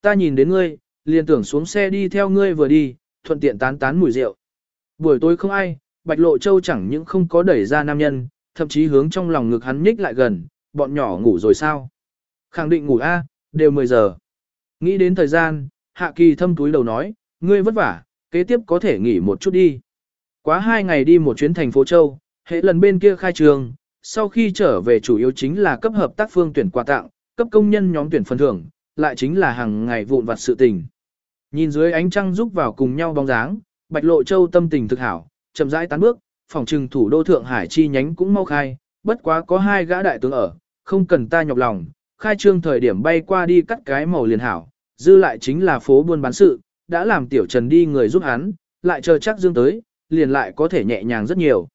ta nhìn đến ngươi, liền tưởng xuống xe đi theo ngươi vừa đi, thuận tiện tán tán mùi rượu. Buổi tối không ai, Bạch Lộ Châu chẳng những không có đẩy ra nam nhân, thậm chí hướng trong lòng ngực hắn nhích lại gần, bọn nhỏ ngủ rồi sao? Khẳng định ngủ a, đều 10 giờ. Nghĩ đến thời gian, Hạ Kỳ thâm túi đầu nói, ngươi vất vả, kế tiếp có thể nghỉ một chút đi. Quá hai ngày đi một chuyến thành phố Châu, hệ lần bên kia khai trường, sau khi trở về chủ yếu chính là cấp hợp tác phương tuyển quà tặng, cấp công nhân nhóm tuyển phần thưởng, lại chính là hàng ngày vụn vặt sự tình. Nhìn dưới ánh trăng rúc vào cùng nhau bóng dáng, Bạch Lộ Châu tâm tình thực hảo, chậm rãi tán bước, phòng trừng thủ đô Thượng Hải chi nhánh cũng mau khai, bất quá có hai gã đại tướng ở, không cần ta nhọc lòng, khai trương thời điểm bay qua đi cắt cái màu liền hảo, dư lại chính là phố buôn bán sự, đã làm tiểu trần đi người giúp hắn, lại chờ chắc dương tới, liền lại có thể nhẹ nhàng rất nhiều.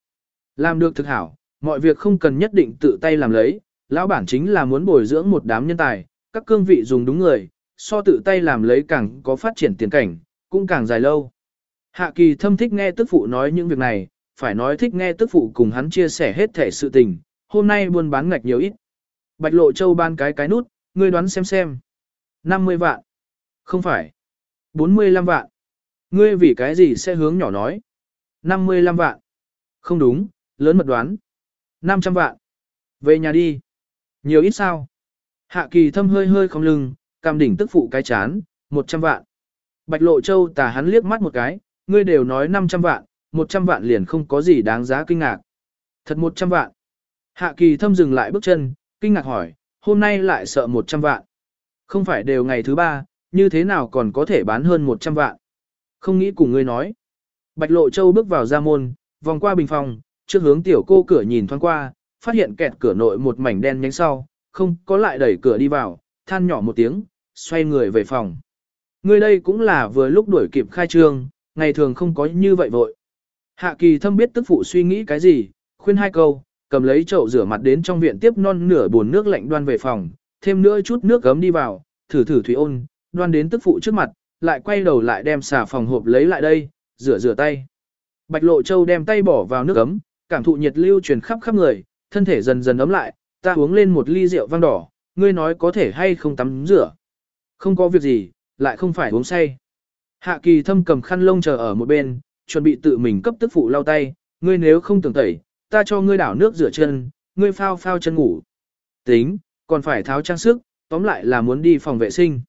Làm được thực hảo, mọi việc không cần nhất định tự tay làm lấy, lão bản chính là muốn bồi dưỡng một đám nhân tài, các cương vị dùng đúng người, so tự tay làm lấy càng có phát triển tiền cảnh, cũng càng dài lâu. Hạ kỳ thâm thích nghe tức phụ nói những việc này, phải nói thích nghe tức phụ cùng hắn chia sẻ hết thể sự tình, hôm nay buôn bán ngạch nhiều ít. Bạch lộ châu ban cái cái nút, ngươi đoán xem xem. 50 vạn. Không phải. 45 vạn. Ngươi vì cái gì sẽ hướng nhỏ nói? 55 vạn. Không đúng, lớn mật đoán. 500 vạn. Về nhà đi. Nhiều ít sao? Hạ kỳ thâm hơi hơi không lưng, cam đỉnh tức phụ cái chán, 100 vạn. Bạch lộ châu tà hắn liếc mắt một cái, ngươi đều nói 500 vạn, 100 vạn liền không có gì đáng giá kinh ngạc. Thật 100 vạn. Hạ kỳ thâm dừng lại bước chân, kinh ngạc hỏi, hôm nay lại sợ 100 vạn. Không phải đều ngày thứ ba, như thế nào còn có thể bán hơn 100 vạn. Không nghĩ cùng ngươi nói. Bạch lộ châu bước vào ra môn, vòng qua bình phòng, trước hướng tiểu cô cửa nhìn thoáng qua, phát hiện kẹt cửa nội một mảnh đen nhánh sau, không có lại đẩy cửa đi vào, than nhỏ một tiếng, xoay người về phòng. người đây cũng là vừa lúc đuổi kịp khai trương, ngày thường không có như vậy vội. Hạ kỳ thâm biết tức phụ suy nghĩ cái gì, khuyên hai câu, cầm lấy chậu rửa mặt đến trong viện tiếp non nửa buồn nước lạnh đoan về phòng, thêm nữa chút nước gấm đi vào, thử thử thủy ôn, đoan đến tức phụ trước mặt, lại quay đầu lại đem xà phòng hộp lấy lại đây, rửa rửa tay. Bạch Lộ Châu đem tay bỏ vào nước ấm, cảm thụ nhiệt lưu truyền khắp khắp người, thân thể dần dần ấm lại, ta uống lên một ly rượu vang đỏ, ngươi nói có thể hay không tắm rửa. Không có việc gì, lại không phải uống say. Hạ kỳ thâm cầm khăn lông chờ ở một bên, chuẩn bị tự mình cấp tức phụ lau tay, ngươi nếu không tưởng tẩy, ta cho ngươi đảo nước rửa chân, ngươi phao phao chân ngủ. Tính, còn phải tháo trang sức, tóm lại là muốn đi phòng vệ sinh.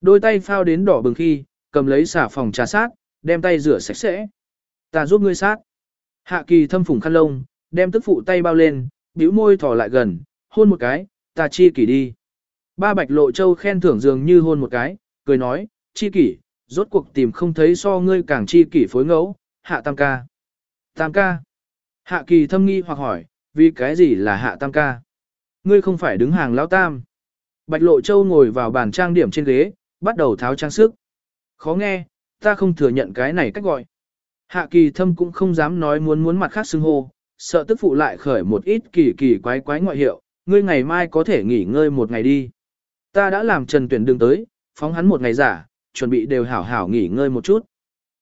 Đôi tay phao đến đỏ bừng khi, cầm lấy xả phòng trà sát, đem tay rửa sạch sẽ. Ta giúp ngươi sát. Hạ kỳ thâm phủng khăn lông, đem tức phụ tay bao lên, bĩu môi thò lại gần, hôn một cái, ta chi kỷ đi. Ba bạch lộ châu khen thưởng dường như hôn một cái, cười nói, chi kỷ, rốt cuộc tìm không thấy so ngươi càng chi kỷ phối ngẫu, hạ tam ca. Tam ca. Hạ kỳ thâm nghi hoặc hỏi, vì cái gì là hạ tam ca? Ngươi không phải đứng hàng lão tam. Bạch lộ châu ngồi vào bàn trang điểm trên ghế, bắt đầu tháo trang sức. Khó nghe, ta không thừa nhận cái này cách gọi. Hạ kỳ thâm cũng không dám nói muốn muốn mặt khác xưng hô, sợ tức phụ lại khởi một ít kỳ kỳ quái quái ngoại hiệu, ngươi ngày mai có thể nghỉ ngơi một ngày đi. Ta đã làm trần tuyển đường tới, phóng hắn một ngày giả, chuẩn bị đều hảo hảo nghỉ ngơi một chút.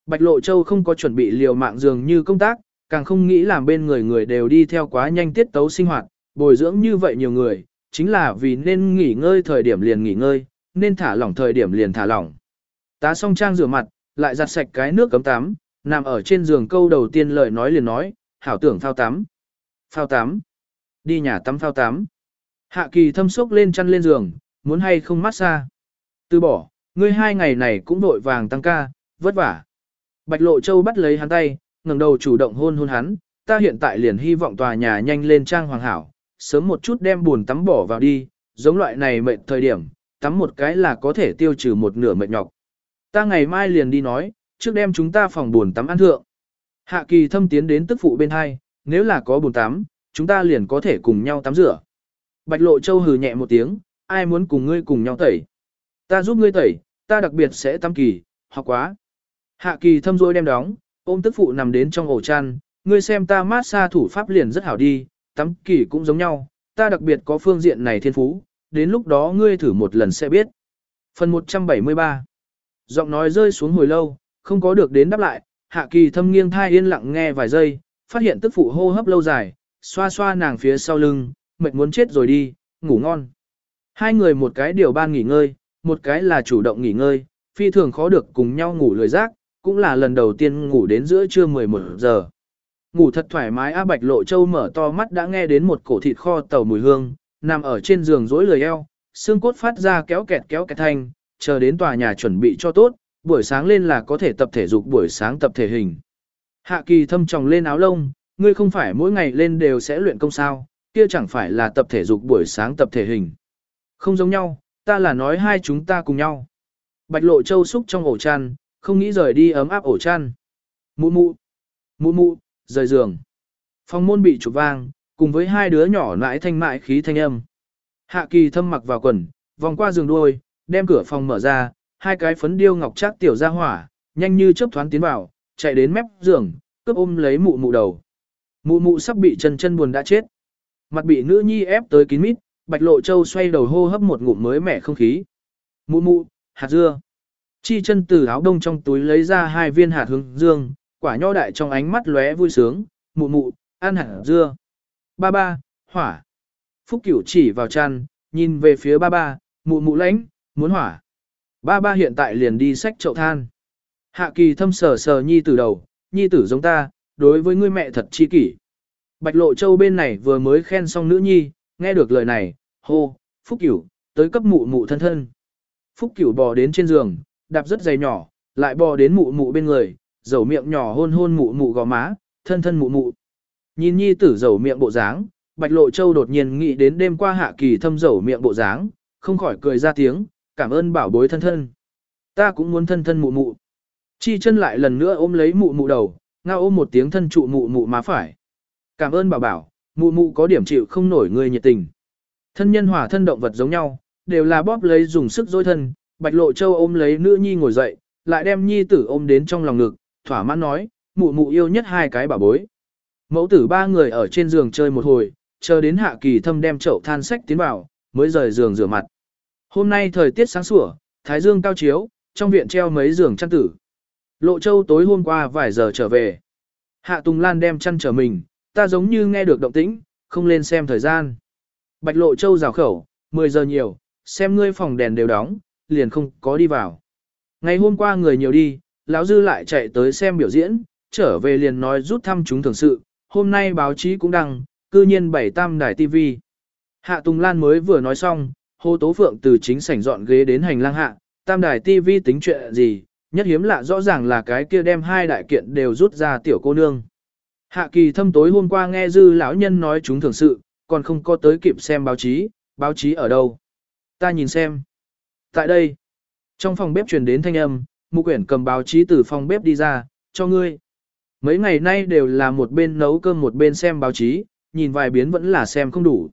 Bạch Lộ Châu không có chuẩn bị liều mạng dường như công tác, càng không nghĩ làm bên người người đều đi theo quá nhanh tiết tấu sinh hoạt, bồi dưỡng như vậy nhiều người, chính là vì nên nghỉ ngơi thời điểm liền nghỉ ngơi, nên thả lỏng thời điểm liền thả lỏng. Tá xong trang rửa mặt, lại giặt sạch cái nước cấm tắm, nằm ở trên giường câu đầu tiên lời nói liền nói, hảo tưởng phao tắm. Phao tắm. Đi nhà tắm phao tắm. Hạ kỳ thâm sốc lên chăn lên giường, muốn hay không mát xa. Từ bỏ, ngươi hai ngày này cũng vội vàng tăng ca, vất vả. Bạch Lộ Châu bắt lấy hắn tay, ngẩng đầu chủ động hôn hôn hắn, ta hiện tại liền hy vọng tòa nhà nhanh lên trang hoàng hảo, sớm một chút đem buồn tắm bỏ vào đi, giống loại này mệt thời điểm, tắm một cái là có thể tiêu trừ một nửa mệt nhọc. Ta ngày mai liền đi nói, trước đem chúng ta phòng buồn tắm ăn thượng. Hạ kỳ thâm tiến đến tức phụ bên hai, nếu là có bồn tắm, chúng ta liền có thể cùng nhau tắm rửa. Bạch lộ châu hừ nhẹ một tiếng, ai muốn cùng ngươi cùng nhau tẩy. Ta giúp ngươi tẩy, ta đặc biệt sẽ tắm kỳ, học quá. Hạ kỳ thâm rôi đem đóng, ôm tức phụ nằm đến trong ổ chăn, ngươi xem ta mát xa thủ pháp liền rất hảo đi, tắm kỳ cũng giống nhau, ta đặc biệt có phương diện này thiên phú, đến lúc đó ngươi thử một lần sẽ biết. Phần 173 Giọng nói rơi xuống hồi lâu, không có được đến đáp lại, hạ kỳ thâm nghiêng thai yên lặng nghe vài giây, phát hiện tức phụ hô hấp lâu dài, xoa xoa nàng phía sau lưng, mệt muốn chết rồi đi, ngủ ngon. Hai người một cái điều ban nghỉ ngơi, một cái là chủ động nghỉ ngơi, phi thường khó được cùng nhau ngủ lười giác, cũng là lần đầu tiên ngủ đến giữa trưa 11 giờ. Ngủ thật thoải mái A Bạch Lộ Châu mở to mắt đã nghe đến một cổ thịt kho tàu mùi hương, nằm ở trên giường rỗi lười eo, xương cốt phát ra kéo kẹt kéo kẹt thanh, chờ đến tòa nhà chuẩn bị cho tốt, buổi sáng lên là có thể tập thể dục buổi sáng tập thể hình. Hạ kỳ thâm tròng lên áo lông, ngươi không phải mỗi ngày lên đều sẽ luyện công sao, kia chẳng phải là tập thể dục buổi sáng tập thể hình. Không giống nhau, ta là nói hai chúng ta cùng nhau. Bạch lộ châu xúc trong ổ chăn, không nghĩ rời đi ấm áp ổ chăn. Mụ mụ, mụ mụ, rời giường. Phòng môn bị chụp vang, cùng với hai đứa nhỏ nãi thanh mại khí thanh âm. Hạ kỳ thâm mặc vào quần, vòng qua giường đuôi, đem cửa phòng mở ra, hai cái phấn điêu ngọc trác tiểu ra hỏa, nhanh như chớp thoáng tiến vào, chạy đến mép giường, cướp ôm lấy mụ mụ đầu. Mụ mụ sắp bị chân chân buồn đã chết. Mặt bị nữ nhi ép tới kín mít, bạch lộ châu xoay đầu hô hấp một ngụm mới mẻ không khí. Mụ mụ, hạt dưa. Chi chân từ áo đông trong túi lấy ra hai viên hạt hướng dương, quả nho đại trong ánh mắt lóe vui sướng, mụ mụ, ăn hạt dưa. Ba ba, hỏa. Phúc cửu chỉ vào chăn, nhìn về phía ba ba, mụ mụ lãnh, muốn hỏa. Ba ba hiện tại liền đi sách chậu than. Hạ kỳ thâm sờ sờ nhi tử đầu, nhi tử giống ta, đối với ngươi mẹ thật chi kỷ. Bạch lộ châu bên này vừa mới khen xong nữ nhi, nghe được lời này, hô, phúc cửu, tới cấp mụ mụ thân thân. Phúc cửu bò đến trên giường, đạp rất dày nhỏ, lại bò đến mụ mụ bên người, dầu miệng nhỏ hôn hôn mụ mụ gò má, thân thân mụ mụ. Nhìn nhi tử dầu miệng bộ dáng, Bạch Lộ Châu đột nhiên nghĩ đến đêm qua hạ kỳ thâm dầu miệng bộ dáng, không khỏi cười ra tiếng, cảm ơn bảo bối thân thân. Ta cũng muốn thân thân mụ mụ. Chi chân lại lần nữa ôm lấy mụ mụ đầu, ngao ôm một tiếng thân trụ mụ mụ má phải. Cảm ơn bảo bảo, mụ mụ có điểm chịu không nổi người nhiệt tình. Thân nhân hòa thân động vật giống nhau, đều là bóp lấy dùng sức dối thân, Bạch Lộ Châu ôm lấy nữ nhi ngồi dậy, lại đem nhi tử ôm đến trong lòng ngực, thỏa mãn nói, mụ mụ yêu nhất hai cái bảo bối. Mẫu tử ba người ở trên giường chơi một hồi, chờ đến hạ kỳ thâm đem chậu than sách tiến vào, mới rời giường rửa mặt. Hôm nay thời tiết sáng sủa, thái dương cao chiếu, trong viện treo mấy giường chăn tử. Lộ Châu tối hôm qua vài giờ trở về. Hạ Tùng Lan đem chăn trở mình, ta giống như nghe được động tĩnh, không lên xem thời gian. Bạch Lộ Châu rào khẩu, 10 giờ nhiều, xem ngươi phòng đèn đều đóng, liền không có đi vào. Ngày hôm qua người nhiều đi, lão dư lại chạy tới xem biểu diễn, trở về liền nói rút thăm chúng thường sự, hôm nay báo chí cũng đăng, cư nhiên bảy tam đài TV. Hạ Tùng Lan mới vừa nói xong, Hồ Tố Phượng từ chính sảnh dọn ghế đến hành lang hạ, tam đài TV tính chuyện gì, nhất hiếm lạ rõ ràng là cái kia đem hai đại kiện đều rút ra tiểu cô nương. Hạ kỳ thâm tối hôm qua nghe dư lão nhân nói chúng thường sự, còn không có tới kịp xem báo chí, báo chí ở đâu. Ta nhìn xem. Tại đây, trong phòng bếp truyền đến thanh âm, mục quyển cầm báo chí từ phòng bếp đi ra, cho ngươi. Mấy ngày nay đều là một bên nấu cơm một bên xem báo chí, nhìn vài biến vẫn là xem không đủ.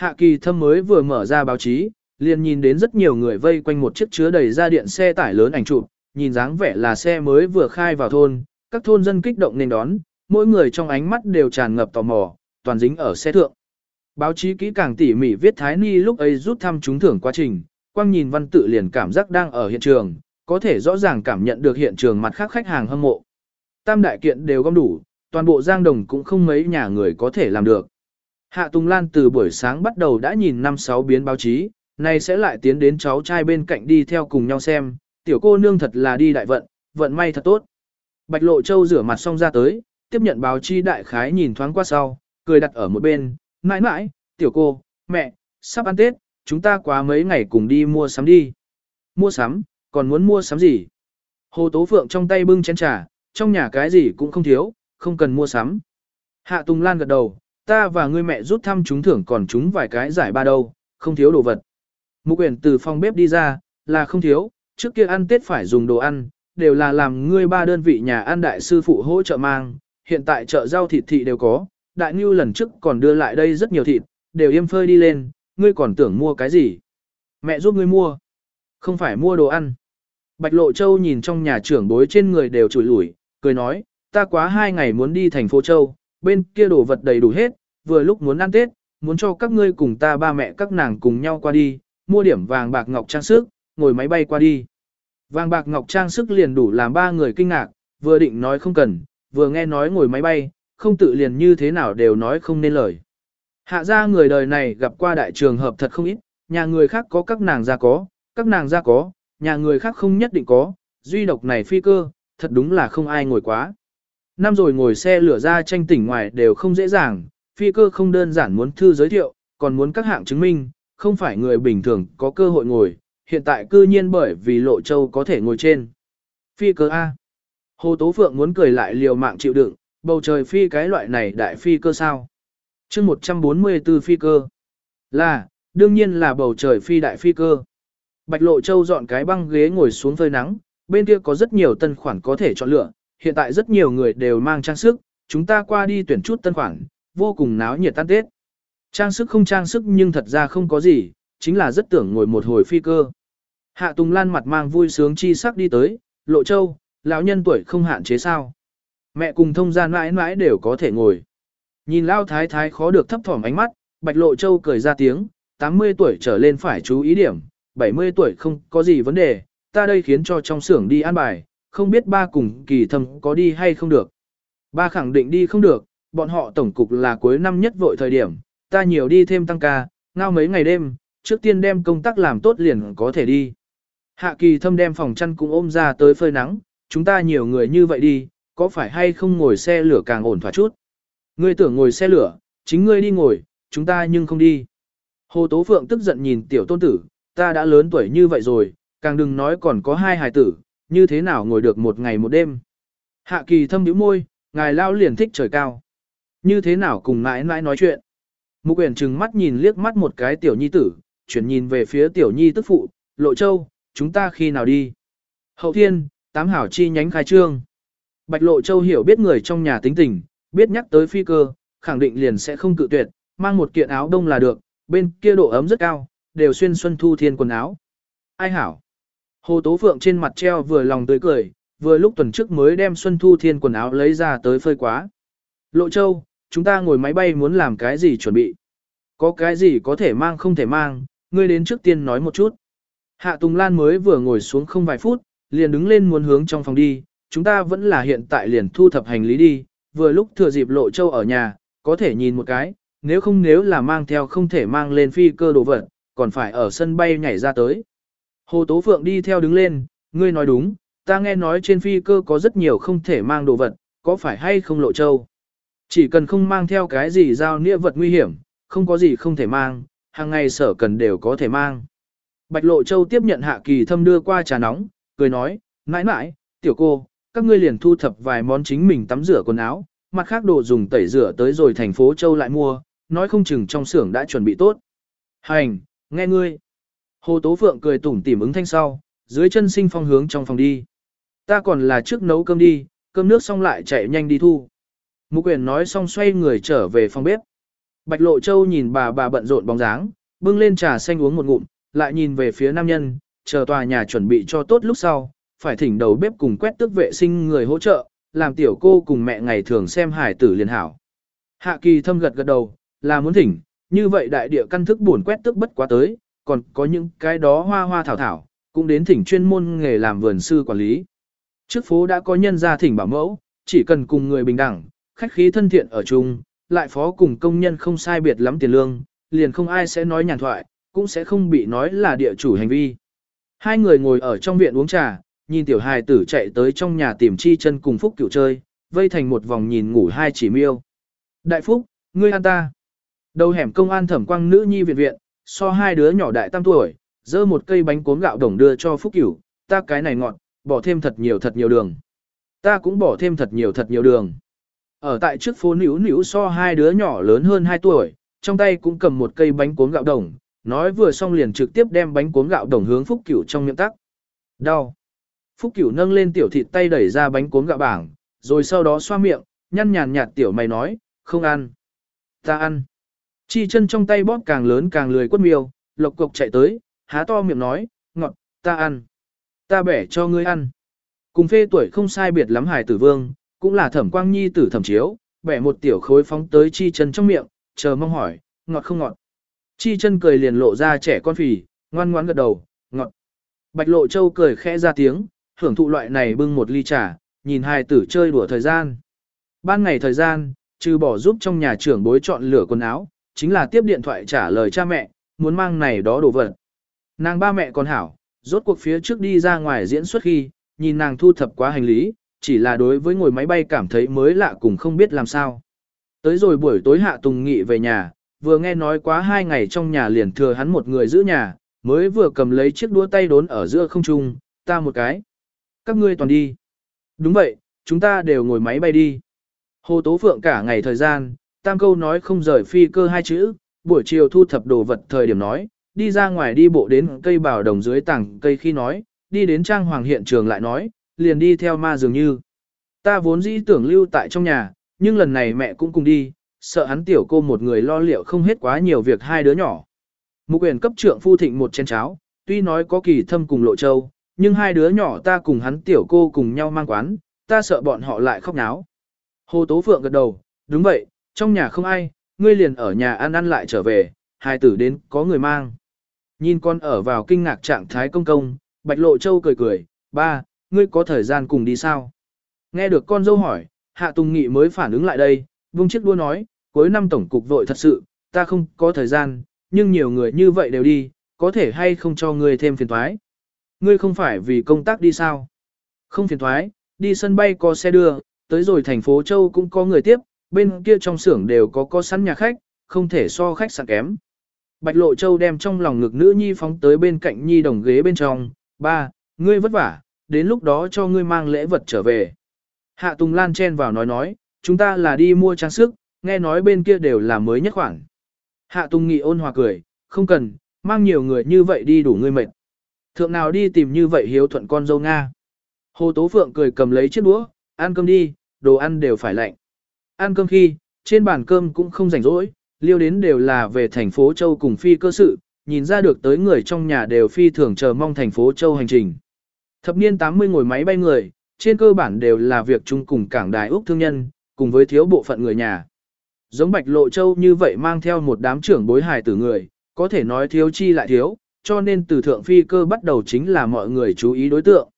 Hạ kỳ thâm mới vừa mở ra báo chí, liền nhìn đến rất nhiều người vây quanh một chiếc chứa đầy ra điện xe tải lớn ảnh chụp, nhìn dáng vẻ là xe mới vừa khai vào thôn, các thôn dân kích động nên đón, mỗi người trong ánh mắt đều tràn ngập tò mò, toàn dính ở xe thượng. Báo chí kỹ càng tỉ mỉ viết Thái Ni lúc ấy rút thăm trúng thưởng quá trình, quang nhìn văn tự liền cảm giác đang ở hiện trường, có thể rõ ràng cảm nhận được hiện trường mặt khác khách hàng hâm mộ. Tam đại kiện đều gom đủ, toàn bộ Giang Đồng cũng không mấy nhà người có thể làm được. Hạ Tùng Lan từ buổi sáng bắt đầu đã nhìn năm sáu biến báo chí, nay sẽ lại tiến đến cháu trai bên cạnh đi theo cùng nhau xem, tiểu cô nương thật là đi đại vận, vận may thật tốt. Bạch Lộ Châu rửa mặt xong ra tới, tiếp nhận báo chí đại khái nhìn thoáng qua sau, cười đặt ở một bên, mãi mãi, tiểu cô, mẹ, sắp ăn Tết, chúng ta quá mấy ngày cùng đi mua sắm đi. Mua sắm, còn muốn mua sắm gì? Hồ Tố Phượng trong tay bưng chén trà, trong nhà cái gì cũng không thiếu, không cần mua sắm. Hạ Tùng Lan gật đầu, ta và ngươi mẹ rút thăm chúng thưởng còn chúng vài cái giải ba đâu, không thiếu đồ vật. Mục quyển từ phòng bếp đi ra, là không thiếu, trước kia ăn Tết phải dùng đồ ăn, đều là làm ngươi ba đơn vị nhà ăn đại sư phụ hỗ trợ mang, hiện tại chợ rau thịt thị đều có, đại ngưu lần trước còn đưa lại đây rất nhiều thịt, đều yêm phơi đi lên, ngươi còn tưởng mua cái gì? Mẹ giúp ngươi mua. Không phải mua đồ ăn. Bạch Lộ Châu nhìn trong nhà trưởng bối trên người đều chùi lủi, cười nói, ta quá hai ngày muốn đi thành phố Châu, bên kia đồ vật đầy đủ hết, vừa lúc muốn ăn Tết, muốn cho các ngươi cùng ta ba mẹ các nàng cùng nhau qua đi, mua điểm vàng bạc ngọc trang sức, ngồi máy bay qua đi. Vàng bạc ngọc trang sức liền đủ làm ba người kinh ngạc, vừa định nói không cần, vừa nghe nói ngồi máy bay, không tự liền như thế nào đều nói không nên lời. Hạ ra người đời này gặp qua đại trường hợp thật không ít, nhà người khác có các nàng ra có, các nàng ra có, nhà người khác không nhất định có, duy độc này phi cơ, thật đúng là không ai ngồi quá. Năm rồi ngồi xe lửa ra tranh tỉnh ngoài đều không dễ dàng, phi cơ không đơn giản muốn thư giới thiệu, còn muốn các hạng chứng minh, không phải người bình thường có cơ hội ngồi, hiện tại cư nhiên bởi vì lộ châu có thể ngồi trên. Phi cơ A. Hồ Tố Phượng muốn cười lại liều mạng chịu đựng, bầu trời phi cái loại này đại phi cơ sao. chương 144 phi cơ. Là, đương nhiên là bầu trời phi đại phi cơ. Bạch Lộ Châu dọn cái băng ghế ngồi xuống phơi nắng, bên kia có rất nhiều tân khoản có thể chọn lựa, hiện tại rất nhiều người đều mang trang sức, chúng ta qua đi tuyển chút tân khoản, vô cùng náo nhiệt tan tết. Trang sức không trang sức nhưng thật ra không có gì, chính là rất tưởng ngồi một hồi phi cơ. Hạ Tùng Lan mặt mang vui sướng chi sắc đi tới, Lộ Châu, lão nhân tuổi không hạn chế sao. Mẹ cùng thông gian mãi mãi đều có thể ngồi. Nhìn Lao Thái Thái khó được thấp thỏm ánh mắt, Bạch Lộ Châu cười ra tiếng, 80 tuổi trở lên phải chú ý điểm, 70 tuổi không có gì vấn đề, ta đây khiến cho trong xưởng đi an bài, không biết ba cùng kỳ Thâm có đi hay không được. Ba khẳng định đi không được, bọn họ tổng cục là cuối năm nhất vội thời điểm, ta nhiều đi thêm tăng ca, ngao mấy ngày đêm, trước tiên đem công tác làm tốt liền có thể đi. Hạ kỳ thâm đem phòng chăn cũng ôm ra tới phơi nắng, chúng ta nhiều người như vậy đi, có phải hay không ngồi xe lửa càng ổn thỏa chút. Ngươi tưởng ngồi xe lửa, chính ngươi đi ngồi, chúng ta nhưng không đi. Hồ Tố Phượng tức giận nhìn tiểu tôn tử, ta đã lớn tuổi như vậy rồi, càng đừng nói còn có hai hài tử, như thế nào ngồi được một ngày một đêm. Hạ kỳ thâm nhíu môi, ngài lao liền thích trời cao. Như thế nào cùng mãi mãi nói chuyện. Mục quyển trừng mắt nhìn liếc mắt một cái tiểu nhi tử, chuyển nhìn về phía tiểu nhi tức phụ, lộ châu, chúng ta khi nào đi. Hậu thiên, tám hảo chi nhánh khai trương. Bạch lộ châu hiểu biết người trong nhà tính tình, biết nhắc tới phi cơ, khẳng định liền sẽ không cự tuyệt, mang một kiện áo đông là được, bên kia độ ấm rất cao, đều xuyên xuân thu thiên quần áo. Ai hảo? Hồ Tố Phượng trên mặt treo vừa lòng tươi cười, vừa lúc tuần trước mới đem xuân thu thiên quần áo lấy ra tới phơi quá. Lộ Châu, chúng ta ngồi máy bay muốn làm cái gì chuẩn bị? Có cái gì có thể mang không thể mang, ngươi đến trước tiên nói một chút. Hạ Tùng Lan mới vừa ngồi xuống không vài phút, liền đứng lên muốn hướng trong phòng đi, chúng ta vẫn là hiện tại liền thu thập hành lý đi, vừa lúc thừa dịp Lộ Châu ở nhà, có thể nhìn một cái, nếu không nếu là mang theo không thể mang lên phi cơ đồ vật, còn phải ở sân bay nhảy ra tới. Hồ Tố Phượng đi theo đứng lên, ngươi nói đúng, ta nghe nói trên phi cơ có rất nhiều không thể mang đồ vật, có phải hay không lộ châu. Chỉ cần không mang theo cái gì giao nghĩa vật nguy hiểm, không có gì không thể mang, hàng ngày sở cần đều có thể mang. Bạch Lộ Châu tiếp nhận Hạ Kỳ Thâm đưa qua trà nóng, cười nói, mãi mãi, tiểu cô, các ngươi liền thu thập vài món chính mình tắm rửa quần áo, mặt khác đồ dùng tẩy rửa tới rồi thành phố Châu lại mua, nói không chừng trong xưởng đã chuẩn bị tốt. Hành, nghe ngươi. Hồ Tố Phượng cười tủm tỉm ứng thanh sau, dưới chân sinh phong hướng trong phòng đi. Ta còn là trước nấu cơm đi, cơm nước xong lại chạy nhanh đi thu. Mục quyền nói xong xoay người trở về phòng bếp. Bạch Lộ Châu nhìn bà bà bận rộn bóng dáng, bưng lên trà xanh uống một ngụm, lại nhìn về phía nam nhân, chờ tòa nhà chuẩn bị cho tốt lúc sau, phải thỉnh đầu bếp cùng quét tước vệ sinh người hỗ trợ, làm tiểu cô cùng mẹ ngày thường xem hải tử liền hảo. Hạ kỳ thâm gật gật đầu, là muốn thỉnh, như vậy đại địa căn thức buồn quét tước bất quá tới, còn có những cái đó hoa hoa thảo thảo, cũng đến thỉnh chuyên môn nghề làm vườn sư quản lý. Trước phố đã có nhân gia thỉnh bảo mẫu, chỉ cần cùng người bình đẳng, khách khí thân thiện ở chung, lại phó cùng công nhân không sai biệt lắm tiền lương, liền không ai sẽ nói nhàn thoại, cũng sẽ không bị nói là địa chủ hành vi. Hai người ngồi ở trong viện uống trà, nhìn tiểu hài tử chạy tới trong nhà tìm chi chân cùng Phúc cựu chơi, vây thành một vòng nhìn ngủ hai chỉ miêu. Đại Phúc, ngươi an ta. Đầu hẻm công an thẩm quang nữ nhi viện viện, so hai đứa nhỏ đại tam tuổi, dơ một cây bánh cuốn gạo đồng đưa cho Phúc Cửu, ta cái này ngọt, bỏ thêm thật nhiều thật nhiều đường. Ta cũng bỏ thêm thật nhiều thật nhiều đường. Ở tại trước phố nữ nữ so hai đứa nhỏ lớn hơn 2 tuổi, trong tay cũng cầm một cây bánh cuốn gạo đồng, nói vừa xong liền trực tiếp đem bánh cuốn gạo đồng hướng Phúc Cửu trong miệng tắc. Đau. Phúc Cửu nâng lên tiểu thịt tay đẩy ra bánh cuốn gạo bảng, rồi sau đó xoa miệng, nhăn nhàn nhạt tiểu mày nói, không ăn. Ta ăn. Chi chân trong tay bóp càng lớn càng lười quất miêu, lộc cộc chạy tới, há to miệng nói, ngọt, ta ăn. Ta bẻ cho ngươi ăn. Cùng phê tuổi không sai biệt lắm hải tử vương, cũng là thẩm quang nhi tử thẩm chiếu, bẻ một tiểu khối phóng tới chi chân trong miệng, chờ mong hỏi, ngọt không ngọt. Chi chân cười liền lộ ra trẻ con phì, ngoan ngoãn gật đầu, ngọt. Bạch lộ châu cười khẽ ra tiếng, hưởng thụ loại này bưng một ly trà, nhìn hài tử chơi đùa thời gian. Ban ngày thời gian, trừ bỏ giúp trong nhà trưởng bối chọn lửa quần áo, chính là tiếp điện thoại trả lời cha mẹ, muốn mang này đó đồ vật. Nàng ba mẹ còn hảo, rốt cuộc phía trước đi ra ngoài diễn xuất khi, nhìn nàng thu thập quá hành lý, chỉ là đối với ngồi máy bay cảm thấy mới lạ cùng không biết làm sao. Tới rồi buổi tối Hạ Tùng Nghị về nhà, vừa nghe nói quá hai ngày trong nhà liền thừa hắn một người giữ nhà, mới vừa cầm lấy chiếc đũa tay đốn ở giữa không trung, ta một cái. Các ngươi toàn đi. Đúng vậy, chúng ta đều ngồi máy bay đi. Hồ Tố Phượng cả ngày thời gian, tam câu nói không rời phi cơ hai chữ, buổi chiều thu thập đồ vật thời điểm nói, đi ra ngoài đi bộ đến cây bảo đồng dưới tảng cây khi nói, đi đến trang hoàng hiện trường lại nói, liền đi theo ma dường như. Ta vốn dĩ tưởng lưu tại trong nhà, nhưng lần này mẹ cũng cùng đi, sợ hắn tiểu cô một người lo liệu không hết quá nhiều việc hai đứa nhỏ. Mục quyền cấp trượng phu thịnh một chén cháo, tuy nói có kỳ thâm cùng lộ châu, nhưng hai đứa nhỏ ta cùng hắn tiểu cô cùng nhau mang quán, ta sợ bọn họ lại khóc náo. Hồ Tố Phượng gật đầu, đúng vậy, trong nhà không ai, ngươi liền ở nhà ăn ăn lại trở về, hai tử đến có người mang. Nhìn con ở vào kinh ngạc trạng thái công công, Bạch Lộ Châu cười cười, ba, ngươi có thời gian cùng đi sao? Nghe được con dâu hỏi, Hạ Tùng Nghị mới phản ứng lại đây, vung chiếc đua nói, cuối năm tổng cục vội thật sự, ta không có thời gian, nhưng nhiều người như vậy đều đi, có thể hay không cho ngươi thêm phiền thoái. Ngươi không phải vì công tác đi sao? Không phiền thoái, đi sân bay có xe đưa, tới rồi thành phố Châu cũng có người tiếp, bên kia trong xưởng đều có có sẵn nhà khách, không thể so khách sạn kém. Bạch Lộ Châu đem trong lòng ngực nữ nhi phóng tới bên cạnh nhi đồng ghế bên trong, ba, ngươi vất vả, đến lúc đó cho ngươi mang lễ vật trở về. Hạ Tùng Lan chen vào nói nói, chúng ta là đi mua trang sức, nghe nói bên kia đều là mới nhất khoản. Hạ Tùng Nghị ôn hòa cười, không cần, mang nhiều người như vậy đi đủ ngươi mệt. Thượng nào đi tìm như vậy hiếu thuận con dâu Nga. Hồ Tố Phượng cười cầm lấy chiếc đũa, ăn cơm đi, đồ ăn đều phải lạnh. Ăn cơm khi, trên bàn cơm cũng không rảnh rỗi, liêu đến đều là về thành phố Châu cùng phi cơ sự, nhìn ra được tới người trong nhà đều phi thường chờ mong thành phố Châu hành trình. Thập niên 80 ngồi máy bay người, trên cơ bản đều là việc chung cùng cảng đài Úc thương nhân, cùng với thiếu bộ phận người nhà. Giống Bạch Lộ Châu như vậy mang theo một đám trưởng bối hài tử người, có thể nói thiếu chi lại thiếu, cho nên từ thượng phi cơ bắt đầu chính là mọi người chú ý đối tượng.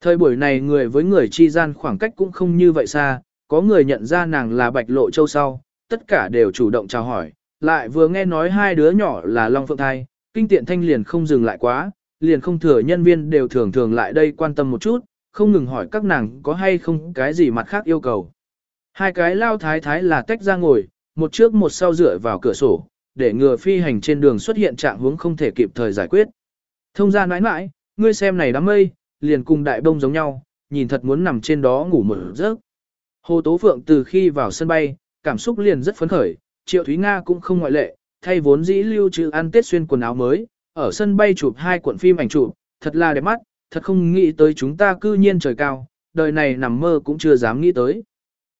Thời buổi này người với người chi gian khoảng cách cũng không như vậy xa, có người nhận ra nàng là Bạch Lộ Châu sau, tất cả đều chủ động chào hỏi, lại vừa nghe nói hai đứa nhỏ là Long Phượng Thai, kinh tiện thanh liền không dừng lại quá, liền không thừa nhân viên đều thường thường lại đây quan tâm một chút, không ngừng hỏi các nàng có hay không cái gì mặt khác yêu cầu. Hai cái lao thái thái là tách ra ngồi, một trước một sau dựa vào cửa sổ, để ngừa phi hành trên đường xuất hiện trạng huống không thể kịp thời giải quyết. Thông ra nãi nãi, ngươi xem này đám mây, liền cùng đại bông giống nhau, nhìn thật muốn nằm trên đó ngủ một giấc. Hồ Tố Phượng từ khi vào sân bay, cảm xúc liền rất phấn khởi, Triệu Thúy Nga cũng không ngoại lệ, thay vốn dĩ lưu trữ ăn Tết xuyên quần áo mới, ở sân bay chụp hai cuộn phim ảnh chụp, thật là đẹp mắt, thật không nghĩ tới chúng ta cư nhiên trời cao, đời này nằm mơ cũng chưa dám nghĩ tới.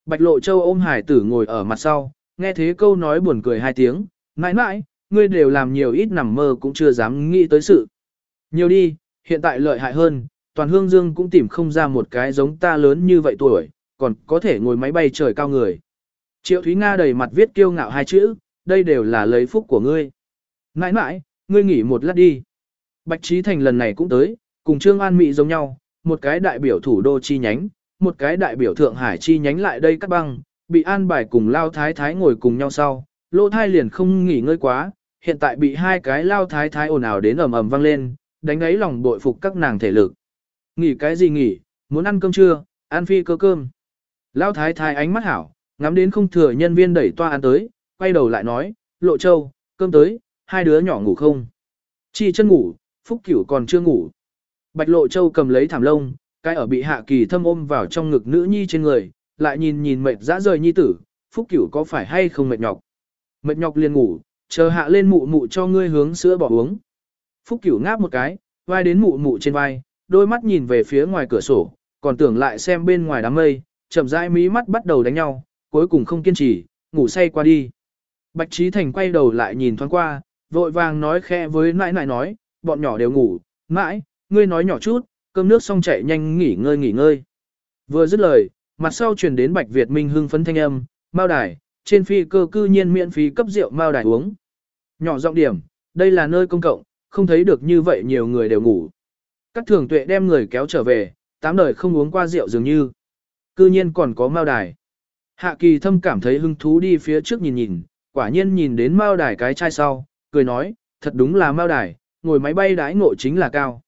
Bạch Lộ Châu ôm hải tử ngồi ở mặt sau, nghe thế câu nói buồn cười hai tiếng, mãi mãi, ngươi đều làm nhiều ít nằm mơ cũng chưa dám nghĩ tới sự. Nhiều đi, hiện tại lợi hại hơn, toàn hương dương cũng tìm không ra một cái giống ta lớn như vậy tuổi, còn có thể ngồi máy bay trời cao người. Triệu Thúy Nga đầy mặt viết kiêu ngạo hai chữ, đây đều là lấy phúc của ngươi. Mãi mãi, ngươi nghỉ một lát đi. Bạch Trí Thành lần này cũng tới, cùng Trương An Mỹ giống nhau, một cái đại biểu thủ đô chi nhánh, một cái đại biểu Thượng Hải chi nhánh lại đây cắt băng, bị an bài cùng Lao Thái Thái ngồi cùng nhau sau, lô thai liền không nghỉ ngơi quá, hiện tại bị hai cái Lao Thái Thái ồn ào đến ầm ầm vang lên, đánh ấy lòng bội phục các nàng thể lực. Nghỉ cái gì nghỉ, muốn ăn cơm chưa, ăn phi cơ cơm. Lão Thái Thái ánh mắt hảo, ngắm đến không thừa nhân viên đẩy toa ăn tới, quay đầu lại nói, Lộ Châu, cơm tới, hai đứa nhỏ ngủ không? Chi chân ngủ, Phúc Cửu còn chưa ngủ. Bạch Lộ Châu cầm lấy thảm lông, cái ở bị Hạ Kỳ thâm ôm vào trong ngực nữ nhi trên người, lại nhìn nhìn mệt dã rời nhi tử, Phúc Cửu có phải hay không mệt nhọc? Mệt nhọc liền ngủ, chờ hạ lên mụ mụ cho ngươi hướng sữa bỏ uống. Phúc Cửu ngáp một cái, vai đến mụ mụ trên vai, đôi mắt nhìn về phía ngoài cửa sổ, còn tưởng lại xem bên ngoài đám mây, chậm rãi mí mắt bắt đầu đánh nhau, cuối cùng không kiên trì, ngủ say qua đi. Bạch Trí Thành quay đầu lại nhìn thoáng qua, vội vàng nói khẽ với nãi nãi nói, bọn nhỏ đều ngủ, mãi, ngươi nói nhỏ chút, cơm nước xong chạy nhanh nghỉ ngơi nghỉ ngơi. Vừa dứt lời, mặt sau truyền đến Bạch Việt Minh hưng phấn thanh âm, Mao Đài, trên phi cơ cư nhiên miễn phí cấp rượu Mao Đài uống. Nhỏ giọng điểm, đây là nơi công cộng, không thấy được như vậy nhiều người đều ngủ. Các thường tuệ đem người kéo trở về, tám đời không uống qua rượu dường như. Cư nhiên còn có Mao Đài. Hạ kỳ thâm cảm thấy hứng thú đi phía trước nhìn nhìn, quả nhiên nhìn đến Mao Đài cái chai sau, cười nói, thật đúng là Mao Đài, ngồi máy bay đãi ngộ chính là cao.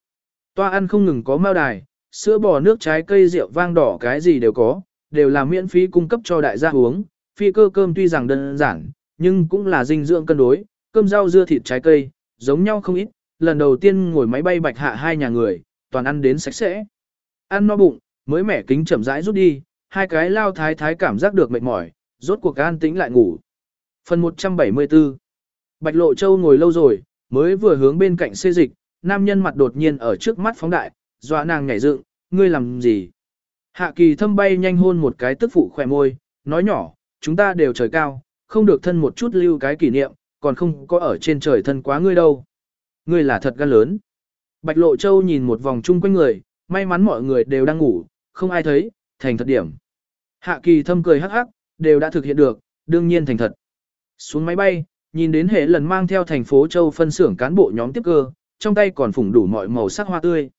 Toa ăn không ngừng có mao đài, sữa bò nước trái cây rượu vang đỏ cái gì đều có, đều là miễn phí cung cấp cho đại gia uống. Phi cơ cơm tuy rằng đơn giản, nhưng cũng là dinh dưỡng cân đối, cơm rau dưa thịt trái cây, giống nhau không ít. Lần đầu tiên ngồi máy bay bạch hạ hai nhà người, toàn ăn đến sạch sẽ. Ăn no bụng, mới mẻ kính chậm rãi rút đi, hai cái lao thái thái cảm giác được mệt mỏi, rốt cuộc an tĩnh lại ngủ. Phần 174 Bạch Lộ Châu ngồi lâu rồi, mới vừa hướng bên cạnh xê dịch, nam nhân mặt đột nhiên ở trước mắt phóng đại, dọa nàng nhảy dựng, ngươi làm gì? Hạ kỳ thâm bay nhanh hôn một cái tức phụ khỏe môi, nói nhỏ, chúng ta đều trời cao, không được thân một chút lưu cái kỷ niệm, còn không có ở trên trời thân quá ngươi đâu. Ngươi là thật gan lớn. Bạch Lộ Châu nhìn một vòng chung quanh người, may mắn mọi người đều đang ngủ, không ai thấy, thành thật điểm. Hạ kỳ thâm cười hắc hắc, đều đã thực hiện được, đương nhiên thành thật. Xuống máy bay, nhìn đến hệ lần mang theo thành phố Châu phân xưởng cán bộ nhóm tiếp cơ, trong tay còn phủng đủ mọi màu sắc hoa tươi.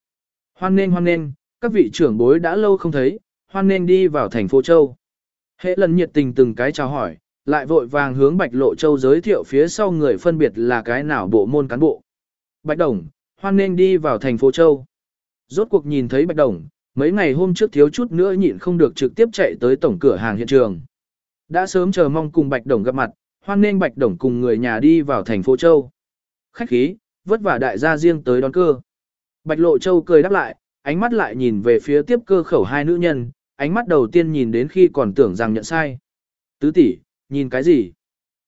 Hoan nên hoan nên, các vị trưởng bối đã lâu không thấy, hoan nên đi vào thành phố Châu. Hệ lần nhiệt tình từng cái chào hỏi, lại vội vàng hướng Bạch Lộ Châu giới thiệu phía sau người phân biệt là cái nào bộ môn cán bộ. Bạch Đồng, hoan nên đi vào thành phố Châu. Rốt cuộc nhìn thấy Bạch Đồng, mấy ngày hôm trước thiếu chút nữa nhịn không được trực tiếp chạy tới tổng cửa hàng hiện trường. Đã sớm chờ mong cùng Bạch Đồng gặp mặt, hoan nên Bạch Đồng cùng người nhà đi vào thành phố Châu. Khách khí, vất vả đại gia riêng tới đón cơ. Bạch Lộ Châu cười đáp lại, ánh mắt lại nhìn về phía tiếp cơ khẩu hai nữ nhân, ánh mắt đầu tiên nhìn đến khi còn tưởng rằng nhận sai. Tứ tỷ, nhìn cái gì?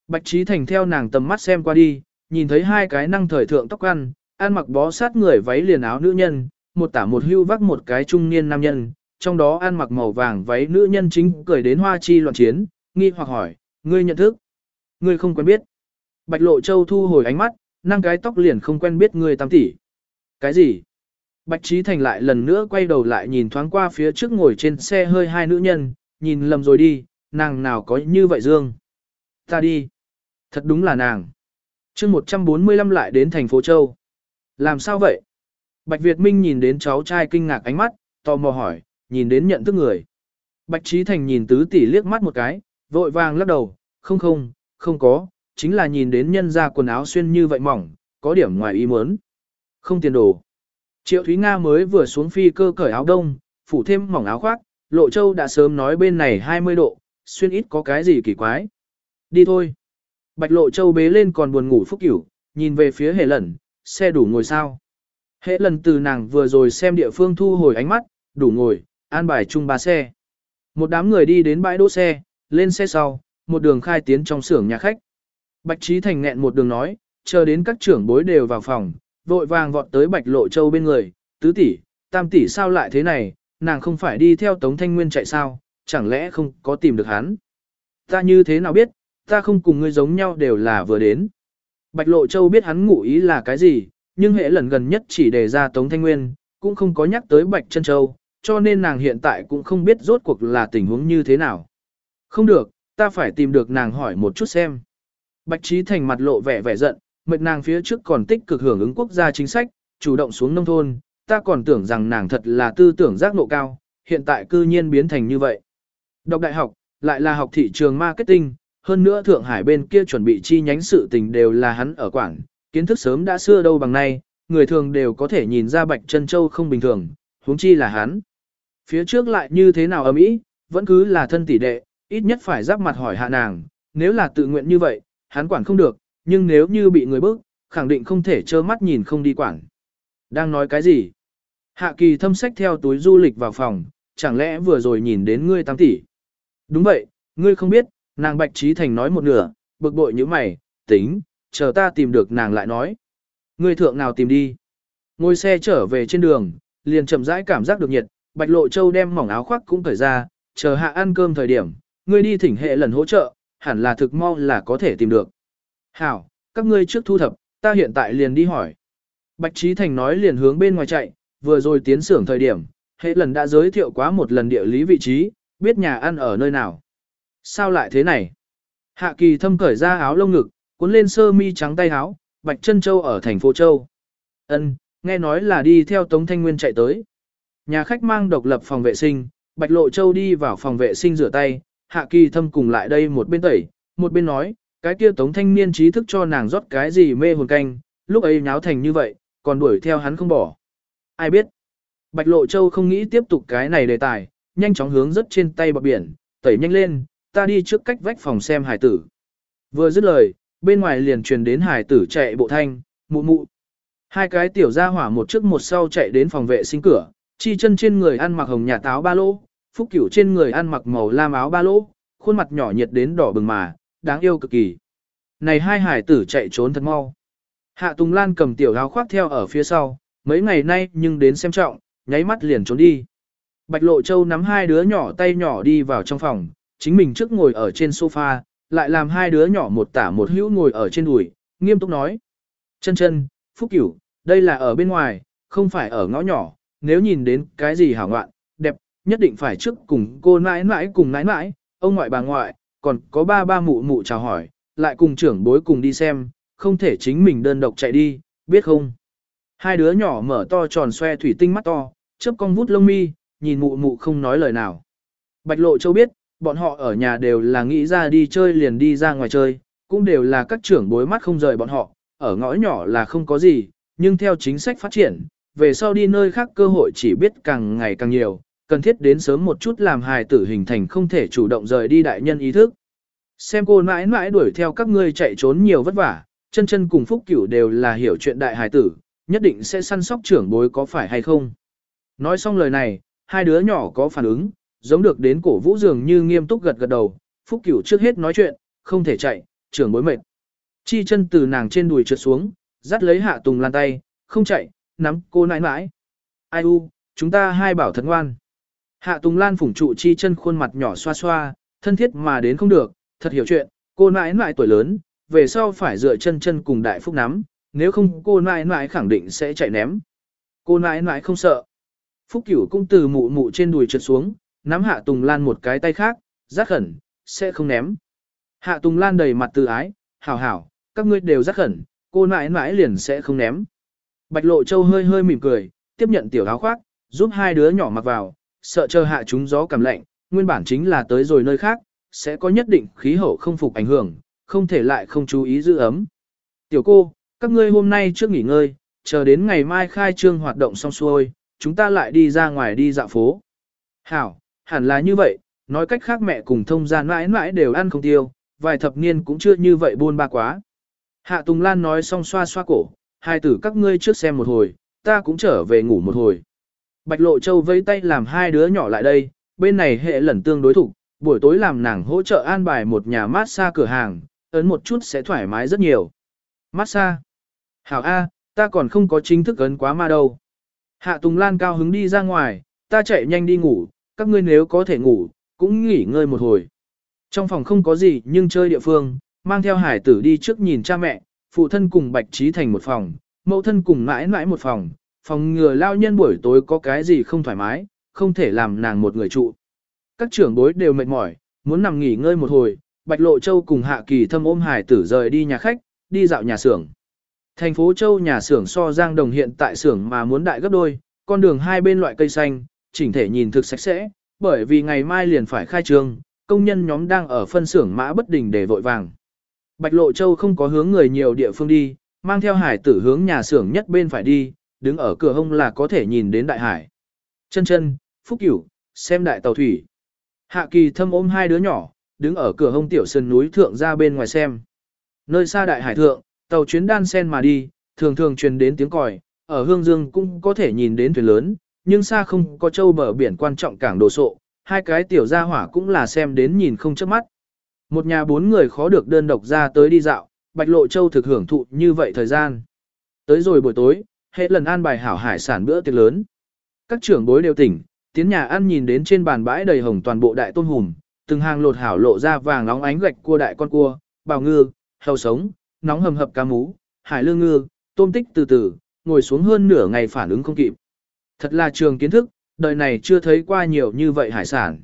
Bạch Trí Thành theo nàng tầm mắt xem qua đi, nhìn thấy hai cái năng thời thượng tóc ăn, ăn mặc bó sát người váy liền áo nữ nhân, một tả một hưu vác một cái trung niên nam nhân, trong đó ăn mặc màu vàng váy nữ nhân chính cười đến hoa chi loạn chiến, nghi hoặc hỏi, ngươi nhận thức? Ngươi không quen biết. Bạch Lộ Châu thu hồi ánh mắt, năng cái tóc liền không quen biết ngươi tam tỷ. Cái gì? Bạch Trí Thành lại lần nữa quay đầu lại nhìn thoáng qua phía trước ngồi trên xe hơi hai nữ nhân, nhìn lầm rồi đi, nàng nào có như vậy dương. Ta đi. Thật đúng là nàng. chương 145 lại đến thành phố Châu. Làm sao vậy? Bạch Việt Minh nhìn đến cháu trai kinh ngạc ánh mắt, tò mò hỏi, nhìn đến nhận thức người. Bạch Trí Thành nhìn tứ tỷ liếc mắt một cái, vội vàng lắc đầu, không không, không có, chính là nhìn đến nhân ra quần áo xuyên như vậy mỏng, có điểm ngoài ý muốn. Không tiền đồ. Triệu Thúy Nga mới vừa xuống phi cơ cởi áo đông, phủ thêm mỏng áo khoác, Lộ Châu đã sớm nói bên này 20 độ, xuyên ít có cái gì kỳ quái. Đi thôi. Bạch Lộ Châu bế lên còn buồn ngủ phúc cửu, nhìn về phía hệ lẩn, xe đủ ngồi sao. Hệ lần từ nàng vừa rồi xem địa phương thu hồi ánh mắt, đủ ngồi, an bài chung ba xe. Một đám người đi đến bãi đỗ xe, lên xe sau, một đường khai tiến trong xưởng nhà khách. Bạch Trí Thành nghẹn một đường nói, chờ đến các trưởng bối đều vào phòng, vội vàng vọt tới Bạch Lộ Châu bên người, tứ tỷ, tam tỷ sao lại thế này, nàng không phải đi theo Tống Thanh Nguyên chạy sao, chẳng lẽ không có tìm được hắn. Ta như thế nào biết, ta không cùng ngươi giống nhau đều là vừa đến. Bạch Lộ Châu biết hắn ngụ ý là cái gì, nhưng hệ lần gần nhất chỉ đề ra Tống Thanh Nguyên, cũng không có nhắc tới Bạch Trân Châu, cho nên nàng hiện tại cũng không biết rốt cuộc là tình huống như thế nào. Không được, ta phải tìm được nàng hỏi một chút xem. Bạch Trí Thành mặt lộ vẻ vẻ giận, mệt nàng phía trước còn tích cực hưởng ứng quốc gia chính sách, chủ động xuống nông thôn, ta còn tưởng rằng nàng thật là tư tưởng giác ngộ cao, hiện tại cư nhiên biến thành như vậy. Đọc đại học, lại là học thị trường marketing, hơn nữa Thượng Hải bên kia chuẩn bị chi nhánh sự tình đều là hắn ở quảng, kiến thức sớm đã xưa đâu bằng nay, người thường đều có thể nhìn ra Bạch Trân Châu không bình thường, huống chi là hắn. Phía trước lại như thế nào ấm ý, vẫn cứ là thân tỷ đệ, ít nhất phải giáp mặt hỏi hạ nàng, nếu là tự nguyện như vậy, hắn quản không được, nhưng nếu như bị người bức, khẳng định không thể trơ mắt nhìn không đi quản. Đang nói cái gì? Hạ kỳ thâm sách theo túi du lịch vào phòng, chẳng lẽ vừa rồi nhìn đến ngươi tam tỷ? Đúng vậy, ngươi không biết, nàng Bạch Trí Thành nói một nửa, bực bội như mày, tính, chờ ta tìm được nàng lại nói. Ngươi thượng nào tìm đi? Ngồi xe trở về trên đường, liền chậm rãi cảm giác được nhiệt, Bạch Lộ Châu đem mỏng áo khoác cũng cởi ra, chờ hạ ăn cơm thời điểm, ngươi đi thỉnh hệ lần hỗ trợ, hẳn là thực mau là có thể tìm được. Hảo, các ngươi trước thu thập, ta hiện tại liền đi hỏi. Bạch Trí Thành nói liền hướng bên ngoài chạy, vừa rồi tiến xưởng thời điểm, hệ lần đã giới thiệu quá một lần địa lý vị trí, biết nhà ăn ở nơi nào. Sao lại thế này? Hạ kỳ thâm cởi ra áo lông ngực, cuốn lên sơ mi trắng tay áo, Bạch Trân Châu ở thành phố Châu. Ân, nghe nói là đi theo Tống Thanh Nguyên chạy tới. Nhà khách mang độc lập phòng vệ sinh, Bạch Lộ Châu đi vào phòng vệ sinh rửa tay, Hạ Kỳ Thâm cùng lại đây một bên tẩy, một bên nói, cái kia Tống Thanh Niên trí thức cho nàng rót cái gì mê hồn canh, lúc ấy nháo thành như vậy, còn đuổi theo hắn không bỏ. Ai biết? Bạch Lộ Châu không nghĩ tiếp tục cái này đề tài, nhanh chóng hướng rất trên tay bọc biển, tẩy nhanh lên, ta đi trước cách vách phòng xem hải tử. Vừa dứt lời, bên ngoài liền truyền đến hải tử chạy bộ thanh, mụ mụ. Hai cái tiểu gia hỏa một trước một sau chạy đến phòng vệ sinh cửa, chi chân trên người ăn mặc hồng nhà táo ba lỗ, phúc cửu trên người ăn mặc màu lam áo ba lỗ, khuôn mặt nhỏ nhiệt đến đỏ bừng mà, đáng yêu cực kỳ. Này hai hải tử chạy trốn thật mau. Hạ Tùng Lan cầm tiểu áo khoác theo ở phía sau, mấy ngày nay nhưng đến xem trọng, nháy mắt liền trốn đi. Bạch Lộ Châu nắm hai đứa nhỏ tay nhỏ đi vào trong phòng, chính mình trước ngồi ở trên sofa, lại làm hai đứa nhỏ một tả một hữu ngồi ở trên đùi, nghiêm túc nói. Chân chân, Phúc Cửu, đây là ở bên ngoài, không phải ở ngõ nhỏ, nếu nhìn đến cái gì hảo ngoạn, đẹp, nhất định phải trước cùng cô nãi nãi cùng nãi nãi, ông ngoại bà ngoại, còn có ba ba mụ mụ chào hỏi, lại cùng trưởng bối cùng đi xem, không thể chính mình đơn độc chạy đi, biết không? Hai đứa nhỏ mở to tròn xoe thủy tinh mắt to, chớp con vút lông mi, nhìn mụ mụ không nói lời nào. Bạch Lộ Châu biết, bọn họ ở nhà đều là nghĩ ra đi chơi liền đi ra ngoài chơi, cũng đều là các trưởng bối mắt không rời bọn họ, ở ngõ nhỏ là không có gì, nhưng theo chính sách phát triển, về sau đi nơi khác cơ hội chỉ biết càng ngày càng nhiều, cần thiết đến sớm một chút làm hài tử hình thành không thể chủ động rời đi đại nhân ý thức. Xem cô mãi mãi đuổi theo các ngươi chạy trốn nhiều vất vả, chân chân cùng phúc cửu đều là hiểu chuyện đại hài tử, nhất định sẽ săn sóc trưởng bối có phải hay không. Nói xong lời này, hai đứa nhỏ có phản ứng, giống được đến cổ vũ dường như nghiêm túc gật gật đầu, phúc cửu trước hết nói chuyện, không thể chạy, trưởng bối mệt. Chi chân từ nàng trên đùi trượt xuống, dắt lấy hạ tùng lan tay, không chạy, nắm cô nãi nãi. Ai u, chúng ta hai bảo thật ngoan. Hạ tùng lan phủng trụ chi chân khuôn mặt nhỏ xoa xoa, thân thiết mà đến không được, thật hiểu chuyện, cô nãi nãi tuổi lớn, về sau phải dựa chân chân cùng đại phúc nắm, nếu không cô nãi nãi khẳng định sẽ chạy ném. Cô nãi nãi không sợ. Phúc cửu cũng từ mụ mụ trên đùi trượt xuống, nắm hạ tùng lan một cái tay khác, giác khẩn, sẽ không ném. Hạ tùng lan đầy mặt từ ái, hảo hảo, các ngươi đều giác khẩn, cô mãi mãi liền sẽ không ném. Bạch lộ châu hơi hơi mỉm cười, tiếp nhận tiểu áo khoác, giúp hai đứa nhỏ mặc vào, sợ chờ hạ chúng gió cảm lạnh, nguyên bản chính là tới rồi nơi khác, sẽ có nhất định khí hậu không phục ảnh hưởng, không thể lại không chú ý giữ ấm. Tiểu cô, các ngươi hôm nay trước nghỉ ngơi, chờ đến ngày mai khai trương hoạt động xong xuôi, chúng ta lại đi ra ngoài đi dạo phố. Hảo, hẳn là như vậy, nói cách khác mẹ cùng thông gia mãi mãi đều ăn không tiêu, vài thập niên cũng chưa như vậy buôn ba quá. Hạ Tùng Lan nói xong xoa xoa cổ, hai tử các ngươi trước xem một hồi, ta cũng trở về ngủ một hồi. Bạch Lộ Châu vẫy tay làm hai đứa nhỏ lại đây, bên này hệ lẩn tương đối thủ, buổi tối làm nàng hỗ trợ an bài một nhà massage cửa hàng, ấn một chút sẽ thoải mái rất nhiều. Massage. Hảo A, ta còn không có chính thức ấn quá ma đâu. Hạ Tùng Lan cao hứng đi ra ngoài, ta chạy nhanh đi ngủ, các ngươi nếu có thể ngủ, cũng nghỉ ngơi một hồi. Trong phòng không có gì nhưng chơi địa phương, mang theo hải tử đi trước nhìn cha mẹ, phụ thân cùng Bạch Trí Thành một phòng, mẫu thân cùng mãi mãi một phòng, phòng ngừa lao nhân buổi tối có cái gì không thoải mái, không thể làm nàng một người trụ. Các trưởng bối đều mệt mỏi, muốn nằm nghỉ ngơi một hồi, Bạch Lộ Châu cùng Hạ Kỳ Thâm ôm hải tử rời đi nhà khách, đi dạo nhà xưởng. Thành phố Châu nhà xưởng so Giang Đồng hiện tại xưởng mà muốn đại gấp đôi, con đường hai bên loại cây xanh, chỉnh thể nhìn thực sạch sẽ, bởi vì ngày mai liền phải khai trương, công nhân nhóm đang ở phân xưởng mã bất đình để vội vàng. Bạch Lộ Châu không có hướng người nhiều địa phương đi, mang theo hải tử hướng nhà xưởng nhất bên phải đi, đứng ở cửa hông là có thể nhìn đến đại hải. Chân chân, Phúc Cửu, xem đại tàu thủy. Hạ Kỳ thâm ôm hai đứa nhỏ, đứng ở cửa hông tiểu sơn núi thượng ra bên ngoài xem. Nơi xa đại hải thượng, tàu chuyến đan sen mà đi, thường thường truyền đến tiếng còi, ở Hương Dương cũng có thể nhìn đến thuyền lớn, nhưng xa không có châu bờ biển quan trọng cảng đồ sộ, hai cái tiểu gia hỏa cũng là xem đến nhìn không chớp mắt. Một nhà bốn người khó được đơn độc ra tới đi dạo, Bạch Lộ Châu thực hưởng thụ như vậy thời gian. Tới rồi buổi tối, hệ lần an bài hảo hải sản bữa tiệc lớn. Các trưởng bối đều tỉnh, tiến nhà ăn nhìn đến trên bàn bãi đầy hồng toàn bộ đại tôm hùm, từng hàng lột hảo lộ ra vàng nóng ánh gạch cua đại con cua, bào ngư, hầu sống, nóng hầm hập cá mú, hải lương ngư, tôm tích từ từ, ngồi xuống hơn nửa ngày phản ứng không kịp. Thật là trường kiến thức, đời này chưa thấy qua nhiều như vậy hải sản.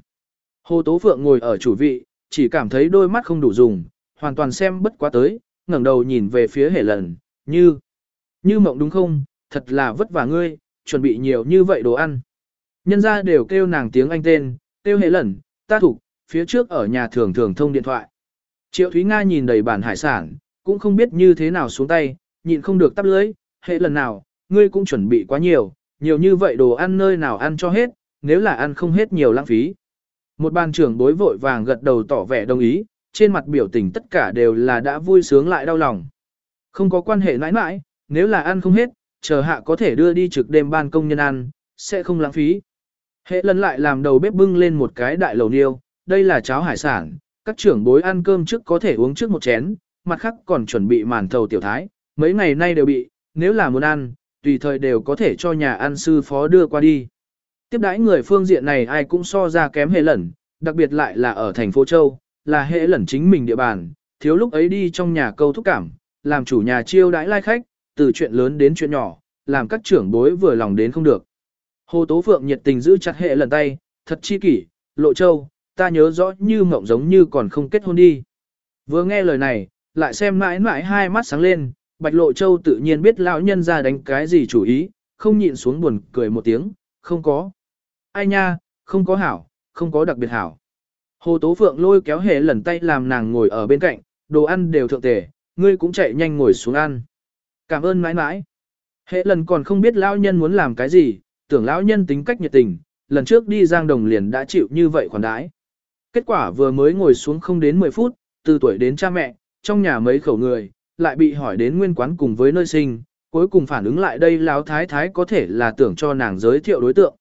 Hồ Tố Phượng ngồi ở chủ vị, chỉ cảm thấy đôi mắt không đủ dùng, hoàn toàn xem bất quá tới, ngẩng đầu nhìn về phía hệ lần, như, như mộng đúng không, thật là vất vả ngươi, chuẩn bị nhiều như vậy đồ ăn. Nhân ra đều kêu nàng tiếng anh tên, kêu hệ lần, ta thủ, phía trước ở nhà thường thường thông điện thoại. Triệu Thúy Nga nhìn đầy bản hải sản, cũng không biết như thế nào xuống tay, nhịn không được tắp lưới, hệ lần nào, ngươi cũng chuẩn bị quá nhiều, nhiều như vậy đồ ăn nơi nào ăn cho hết, nếu là ăn không hết nhiều lãng phí. Một ban trưởng bối vội vàng gật đầu tỏ vẻ đồng ý, trên mặt biểu tình tất cả đều là đã vui sướng lại đau lòng. Không có quan hệ nãi nãi, nếu là ăn không hết, chờ hạ có thể đưa đi trực đêm ban công nhân ăn, sẽ không lãng phí. Hệ lần lại làm đầu bếp bưng lên một cái đại lầu niêu, đây là cháo hải sản, các trưởng bối ăn cơm trước có thể uống trước một chén, mặt khác còn chuẩn bị màn thầu tiểu thái, mấy ngày nay đều bị, nếu là muốn ăn, tùy thời đều có thể cho nhà ăn sư phó đưa qua đi. Tiếp đãi người phương diện này ai cũng so ra kém hệ lẩn, đặc biệt lại là ở thành phố Châu, là hệ lẩn chính mình địa bàn, thiếu lúc ấy đi trong nhà câu thúc cảm, làm chủ nhà chiêu đãi lai khách, từ chuyện lớn đến chuyện nhỏ, làm các trưởng bối vừa lòng đến không được. Hồ Tố Phượng nhiệt tình giữ chặt hệ lần tay, thật chi kỷ, lộ châu, ta nhớ rõ như mộng giống như còn không kết hôn đi. Vừa nghe lời này, lại xem mãi mãi hai mắt sáng lên, Bạch Lộ Châu tự nhiên biết lão nhân ra đánh cái gì chủ ý, không nhịn xuống buồn cười một tiếng, không có. Ai nha, không có hảo, không có đặc biệt hảo. Hồ Tố Phượng lôi kéo hệ lần tay làm nàng ngồi ở bên cạnh, đồ ăn đều thượng tề, ngươi cũng chạy nhanh ngồi xuống ăn. Cảm ơn mãi mãi. Hệ lần còn không biết lão nhân muốn làm cái gì, tưởng lão nhân tính cách nhiệt tình, lần trước đi Giang Đồng liền đã chịu như vậy khoản đãi. Kết quả vừa mới ngồi xuống không đến 10 phút, từ tuổi đến cha mẹ, trong nhà mấy khẩu người, lại bị hỏi đến nguyên quán cùng với nơi sinh, cuối cùng phản ứng lại đây lão thái thái có thể là tưởng cho nàng giới thiệu đối tượng.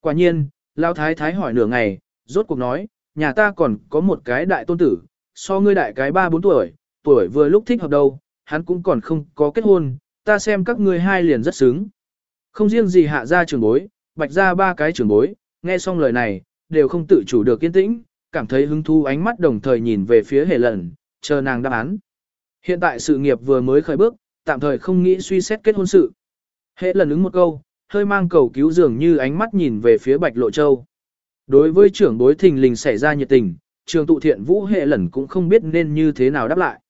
Quả nhiên, lão thái thái hỏi nửa ngày, rốt cuộc nói, nhà ta còn có một cái đại tôn tử, so ngươi đại cái 3-4 tuổi, tuổi vừa lúc thích hợp đâu, hắn cũng còn không có kết hôn, ta xem các ngươi hai liền rất sướng. Không riêng gì hạ ra trường bối, bạch ra ba cái trường bối, nghe xong lời này, đều không tự chủ được kiên tĩnh, cảm thấy hứng thú ánh mắt đồng thời nhìn về phía hề lần, chờ nàng đáp án. Hiện tại sự nghiệp vừa mới khởi bước, tạm thời không nghĩ suy xét kết hôn sự. Hệ lần ứng một câu, hơi mang cầu cứu dường như ánh mắt nhìn về phía Bạch Lộ Châu. Đối với trưởng bối thình lình xảy ra nhiệt tình, trường tụ thiện vũ hệ lần cũng không biết nên như thế nào đáp lại.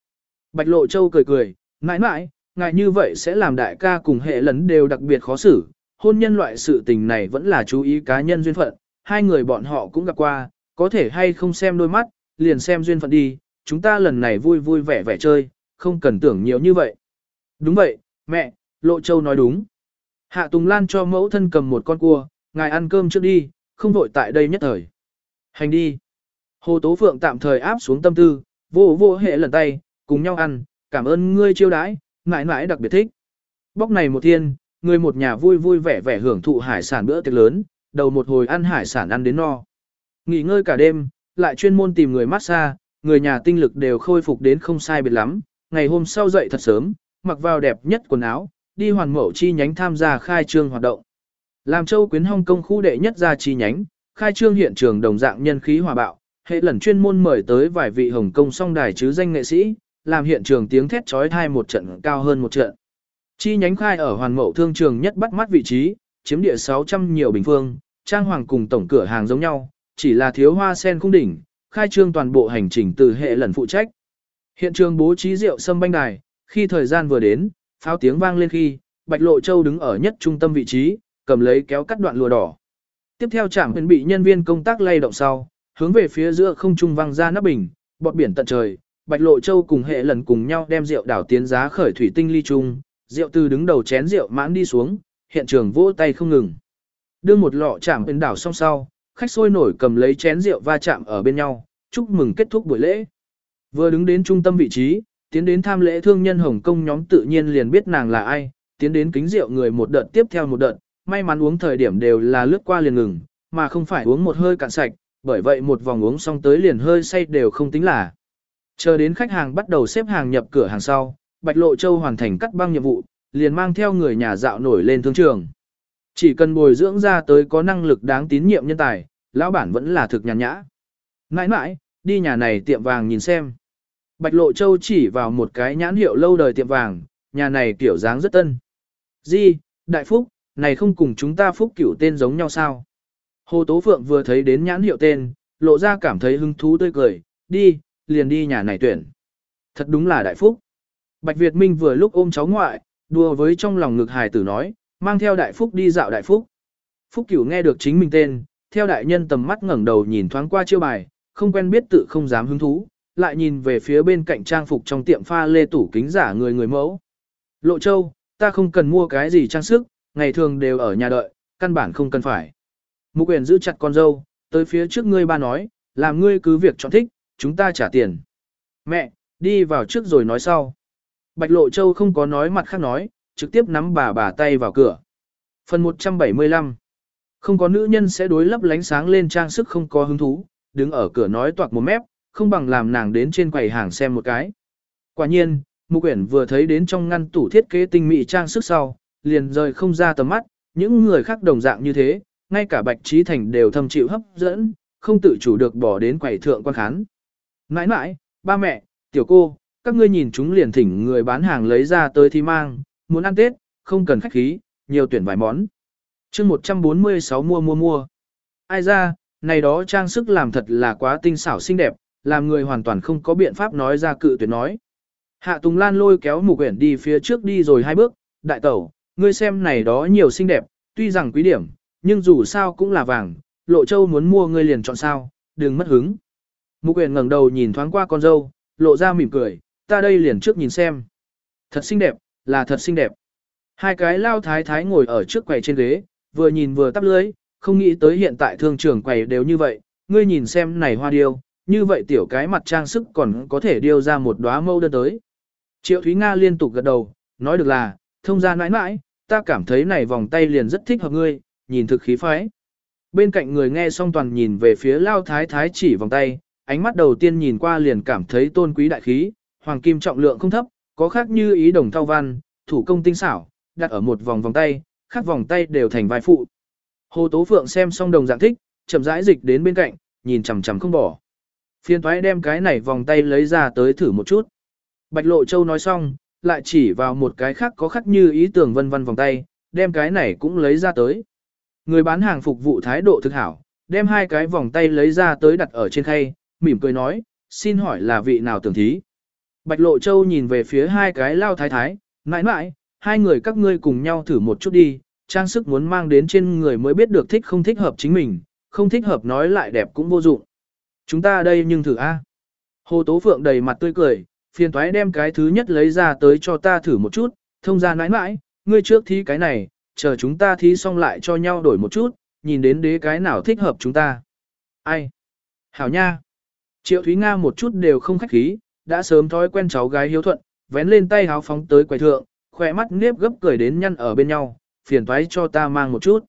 Bạch Lộ Châu cười cười, mãi mãi, ngại như vậy sẽ làm đại ca cùng hệ lần đều đặc biệt khó xử. Hôn nhân loại sự tình này vẫn là chú ý cá nhân duyên phận, hai người bọn họ cũng gặp qua, có thể hay không xem đôi mắt, liền xem duyên phận đi, chúng ta lần này vui vui vẻ vẻ chơi, không cần tưởng nhiều như vậy. Đúng vậy, mẹ, Lộ Châu nói đúng. Hạ Tùng Lan cho mẫu thân cầm một con cua, ngài ăn cơm trước đi, không vội tại đây nhất thời. Hành đi. Hồ Tố Phượng tạm thời áp xuống tâm tư, vô vô hệ lần tay, cùng nhau ăn, cảm ơn ngươi chiêu đãi, mãi mãi đặc biệt thích. Bóc này một thiên, người một nhà vui vui vẻ vẻ hưởng thụ hải sản bữa tiệc lớn, đầu một hồi ăn hải sản ăn đến no. Nghỉ ngơi cả đêm, lại chuyên môn tìm người massage, người nhà tinh lực đều khôi phục đến không sai biệt lắm. Ngày hôm sau dậy thật sớm, mặc vào đẹp nhất quần áo, đi hoàn mẫu chi nhánh tham gia khai trương hoạt động. Làm châu quyến Hong Kong khu đệ nhất ra chi nhánh, khai trương hiện trường đồng dạng nhân khí hòa bạo, hệ lần chuyên môn mời tới vài vị Hồng Kông song đài chứ danh nghệ sĩ, làm hiện trường tiếng thét trói thai một trận cao hơn một trận. Chi nhánh khai ở hoàn mậu thương trường nhất bắt mắt vị trí, chiếm địa 600 nhiều bình phương, trang hoàng cùng tổng cửa hàng giống nhau, chỉ là thiếu hoa sen cung đỉnh, khai trương toàn bộ hành trình từ hệ lần phụ trách. Hiện trường bố trí rượu sâm banh đài, khi thời gian vừa đến, pháo tiếng vang lên khi, Bạch Lộ Châu đứng ở nhất trung tâm vị trí, cầm lấy kéo cắt đoạn lùa đỏ. Tiếp theo chạm huyền bị nhân viên công tác lay động sau, hướng về phía giữa không trung văng ra nắp bình, bọt biển tận trời, Bạch Lộ Châu cùng hệ lần cùng nhau đem rượu đảo tiến giá khởi thủy tinh ly chung, rượu từ đứng đầu chén rượu mãn đi xuống, hiện trường vỗ tay không ngừng. Đưa một lọ chạm bên đảo xong sau, khách sôi nổi cầm lấy chén rượu va chạm ở bên nhau, chúc mừng kết thúc buổi lễ. Vừa đứng đến trung tâm vị trí, tiến đến tham lễ thương nhân Hồng Kông nhóm tự nhiên liền biết nàng là ai, tiến đến kính rượu người một đợt tiếp theo một đợt, may mắn uống thời điểm đều là lướt qua liền ngừng, mà không phải uống một hơi cạn sạch, bởi vậy một vòng uống xong tới liền hơi say đều không tính là. Chờ đến khách hàng bắt đầu xếp hàng nhập cửa hàng sau, Bạch Lộ Châu hoàn thành cắt băng nhiệm vụ, liền mang theo người nhà dạo nổi lên thương trường. Chỉ cần bồi dưỡng ra tới có năng lực đáng tín nhiệm nhân tài, lão bản vẫn là thực nhàn nhã. Mãi mãi, đi nhà này tiệm vàng nhìn xem. Bạch Lộ Châu chỉ vào một cái nhãn hiệu lâu đời tiệm vàng, nhà này kiểu dáng rất tân. Di, Đại Phúc, này không cùng chúng ta Phúc cửu tên giống nhau sao? Hồ Tố Phượng vừa thấy đến nhãn hiệu tên, lộ ra cảm thấy hứng thú tươi cười, đi, liền đi nhà này tuyển. Thật đúng là đại phúc. Bạch Việt Minh vừa lúc ôm cháu ngoại, đùa với trong lòng ngực hài tử nói, mang theo đại phúc đi dạo đại phúc. Phúc cửu nghe được chính mình tên, theo đại nhân tầm mắt ngẩng đầu nhìn thoáng qua chiêu bài, không quen biết tự không dám hứng thú, lại nhìn về phía bên cạnh trang phục trong tiệm pha lê tủ kính giả người người mẫu. Lộ châu, ta không cần mua cái gì trang sức, ngày thường đều ở nhà đợi, căn bản không cần phải. Mục quyền giữ chặt con dâu, tới phía trước ngươi ba nói, làm ngươi cứ việc chọn thích, chúng ta trả tiền. Mẹ, đi vào trước rồi nói sau. Bạch Lộ Châu không có nói mặt khác nói, trực tiếp nắm bà bà tay vào cửa. Phần 175 Không có nữ nhân sẽ đối lấp lánh sáng lên trang sức không có hứng thú, đứng ở cửa nói toạc một mép, không bằng làm nàng đến trên quầy hàng xem một cái. Quả nhiên, Mục Uyển vừa thấy đến trong ngăn tủ thiết kế tinh mỹ trang sức sau, liền rời không ra tầm mắt, những người khác đồng dạng như thế, ngay cả Bạch Trí Thành đều thâm chịu hấp dẫn, không tự chủ được bỏ đến quầy thượng quan khán. Nãi nãi, ba mẹ, tiểu cô, các ngươi nhìn chúng liền thỉnh người bán hàng lấy ra tới thì mang, muốn ăn Tết, không cần khách khí, nhiều tuyển vài món. chương 146 mua mua mua. Ai ra, này đó trang sức làm thật là quá tinh xảo xinh đẹp, làm người hoàn toàn không có biện pháp nói ra cự tuyệt nói. Hạ Tùng Lan lôi kéo mục quyển đi phía trước đi rồi hai bước, đại tẩu, ngươi xem này đó nhiều xinh đẹp, tuy rằng quý điểm, nhưng dù sao cũng là vàng, lộ châu muốn mua ngươi liền chọn sao, đừng mất hứng. Mục quyển ngẩng đầu nhìn thoáng qua con dâu, lộ ra mỉm cười, ta đây liền trước nhìn xem. Thật xinh đẹp, là thật xinh đẹp. Hai cái lao thái thái ngồi ở trước quầy trên ghế, vừa nhìn vừa tắp lưới, không nghĩ tới hiện tại thương trường quầy đều như vậy, ngươi nhìn xem này hoa điêu, như vậy tiểu cái mặt trang sức còn có thể điêu ra một đóa mâu đơn tới. Triệu Thúy Nga liên tục gật đầu, nói được là, thông ra nãi nãi, ta cảm thấy này vòng tay liền rất thích hợp ngươi, nhìn thực khí phái. Bên cạnh người nghe xong toàn nhìn về phía lao thái thái chỉ vòng tay, ánh mắt đầu tiên nhìn qua liền cảm thấy tôn quý đại khí, hoàng kim trọng lượng không thấp, có khác như ý đồng thao văn, thủ công tinh xảo, đặt ở một vòng vòng tay, khác vòng tay đều thành vai phụ. Hồ Tố Phượng xem xong đồng dạng thích, chậm rãi dịch đến bên cạnh, nhìn chằm chằm không bỏ. Phiên thoái đem cái này vòng tay lấy ra tới thử một chút. Bạch Lộ Châu nói xong, lại chỉ vào một cái khác có khắc như ý tưởng vân vân vòng tay, đem cái này cũng lấy ra tới. Người bán hàng phục vụ thái độ thực hảo, đem hai cái vòng tay lấy ra tới đặt ở trên khay, mỉm cười nói, xin hỏi là vị nào tưởng thí. Bạch Lộ Châu nhìn về phía hai cái lao thái thái, mãi mãi, hai người các ngươi cùng nhau thử một chút đi, trang sức muốn mang đến trên người mới biết được thích không thích hợp chính mình, không thích hợp nói lại đẹp cũng vô dụng. Chúng ta đây nhưng thử a. Hồ Tố Phượng đầy mặt tươi cười, phiền toái đem cái thứ nhất lấy ra tới cho ta thử một chút, thông ra nãi nãi, ngươi trước thí cái này, chờ chúng ta thí xong lại cho nhau đổi một chút, nhìn đến đế cái nào thích hợp chúng ta. Ai? Hảo nha. Triệu Thúy Nga một chút đều không khách khí, đã sớm thói quen cháu gái hiếu thuận, vén lên tay háo phóng tới quầy thượng, khỏe mắt nếp gấp cười đến nhăn ở bên nhau, phiền toái cho ta mang một chút.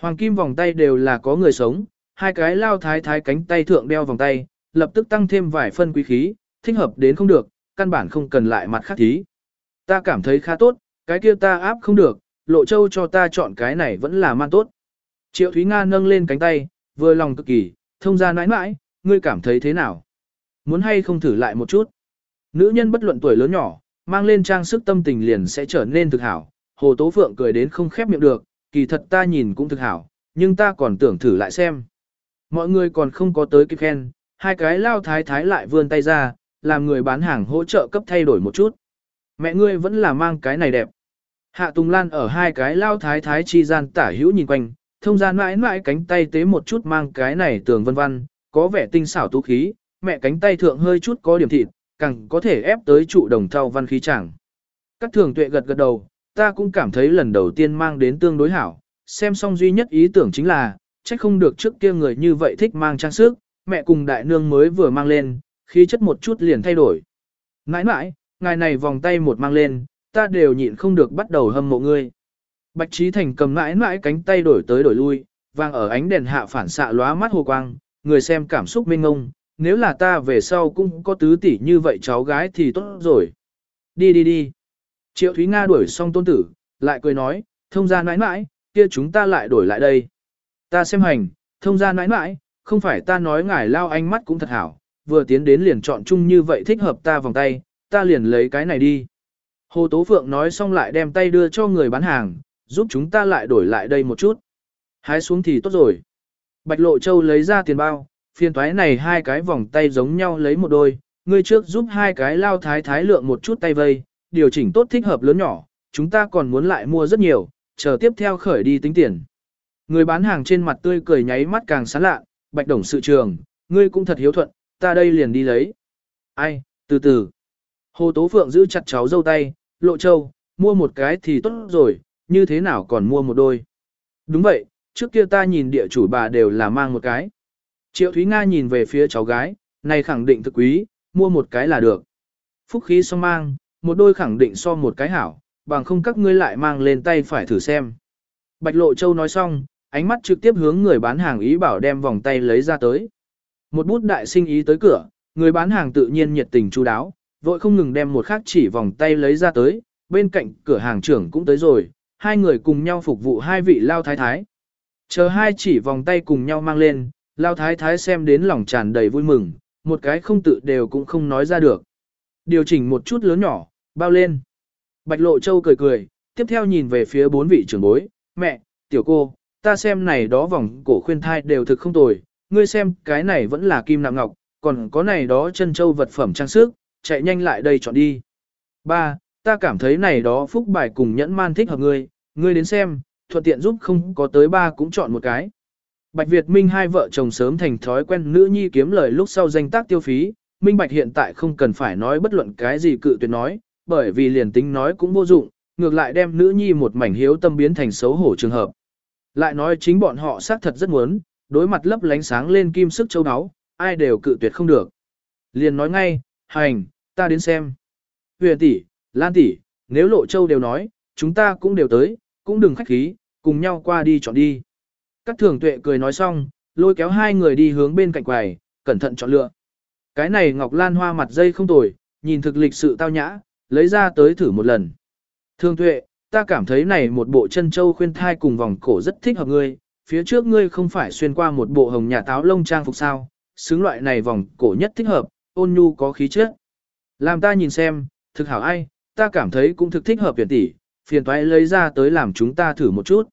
Hoàng kim vòng tay đều là có người sống, hai cái lao thái thái cánh tay thượng đeo vòng tay, lập tức tăng thêm vài phân quý khí, thích hợp đến không được, căn bản không cần lại mặt khác thí. Ta cảm thấy khá tốt, cái kia ta áp không được, lộ châu cho ta chọn cái này vẫn là man tốt. Triệu Thúy Nga nâng lên cánh tay, vừa lòng cực kỳ, thông ra nãi nãi, ngươi cảm thấy thế nào? Muốn hay không thử lại một chút? Nữ nhân bất luận tuổi lớn nhỏ, mang lên trang sức tâm tình liền sẽ trở nên thực hảo. Hồ Tố Phượng cười đến không khép miệng được, kỳ thật ta nhìn cũng thực hảo, nhưng ta còn tưởng thử lại xem. Mọi người còn không có tới kịp khen, hai cái lao thái thái lại vươn tay ra, làm người bán hàng hỗ trợ cấp thay đổi một chút. Mẹ ngươi vẫn là mang cái này đẹp. Hạ Tùng Lan ở hai cái lao thái thái chi gian tả hữu nhìn quanh, thông gian mãi mãi cánh tay tế một chút mang cái này tường vân vân, có vẻ tinh xảo tú khí, mẹ cánh tay thượng hơi chút có điểm thịt, càng có thể ép tới trụ đồng thau văn khí chẳng. Các thường tuệ gật gật đầu, ta cũng cảm thấy lần đầu tiên mang đến tương đối hảo, xem xong duy nhất ý tưởng chính là, chắc không được trước kia người như vậy thích mang trang sức, mẹ cùng đại nương mới vừa mang lên, khí chất một chút liền thay đổi. Nãi nãi, ngài này vòng tay một mang lên, ta đều nhịn không được bắt đầu hâm mộ ngươi. Bạch Trí Thành cầm nãi nãi cánh tay đổi tới đổi lui, vang ở ánh đèn hạ phản xạ lóa mắt hồ quang, người xem cảm xúc mênh ngông, nếu là ta về sau cũng có tứ tỷ như vậy cháu gái thì tốt rồi. Đi đi đi. Triệu Thúy Nga đuổi xong tôn tử, lại cười nói, thông ra nãi nãi, kia chúng ta lại đổi lại đây. Ta xem hành, thông ra nãi nãi, không phải ta nói ngài lao ánh mắt cũng thật hảo, vừa tiến đến liền chọn chung như vậy thích hợp ta vòng tay, ta liền lấy cái này đi. Hồ Tố Phượng nói xong lại đem tay đưa cho người bán hàng, giúp chúng ta lại đổi lại đây một chút. Hái xuống thì tốt rồi. Bạch Lộ Châu lấy ra tiền bao, phiền toái này hai cái vòng tay giống nhau lấy một đôi, ngươi trước giúp hai cái lao thái thái lượng một chút tay vây, điều chỉnh tốt thích hợp lớn nhỏ, chúng ta còn muốn lại mua rất nhiều, chờ tiếp theo khởi đi tính tiền. Người bán hàng trên mặt tươi cười nháy mắt càng sán lạ, bạch đồng sự trường, ngươi cũng thật hiếu thuận, ta đây liền đi lấy. Ai, từ từ. Hồ Tố Phượng giữ chặt cháu dâu tay, lộ châu, mua một cái thì tốt rồi, như thế nào còn mua một đôi. Đúng vậy, trước kia ta nhìn địa chủ bà đều là mang một cái. Triệu Thúy Nga nhìn về phía cháu gái, này khẳng định thực quý, mua một cái là được. Phúc khí song mang, một đôi khẳng định so một cái hảo, bằng không các ngươi lại mang lên tay phải thử xem. Bạch Lộ Châu nói xong, ánh mắt trực tiếp hướng người bán hàng ý bảo đem vòng tay lấy ra tới. Một bút đại sinh ý tới cửa, người bán hàng tự nhiên nhiệt tình chú đáo, vội không ngừng đem một khác chỉ vòng tay lấy ra tới, bên cạnh cửa hàng trưởng cũng tới rồi, hai người cùng nhau phục vụ hai vị lao thái thái. Chờ hai chỉ vòng tay cùng nhau mang lên, lao thái thái xem đến lòng tràn đầy vui mừng, một cái không tự đều cũng không nói ra được. Điều chỉnh một chút lớn nhỏ, bao lên. Bạch Lộ Châu cười cười, tiếp theo nhìn về phía bốn vị trưởng bối, mẹ, tiểu cô, ta xem này đó vòng cổ khuyên thai đều thực không tồi, ngươi xem cái này vẫn là kim nạm ngọc, còn có này đó chân châu vật phẩm trang sức, chạy nhanh lại đây chọn đi. Ba, ta cảm thấy này đó phúc bài cùng nhẫn man thích hợp ngươi, ngươi đến xem, thuận tiện giúp không có tới ba cũng chọn một cái. Bạch Việt Minh hai vợ chồng sớm thành thói quen nữ nhi kiếm lời lúc sau danh tác tiêu phí, Minh Bạch hiện tại không cần phải nói bất luận cái gì cự tuyệt nói, bởi vì liền tính nói cũng vô dụng, ngược lại đem nữ nhi một mảnh hiếu tâm biến thành xấu hổ trường hợp. Lại nói chính bọn họ xác thật rất muốn, đối mặt lấp lánh sáng lên kim sức châu áo, ai đều cự tuyệt không được. Liền nói ngay, hành, ta đến xem. Huyền tỷ, Lan tỷ, nếu lộ châu đều nói, chúng ta cũng đều tới, cũng đừng khách khí, cùng nhau qua đi chọn đi. Các thường tuệ cười nói xong, lôi kéo hai người đi hướng bên cạnh quầy, cẩn thận chọn lựa. Cái này ngọc lan hoa mặt dây không tồi, nhìn thực lịch sự tao nhã, lấy ra tới thử một lần. Thường tuệ, ta cảm thấy này một bộ chân châu khuyên thai cùng vòng cổ rất thích hợp ngươi, phía trước ngươi không phải xuyên qua một bộ hồng nhà táo lông trang phục sao, xứng loại này vòng cổ nhất thích hợp, ôn nhu có khí chất. Làm ta nhìn xem, thực hảo ai, ta cảm thấy cũng thực thích hợp phiền tỷ, phiền toái lấy ra tới làm chúng ta thử một chút.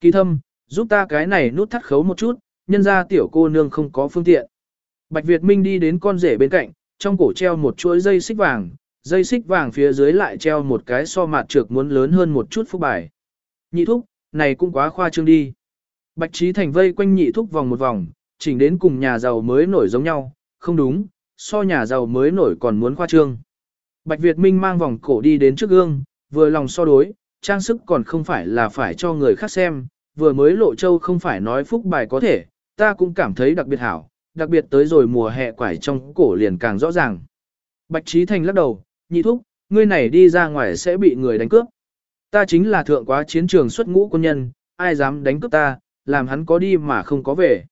Kỳ thâm, giúp ta cái này nút thắt khấu một chút, nhân ra tiểu cô nương không có phương tiện. Bạch Việt Minh đi đến con rể bên cạnh, trong cổ treo một chuỗi dây xích vàng, dây xích vàng phía dưới lại treo một cái so mạt trược muốn lớn hơn một chút phúc bài. Nhị thúc, này cũng quá khoa trương đi. Bạch Trí Thành vây quanh nhị thúc vòng một vòng, chỉnh đến cùng nhà giàu mới nổi giống nhau, không đúng, so nhà giàu mới nổi còn muốn khoa trương. Bạch Việt Minh mang vòng cổ đi đến trước gương, vừa lòng so đối, trang sức còn không phải là phải cho người khác xem, vừa mới lộ châu không phải nói phúc bài có thể, ta cũng cảm thấy đặc biệt hảo, đặc biệt tới rồi mùa hè quải trong cổ liền càng rõ ràng. Bạch Trí Thành lắc đầu, nhị thúc, ngươi này đi ra ngoài sẽ bị người đánh cướp. Ta chính là thượng quá chiến trường xuất ngũ quân nhân, ai dám đánh cướp ta, làm hắn có đi mà không có về.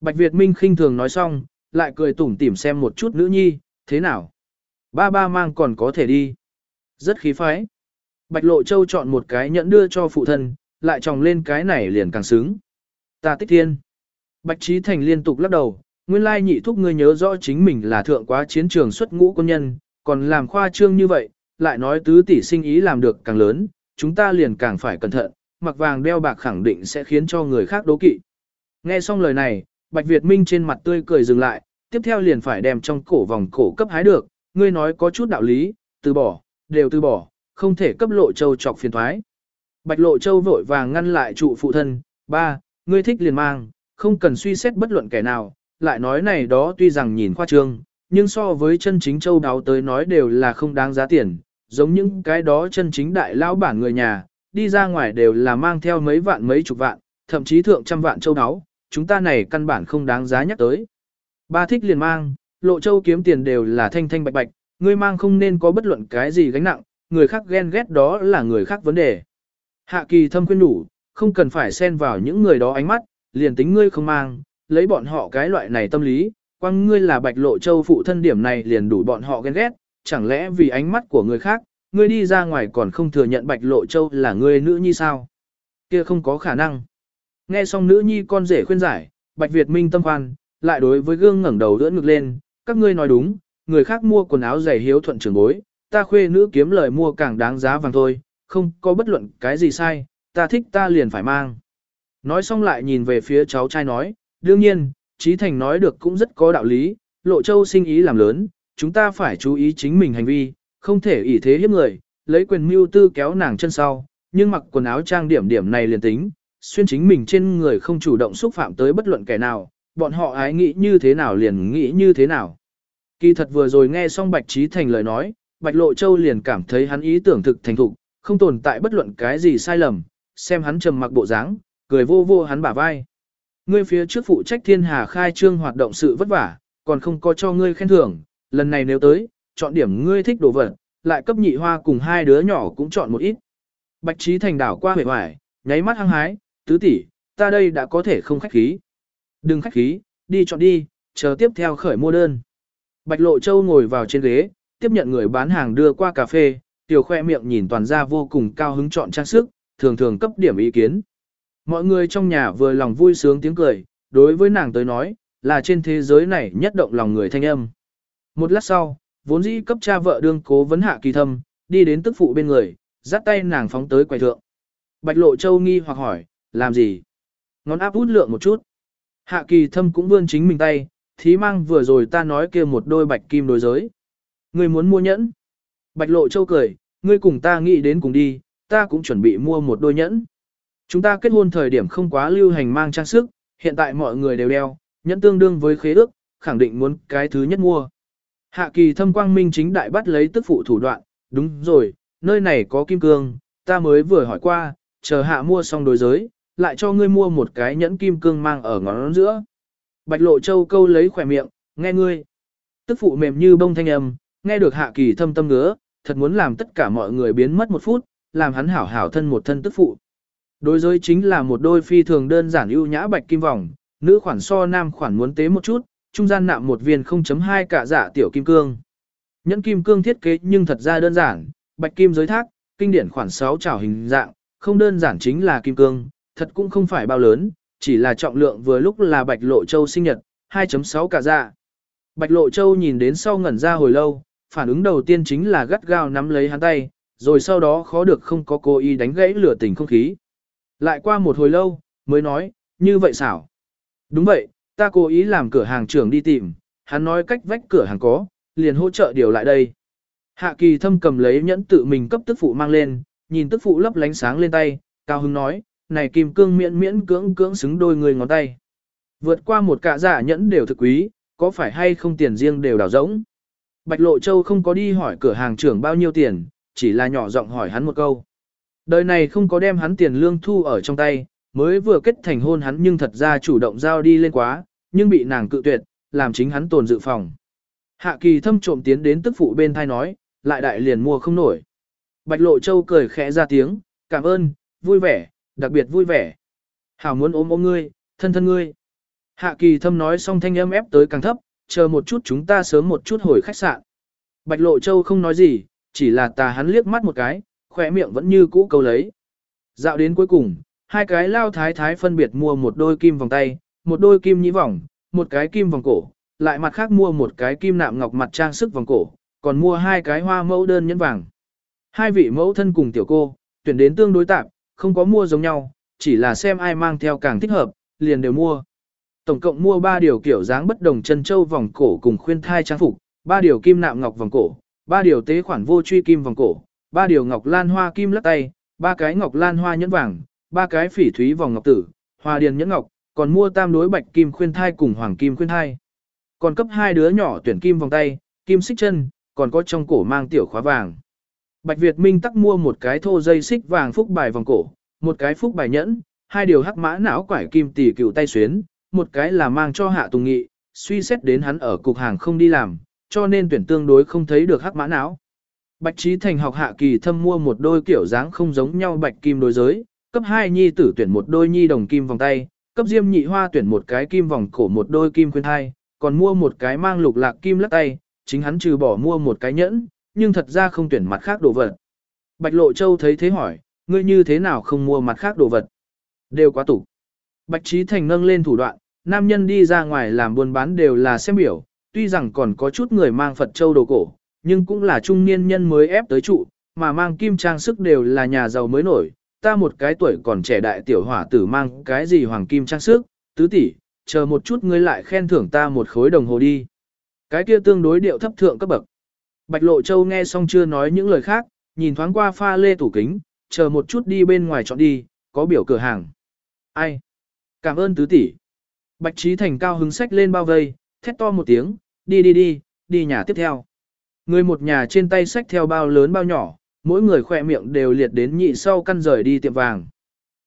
Bạch Việt Minh khinh thường nói xong, lại cười tủm tỉm xem một chút nữ nhi, thế nào? Ba ba mang còn có thể đi. Rất khí phái. Bạch Lộ Châu chọn một cái nhẫn đưa cho phụ thân, lại tròng lên cái này liền càng sướng. Ta tích thiên. Bạch Trí Thành liên tục lắc đầu, nguyên lai nhị thúc ngươi nhớ rõ chính mình là thượng quá chiến trường xuất ngũ quân nhân, còn làm khoa trương như vậy, lại nói tứ tỷ sinh ý làm được càng lớn, chúng ta liền càng phải cẩn thận, mặc vàng đeo bạc khẳng định sẽ khiến cho người khác đố kỵ. Nghe xong lời này, Bạch Việt Minh trên mặt tươi cười dừng lại, tiếp theo liền phải đem trong cổ vòng cổ cấp hái được, ngươi nói có chút đạo lý, từ bỏ, đều từ bỏ, không thể cấp lộ châu chọc phiền thoái. Bạch lộ châu vội vàng ngăn lại trụ phụ thân, ba, ngươi thích liền mang, không cần suy xét bất luận kẻ nào, lại nói này đó tuy rằng nhìn khoa trương, nhưng so với chân chính châu đáo tới nói đều là không đáng giá tiền, giống những cái đó chân chính đại lão bản người nhà, đi ra ngoài đều là mang theo mấy vạn mấy chục vạn, thậm chí thượng trăm vạn châu đáo, chúng ta này căn bản không đáng giá nhắc tới. Ba thích liền mang, lộ châu kiếm tiền đều là thanh thanh bạch bạch, ngươi mang không nên có bất luận cái gì gánh nặng, người khác ghen ghét đó là người khác vấn đề. Hạ kỳ thâm quyên đủ, không cần phải xen vào những người đó ánh mắt, liền tính ngươi không mang, lấy bọn họ cái loại này tâm lý, quăng ngươi là bạch lộ châu phụ thân điểm này liền đủ bọn họ ghen ghét, chẳng lẽ vì ánh mắt của người khác, ngươi đi ra ngoài còn không thừa nhận bạch lộ châu là ngươi nữ nhi sao? Kia không có khả năng. Nghe xong nữ nhi con rể khuyên giải, bạch Việt minh tâm khoan, lại đối với gương ngẩng đầu đỡ ngực lên, các ngươi nói đúng, người khác mua quần áo giày hiếu thuận trưởng bối, ta khuê nữ kiếm lời mua càng đáng giá vàng thôi, không có bất luận cái gì sai, ta thích ta liền phải mang. Nói xong lại nhìn về phía cháu trai nói, đương nhiên, Trí Thành nói được cũng rất có đạo lý, Lộ Châu sinh ý làm lớn, chúng ta phải chú ý chính mình hành vi, không thể ỷ thế hiếp người, lấy quyền mưu tư kéo nàng chân sau, nhưng mặc quần áo trang điểm điểm này liền tính, xuyên chính mình trên người không chủ động xúc phạm tới bất luận kẻ nào, bọn họ ái nghĩ như thế nào liền nghĩ như thế nào. Kỳ thật vừa rồi nghe xong Bạch Trí Thành lời nói, Bạch Lộ Châu liền cảm thấy hắn ý tưởng thực thành thục, không tồn tại bất luận cái gì sai lầm, xem hắn trầm mặc bộ dáng, cười vô vô hắn bả vai. Ngươi phía trước phụ trách thiên hà khai trương hoạt động sự vất vả, còn không có cho ngươi khen thưởng, lần này nếu tới, chọn điểm ngươi thích đồ vật, lại cấp nhị hoa cùng hai đứa nhỏ cũng chọn một ít. Bạch Trí Thành đảo qua vẻ hoài, nháy mắt hăng hái, tứ tỷ, ta đây đã có thể không khách khí. Đừng khách khí, đi chọn đi, chờ tiếp theo khởi mua đơn. Bạch Lộ Châu ngồi vào trên ghế, tiếp nhận người bán hàng đưa qua cà phê, tiểu khoe miệng nhìn toàn ra vô cùng cao hứng chọn trang sức, thường thường cấp điểm ý kiến. Mọi người trong nhà vừa lòng vui sướng tiếng cười, đối với nàng tới nói, là trên thế giới này nhất động lòng người thanh âm. Một lát sau, vốn dĩ cấp cha vợ đương cố vấn hạ kỳ thâm, đi đến tức phụ bên người, dắt tay nàng phóng tới quầy thượng. Bạch lộ châu nghi hoặc hỏi, làm gì? Ngón áp út lượng một chút. Hạ kỳ thâm cũng vươn chính mình tay, thí mang vừa rồi ta nói kia một đôi bạch kim đối giới. Ngươi muốn mua nhẫn? Bạch lộ châu cười, ngươi cùng ta nghĩ đến cùng đi, ta cũng chuẩn bị mua một đôi nhẫn. Chúng ta kết hôn thời điểm không quá lưu hành mang trang sức, hiện tại mọi người đều đeo, nhẫn tương đương với khế ước, khẳng định muốn cái thứ nhất mua. Hạ kỳ thâm quang minh chính đại bắt lấy tức phụ thủ đoạn, đúng rồi, nơi này có kim cương, ta mới vừa hỏi qua, chờ hạ mua xong đối giới, lại cho ngươi mua một cái nhẫn kim cương mang ở ngón giữa. Bạch lộ châu câu lấy khỏe miệng, nghe ngươi. Tức phụ mềm như bông thanh âm, nghe được hạ kỳ thâm tâm ngứa, thật muốn làm tất cả mọi người biến mất một phút, làm hắn hảo hảo thân một thân tức phụ. Đối giới chính là một đôi phi thường đơn giản ưu nhã bạch kim vòng, nữ khoản so nam khoản muốn tế một chút, trung gian nạm một viên 0.2 cả dạ tiểu kim cương. Nhẫn kim cương thiết kế nhưng thật ra đơn giản, bạch kim giới thác, kinh điển khoản 6 trảo hình dạng, không đơn giản chính là kim cương, thật cũng không phải bao lớn, chỉ là trọng lượng vừa lúc là bạch lộ châu sinh nhật, 2.6 cả dạ. Bạch lộ châu nhìn đến sau ngẩn ra hồi lâu, phản ứng đầu tiên chính là gắt gao nắm lấy hắn tay, rồi sau đó khó được không có cố ý đánh gãy lửa tình không khí. Lại qua một hồi lâu, mới nói, như vậy xảo. Đúng vậy, ta cố ý làm cửa hàng trưởng đi tìm, hắn nói cách vách cửa hàng có, liền hỗ trợ điều lại đây. Hạ kỳ thâm cầm lấy nhẫn tự mình cấp tức phụ mang lên, nhìn tức phụ lấp lánh sáng lên tay, cao hứng nói, này kim cương miễn miễn cưỡng cưỡng xứng đôi người ngón tay. Vượt qua một cả giả nhẫn đều thực quý, có phải hay không tiền riêng đều đảo rỗng. Bạch Lộ Châu không có đi hỏi cửa hàng trưởng bao nhiêu tiền, chỉ là nhỏ giọng hỏi hắn một câu. Đời này không có đem hắn tiền lương thu ở trong tay, mới vừa kết thành hôn hắn nhưng thật ra chủ động giao đi lên quá, nhưng bị nàng cự tuyệt, làm chính hắn tồn dự phòng. Hạ kỳ thâm trộm tiến đến tức phụ bên thai nói, lại đại liền mua không nổi. Bạch Lộ Châu cười khẽ ra tiếng, cảm ơn, vui vẻ, đặc biệt vui vẻ. Hảo muốn ôm ôm ngươi, thân thân ngươi. Hạ kỳ thâm nói xong thanh âm ép tới càng thấp, chờ một chút chúng ta sớm một chút hồi khách sạn. Bạch Lộ Châu không nói gì, chỉ là tà hắn liếc mắt một cái, khỏe miệng vẫn như cũ câu lấy. Dạo đến cuối cùng, hai cái lao thái thái phân biệt mua một đôi kim vòng tay, một đôi kim nhĩ vòng, một cái kim vòng cổ, lại mặt khác mua một cái kim nạm ngọc mặt trang sức vòng cổ, còn mua hai cái hoa mẫu đơn nhẫn vàng. Hai vị mẫu thân cùng tiểu cô, tuyển đến tương đối tạm, không có mua giống nhau, chỉ là xem ai mang theo càng thích hợp, liền đều mua. Tổng cộng mua 3 điều kiểu dáng bất đồng chân châu vòng cổ cùng khuyên thai trang phục, 3 điều kim nạm ngọc vòng cổ, 3 điều tế khoản vô truy kim vòng cổ, ba điều ngọc lan hoa kim lắc tay, ba cái ngọc lan hoa nhẫn vàng, ba cái phỉ thúy vòng ngọc tử, hoa điền nhẫn ngọc, còn mua tam đối bạch kim khuyên thai cùng hoàng kim khuyên thai. Còn cấp hai đứa nhỏ tuyển kim vòng tay, kim xích chân, còn có trong cổ mang tiểu khóa vàng. Bạch Việt Minh tắc mua một cái thô dây xích vàng phúc bài vòng cổ, một cái phúc bài nhẫn, hai điều hắc mã não quải kim tỷ cựu tay xuyến, một cái là mang cho hạ tùng nghị, suy xét đến hắn ở cục hàng không đi làm, cho nên tuyển tương đối không thấy được hắc mã não. Bạch Trí Thành học hạ kỳ thâm mua một đôi kiểu dáng không giống nhau bạch kim đối giới, cấp 2 nhi tử tuyển một đôi nhi đồng kim vòng tay, cấp diêm nhị hoa tuyển một cái kim vòng cổ một đôi kim khuyên thai, còn mua một cái mang lục lạc kim lắc tay, chính hắn trừ bỏ mua một cái nhẫn, nhưng thật ra không tuyển mặt khác đồ vật. Bạch Lộ Châu thấy thế hỏi, ngươi như thế nào không mua mặt khác đồ vật? Đều quá tủ. Bạch Trí Thành nâng lên thủ đoạn, nam nhân đi ra ngoài làm buôn bán đều là xem biểu, tuy rằng còn có chút người mang Phật Châu đồ cổ, nhưng cũng là trung niên nhân mới ép tới trụ, mà mang kim trang sức đều là nhà giàu mới nổi. Ta một cái tuổi còn trẻ đại tiểu hỏa tử mang cái gì hoàng kim trang sức, tứ tỷ, chờ một chút ngươi lại khen thưởng ta một khối đồng hồ đi. Cái kia tương đối điệu thấp thượng cấp bậc. Bạch Lộ Châu nghe xong chưa nói những lời khác, nhìn thoáng qua pha lê tủ kính, chờ một chút đi bên ngoài chọn đi, có biểu cửa hàng. Ai? Cảm ơn tứ tỷ. Bạch Trí Thành cao hứng sách lên bao vây, thét to một tiếng, đi đi đi, đi nhà tiếp theo. Người một nhà trên tay sách theo bao lớn bao nhỏ, mỗi người khỏe miệng đều liệt đến nhị sau căn rời đi tiệm vàng.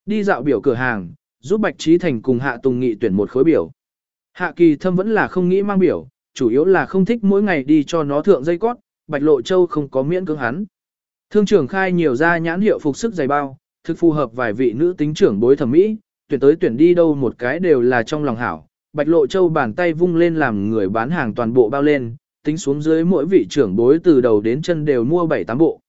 Đi dạo biểu cửa hàng, giúp Bạch Trí Thành cùng Hạ Tùng Nghị tuyển một khối biểu. Hạ Kỳ Thâm vẫn là không nghĩ mang biểu, chủ yếu là không thích mỗi ngày đi cho nó thượng dây cót, Bạch Lộ Châu không có miễn cưỡng hắn. Thương trưởng khai nhiều ra nhãn hiệu phục sức dày bao, thực phù hợp vài vị nữ tính trưởng bối thẩm mỹ, tuyển tới tuyển đi đâu một cái đều là trong lòng hảo. Bạch Lộ Châu bàn tay vung lên làm người bán hàng toàn bộ bao lên, tính xuống dưới mỗi vị trưởng bối từ đầu đến chân đều mua 7-8 bộ.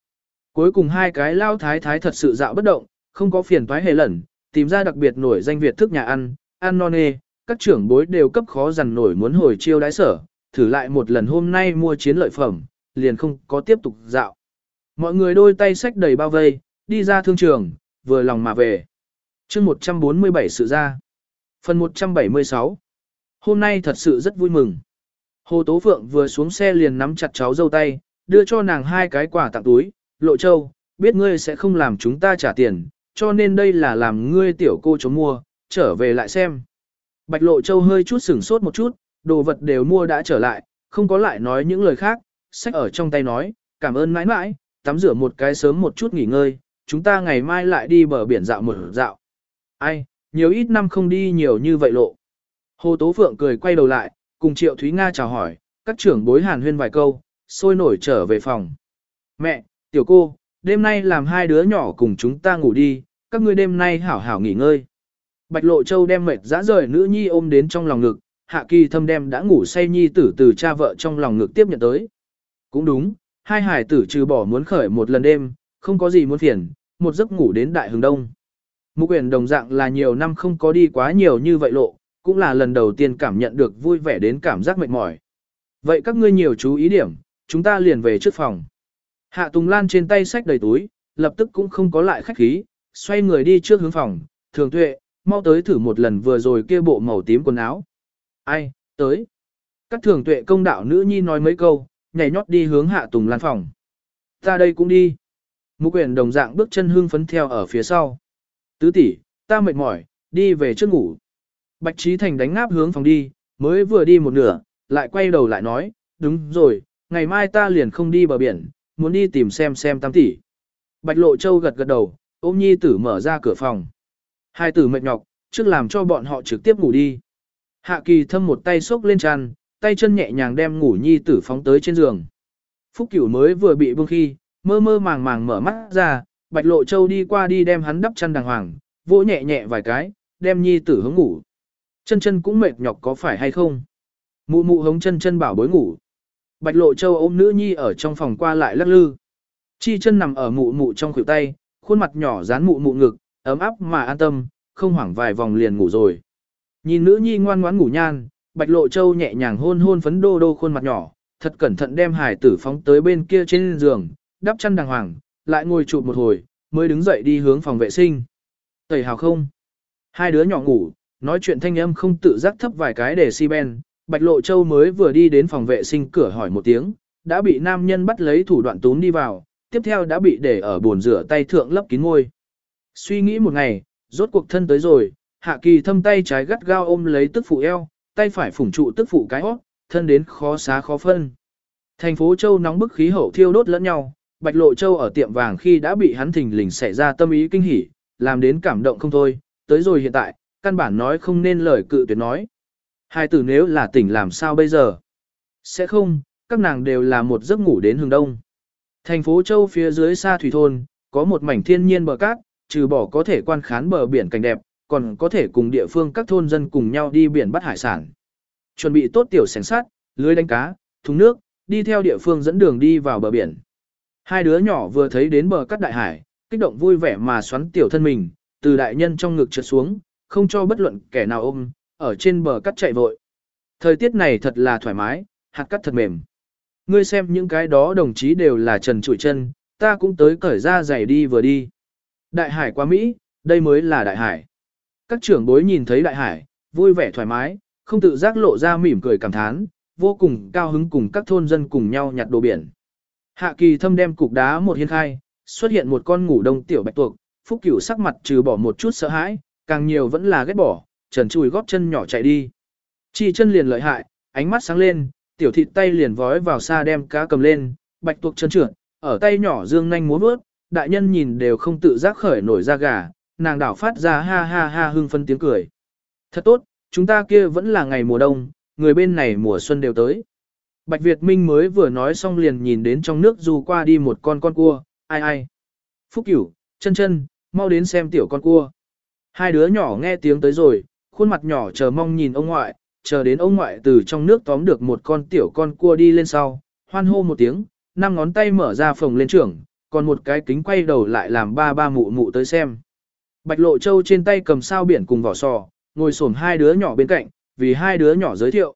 Cuối cùng hai cái lao thái thái thật sự dạo bất động, không có phiền toái hề lẩn, tìm ra đặc biệt nổi danh Việt thức nhà ăn, ăn non nê, các trưởng bối đều cấp khó dằn nổi muốn hồi chiêu đái sở, thử lại một lần hôm nay mua chiến lợi phẩm, liền không có tiếp tục dạo. Mọi người đôi tay sách đầy bao vây, đi ra thương trường, vừa lòng mà về. chương 147 sự ra. Phần 176. Hôm nay thật sự rất vui mừng. Hồ Tố Phượng vừa xuống xe liền nắm chặt cháu dâu tay, đưa cho nàng hai cái quả tặng túi, lộ châu, biết ngươi sẽ không làm chúng ta trả tiền, cho nên đây là làm ngươi tiểu cô chống mua, trở về lại xem. Bạch lộ châu hơi chút sửng sốt một chút, đồ vật đều mua đã trở lại, không có lại nói những lời khác, sách ở trong tay nói, cảm ơn mãi mãi, tắm rửa một cái sớm một chút nghỉ ngơi, chúng ta ngày mai lại đi bờ biển dạo một dạo. Ai, nhiều ít năm không đi nhiều như vậy lộ. Hồ Tố Phượng cười quay đầu lại, cùng Triệu Thúy Nga chào hỏi, các trưởng bối hàn huyên vài câu, sôi nổi trở về phòng. Mẹ, tiểu cô, đêm nay làm hai đứa nhỏ cùng chúng ta ngủ đi, các ngươi đêm nay hảo hảo nghỉ ngơi. Bạch Lộ Châu đem mệt dã rời nữ nhi ôm đến trong lòng ngực, Hạ Kỳ Thâm đem đã ngủ say nhi tử từ cha vợ trong lòng ngực tiếp nhận tới. Cũng đúng, hai hải tử trừ bỏ muốn khởi một lần đêm, không có gì muốn phiền, một giấc ngủ đến đại hướng đông. Mục quyền đồng dạng là nhiều năm không có đi quá nhiều như vậy lộ, cũng là lần đầu tiên cảm nhận được vui vẻ đến cảm giác mệt mỏi. Vậy các ngươi nhiều chú ý điểm, chúng ta liền về trước phòng. Hạ Tùng Lan trên tay sách đầy túi, lập tức cũng không có lại khách khí, xoay người đi trước hướng phòng, thường tuệ, mau tới thử một lần vừa rồi kia bộ màu tím quần áo. Ai, tới. Các thường tuệ công đạo nữ nhi nói mấy câu, nhảy nhót đi hướng Hạ Tùng Lan phòng. Ta đây cũng đi. Mục quyền đồng dạng bước chân hương phấn theo ở phía sau. Tứ tỷ, ta mệt mỏi, đi về trước ngủ. Bạch Trí Thành đánh ngáp hướng phòng đi, mới vừa đi một nửa, lại quay đầu lại nói, đúng rồi, ngày mai ta liền không đi bờ biển, muốn đi tìm xem xem tam tỷ. Bạch Lộ Châu gật gật đầu, ôm nhi tử mở ra cửa phòng. Hai tử mệt nhọc, trước làm cho bọn họ trực tiếp ngủ đi. Hạ kỳ thâm một tay xốc lên tràn, tay chân nhẹ nhàng đem ngủ nhi tử phóng tới trên giường. Phúc cửu mới vừa bị buông khi, mơ mơ màng màng mở mắt ra, Bạch Lộ Châu đi qua đi đem hắn đắp chăn đàng hoàng, vỗ nhẹ nhẹ vài cái, đem nhi tử hướng ngủ. Chân chân cũng mệt nhọc có phải hay không? Mụ mụ hống chân chân bảo bối ngủ. Bạch Lộ Châu ôm nữ nhi ở trong phòng qua lại lắc lư. Chi chân nằm ở mụ mụ trong khuỷu tay, khuôn mặt nhỏ dán mụ mụ ngực, ấm áp mà an tâm, không hoảng vài vòng liền ngủ rồi. Nhìn nữ nhi ngoan ngoãn ngủ nhan, Bạch Lộ Châu nhẹ nhàng hôn hôn phấn đô đô khuôn mặt nhỏ, thật cẩn thận đem hải tử phóng tới bên kia trên giường, đắp chăn đàng hoàng, lại ngồi chụp một hồi, mới đứng dậy đi hướng phòng vệ sinh. Tẩy hào không? Hai đứa nhỏ ngủ, nói chuyện thanh âm không tự giác thấp vài cái để si ben. Bạch Lộ Châu mới vừa đi đến phòng vệ sinh cửa hỏi một tiếng, đã bị nam nhân bắt lấy thủ đoạn túm đi vào, tiếp theo đã bị để ở bồn rửa tay thượng lấp kín ngôi. Suy nghĩ một ngày, rốt cuộc thân tới rồi, Hạ Kỳ thâm tay trái gắt gao ôm lấy tức phụ eo, tay phải phủng trụ tức phụ cái hót, thân đến khó xá khó phân. Thành phố Châu nóng bức khí hậu thiêu đốt lẫn nhau, Bạch Lộ Châu ở tiệm vàng khi đã bị hắn thình lình xảy ra tâm ý kinh hỉ, làm đến cảm động không thôi, tới rồi hiện tại, căn bản nói không nên lời cự tuyệt nói. Hai tử nếu là tỉnh làm sao bây giờ? Sẽ không, các nàng đều là một giấc ngủ đến hướng đông. Thành phố Châu phía dưới xa thủy thôn, có một mảnh thiên nhiên bờ cát, trừ bỏ có thể quan khán bờ biển cảnh đẹp, còn có thể cùng địa phương các thôn dân cùng nhau đi biển bắt hải sản. Chuẩn bị tốt tiểu sẻng sát, lưới đánh cá, thùng nước, đi theo địa phương dẫn đường đi vào bờ biển. Hai đứa nhỏ vừa thấy đến bờ cát đại hải, kích động vui vẻ mà xoắn tiểu thân mình, từ đại nhân trong ngực trượt xuống, không cho bất luận kẻ nào ôm, ở trên bờ cắt chạy vội. Thời tiết này thật là thoải mái, hạt cát thật mềm. Ngươi xem những cái đó đồng chí đều là trần trụi chân, ta cũng tới cởi ra giày đi vừa đi. Đại hải qua Mỹ, đây mới là đại hải. Các trưởng bối nhìn thấy đại hải, vui vẻ thoải mái, không tự giác lộ ra mỉm cười cảm thán, vô cùng cao hứng cùng các thôn dân cùng nhau nhặt đồ biển. Hạ kỳ thâm đem cục đá một hiên khai, xuất hiện một con ngủ đông tiểu bạch tuộc, phúc cửu sắc mặt trừ bỏ một chút sợ hãi, càng nhiều vẫn là ghét bỏ, trần chùi góp chân nhỏ chạy đi. Chi chân liền lợi hại, ánh mắt sáng lên, tiểu thịt tay liền vói vào xa đem cá cầm lên, bạch tuộc chân trượt, ở tay nhỏ dương nhanh múa bước, đại nhân nhìn đều không tự giác khởi nổi ra gà, nàng đảo phát ra ha ha ha hưng phân tiếng cười. Thật tốt, chúng ta kia vẫn là ngày mùa đông, người bên này mùa xuân đều tới. Bạch Việt Minh mới vừa nói xong liền nhìn đến trong nước dù qua đi một con con cua, ai ai. Phúc Cửu, chân chân, mau đến xem tiểu con cua. Hai đứa nhỏ nghe tiếng tới rồi, khuôn mặt nhỏ chờ mong nhìn ông ngoại, chờ đến ông ngoại từ trong nước tóm được một con tiểu con cua đi lên sau, hoan hô một tiếng, năm ngón tay mở ra phồng lên trưởng, còn một cái kính quay đầu lại làm ba ba mụ mụ tới xem. Bạch Lộ Châu trên tay cầm sao biển cùng vỏ sò, ngồi xổm hai đứa nhỏ bên cạnh, vì hai đứa nhỏ giới thiệu.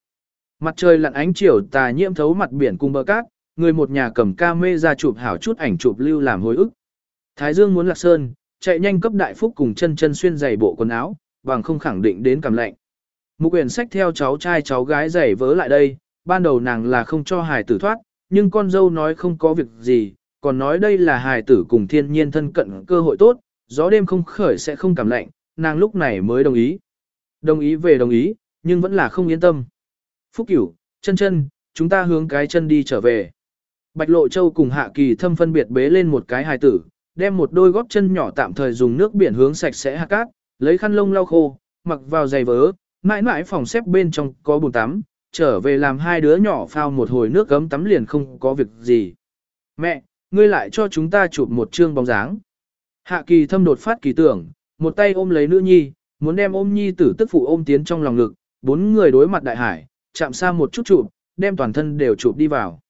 Mặt trời lặn ánh chiều tà nhiễm thấu mặt biển cùng bờ cát, người một nhà cầm ca mê ra chụp hảo chút ảnh chụp lưu làm hồi ức. Thái Dương muốn lạc sơn, chạy nhanh cấp đại phúc cùng chân chân xuyên giày bộ quần áo, bằng không khẳng định đến cảm lạnh. Mục quyền sách theo cháu trai cháu gái giày vớ lại đây, ban đầu nàng là không cho hài tử thoát, nhưng con dâu nói không có việc gì, còn nói đây là hài tử cùng thiên nhiên thân cận cơ hội tốt, gió đêm không khởi sẽ không cảm lạnh, nàng lúc này mới đồng ý. Đồng ý về đồng ý, nhưng vẫn là không yên tâm. Phúc Cửu, chân chân, chúng ta hướng cái chân đi trở về. Bạch Lộ Châu cùng Hạ Kỳ thâm phân biệt bế lên một cái hài tử, đem một đôi góp chân nhỏ tạm thời dùng nước biển hướng sạch sẽ hạt cát, lấy khăn lông lau khô, mặc vào giày vớ, mãi mãi phòng xếp bên trong có bồn tắm, trở về làm hai đứa nhỏ phao một hồi nước gấm tắm liền không có việc gì. Mẹ, ngươi lại cho chúng ta chụp một chương bóng dáng. Hạ kỳ thâm đột phát kỳ tưởng, một tay ôm lấy nữ nhi, muốn đem ôm nhi tử tức phụ ôm tiến trong lòng ngực, bốn người đối mặt đại hải, chạm xa một chút chụp, đem toàn thân đều chụp đi vào.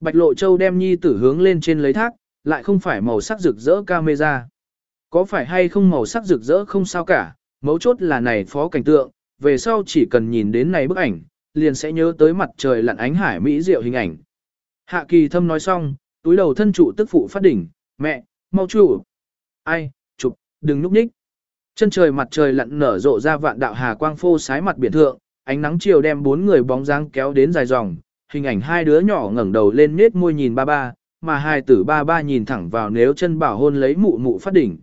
Bạch Lộ Châu đem nhi tử hướng lên trên lấy thác, lại không phải màu sắc rực rỡ camera. Có phải hay không màu sắc rực rỡ không sao cả, mấu chốt là này phó cảnh tượng, về sau chỉ cần nhìn đến này bức ảnh, liền sẽ nhớ tới mặt trời lặn ánh hải mỹ diệu hình ảnh. Hạ kỳ thâm nói xong, túi đầu thân trụ tức phụ phát đỉnh, mẹ, mau chủ. Ai, chụp, đừng núp nhích. Chân trời mặt trời lặn nở rộ ra vạn đạo hà quang phô sái mặt biển thượng, ánh nắng chiều đem bốn người bóng dáng kéo đến dài dòng, hình ảnh hai đứa nhỏ ngẩng đầu lên nết môi nhìn ba ba, mà hai tử ba ba nhìn thẳng vào nếu chân bảo hôn lấy mụ mụ phát đỉnh.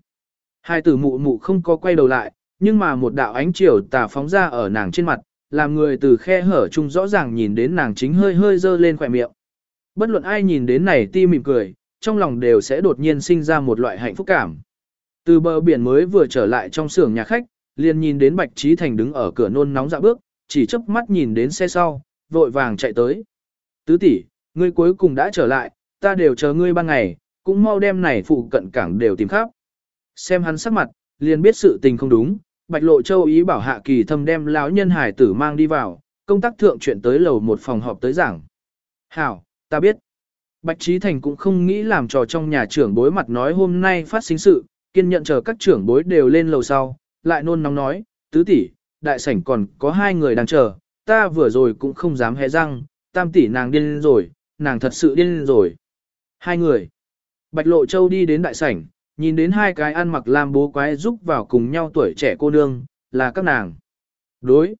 Hai tử mụ mụ không có quay đầu lại, nhưng mà một đạo ánh chiều tà phóng ra ở nàng trên mặt, làm người từ khe hở chung rõ ràng nhìn đến nàng chính hơi hơi dơ lên khỏe miệng. Bất luận ai nhìn đến này ti mỉm cười, trong lòng đều sẽ đột nhiên sinh ra một loại hạnh phúc cảm. Từ bờ biển mới vừa trở lại trong xưởng nhà khách, liền nhìn đến Bạch Trí Thành đứng ở cửa nôn nóng dạ bước, chỉ chớp mắt nhìn đến xe sau, vội vàng chạy tới. Tứ tỷ, ngươi cuối cùng đã trở lại, ta đều chờ ngươi ban ngày, cũng mau đem này phụ cận cảng đều tìm khắp. Xem hắn sắc mặt, liền biết sự tình không đúng, Bạch Lộ Châu ý bảo Hạ Kỳ Thâm đem lão nhân hải tử mang đi vào, công tác thượng chuyện tới lầu một phòng họp tới giảng. Hảo, ta biết. Bạch Trí Thành cũng không nghĩ làm trò trong nhà trưởng bối mặt nói hôm nay phát sinh sự, kiên nhận chờ các trưởng bối đều lên lầu sau, lại nôn nóng nói, tứ tỷ, đại sảnh còn có hai người đang chờ, ta vừa rồi cũng không dám hé răng, tam tỷ nàng điên rồi, nàng thật sự điên rồi. Hai người. Bạch Lộ Châu đi đến đại sảnh, nhìn đến hai cái ăn mặc làm bố quái giúp vào cùng nhau tuổi trẻ cô nương, là các nàng. Đối.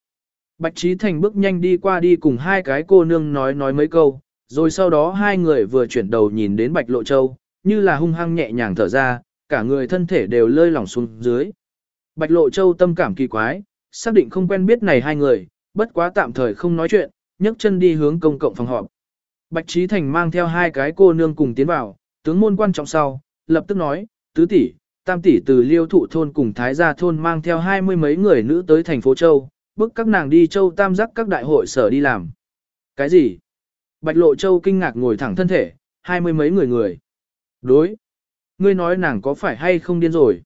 Bạch Trí Thành bước nhanh đi qua đi cùng hai cái cô nương nói nói mấy câu, rồi sau đó hai người vừa chuyển đầu nhìn đến Bạch Lộ Châu, như là hung hăng nhẹ nhàng thở ra, cả người thân thể đều lơi lỏng xuống dưới. Bạch Lộ Châu tâm cảm kỳ quái, xác định không quen biết này hai người, bất quá tạm thời không nói chuyện, nhấc chân đi hướng công cộng phòng họp. Bạch Trí Thành mang theo hai cái cô nương cùng tiến vào, tướng môn quan trọng sau, lập tức nói, tứ tỷ, tam tỷ từ liêu thụ thôn cùng thái gia thôn mang theo hai mươi mấy người nữ tới thành phố Châu, bức các nàng đi Châu tam giác các đại hội sở đi làm. Cái gì? Bạch Lộ Châu kinh ngạc ngồi thẳng thân thể, hai mươi mấy người người. Đối. Ngươi nói nàng có phải hay không điên rồi?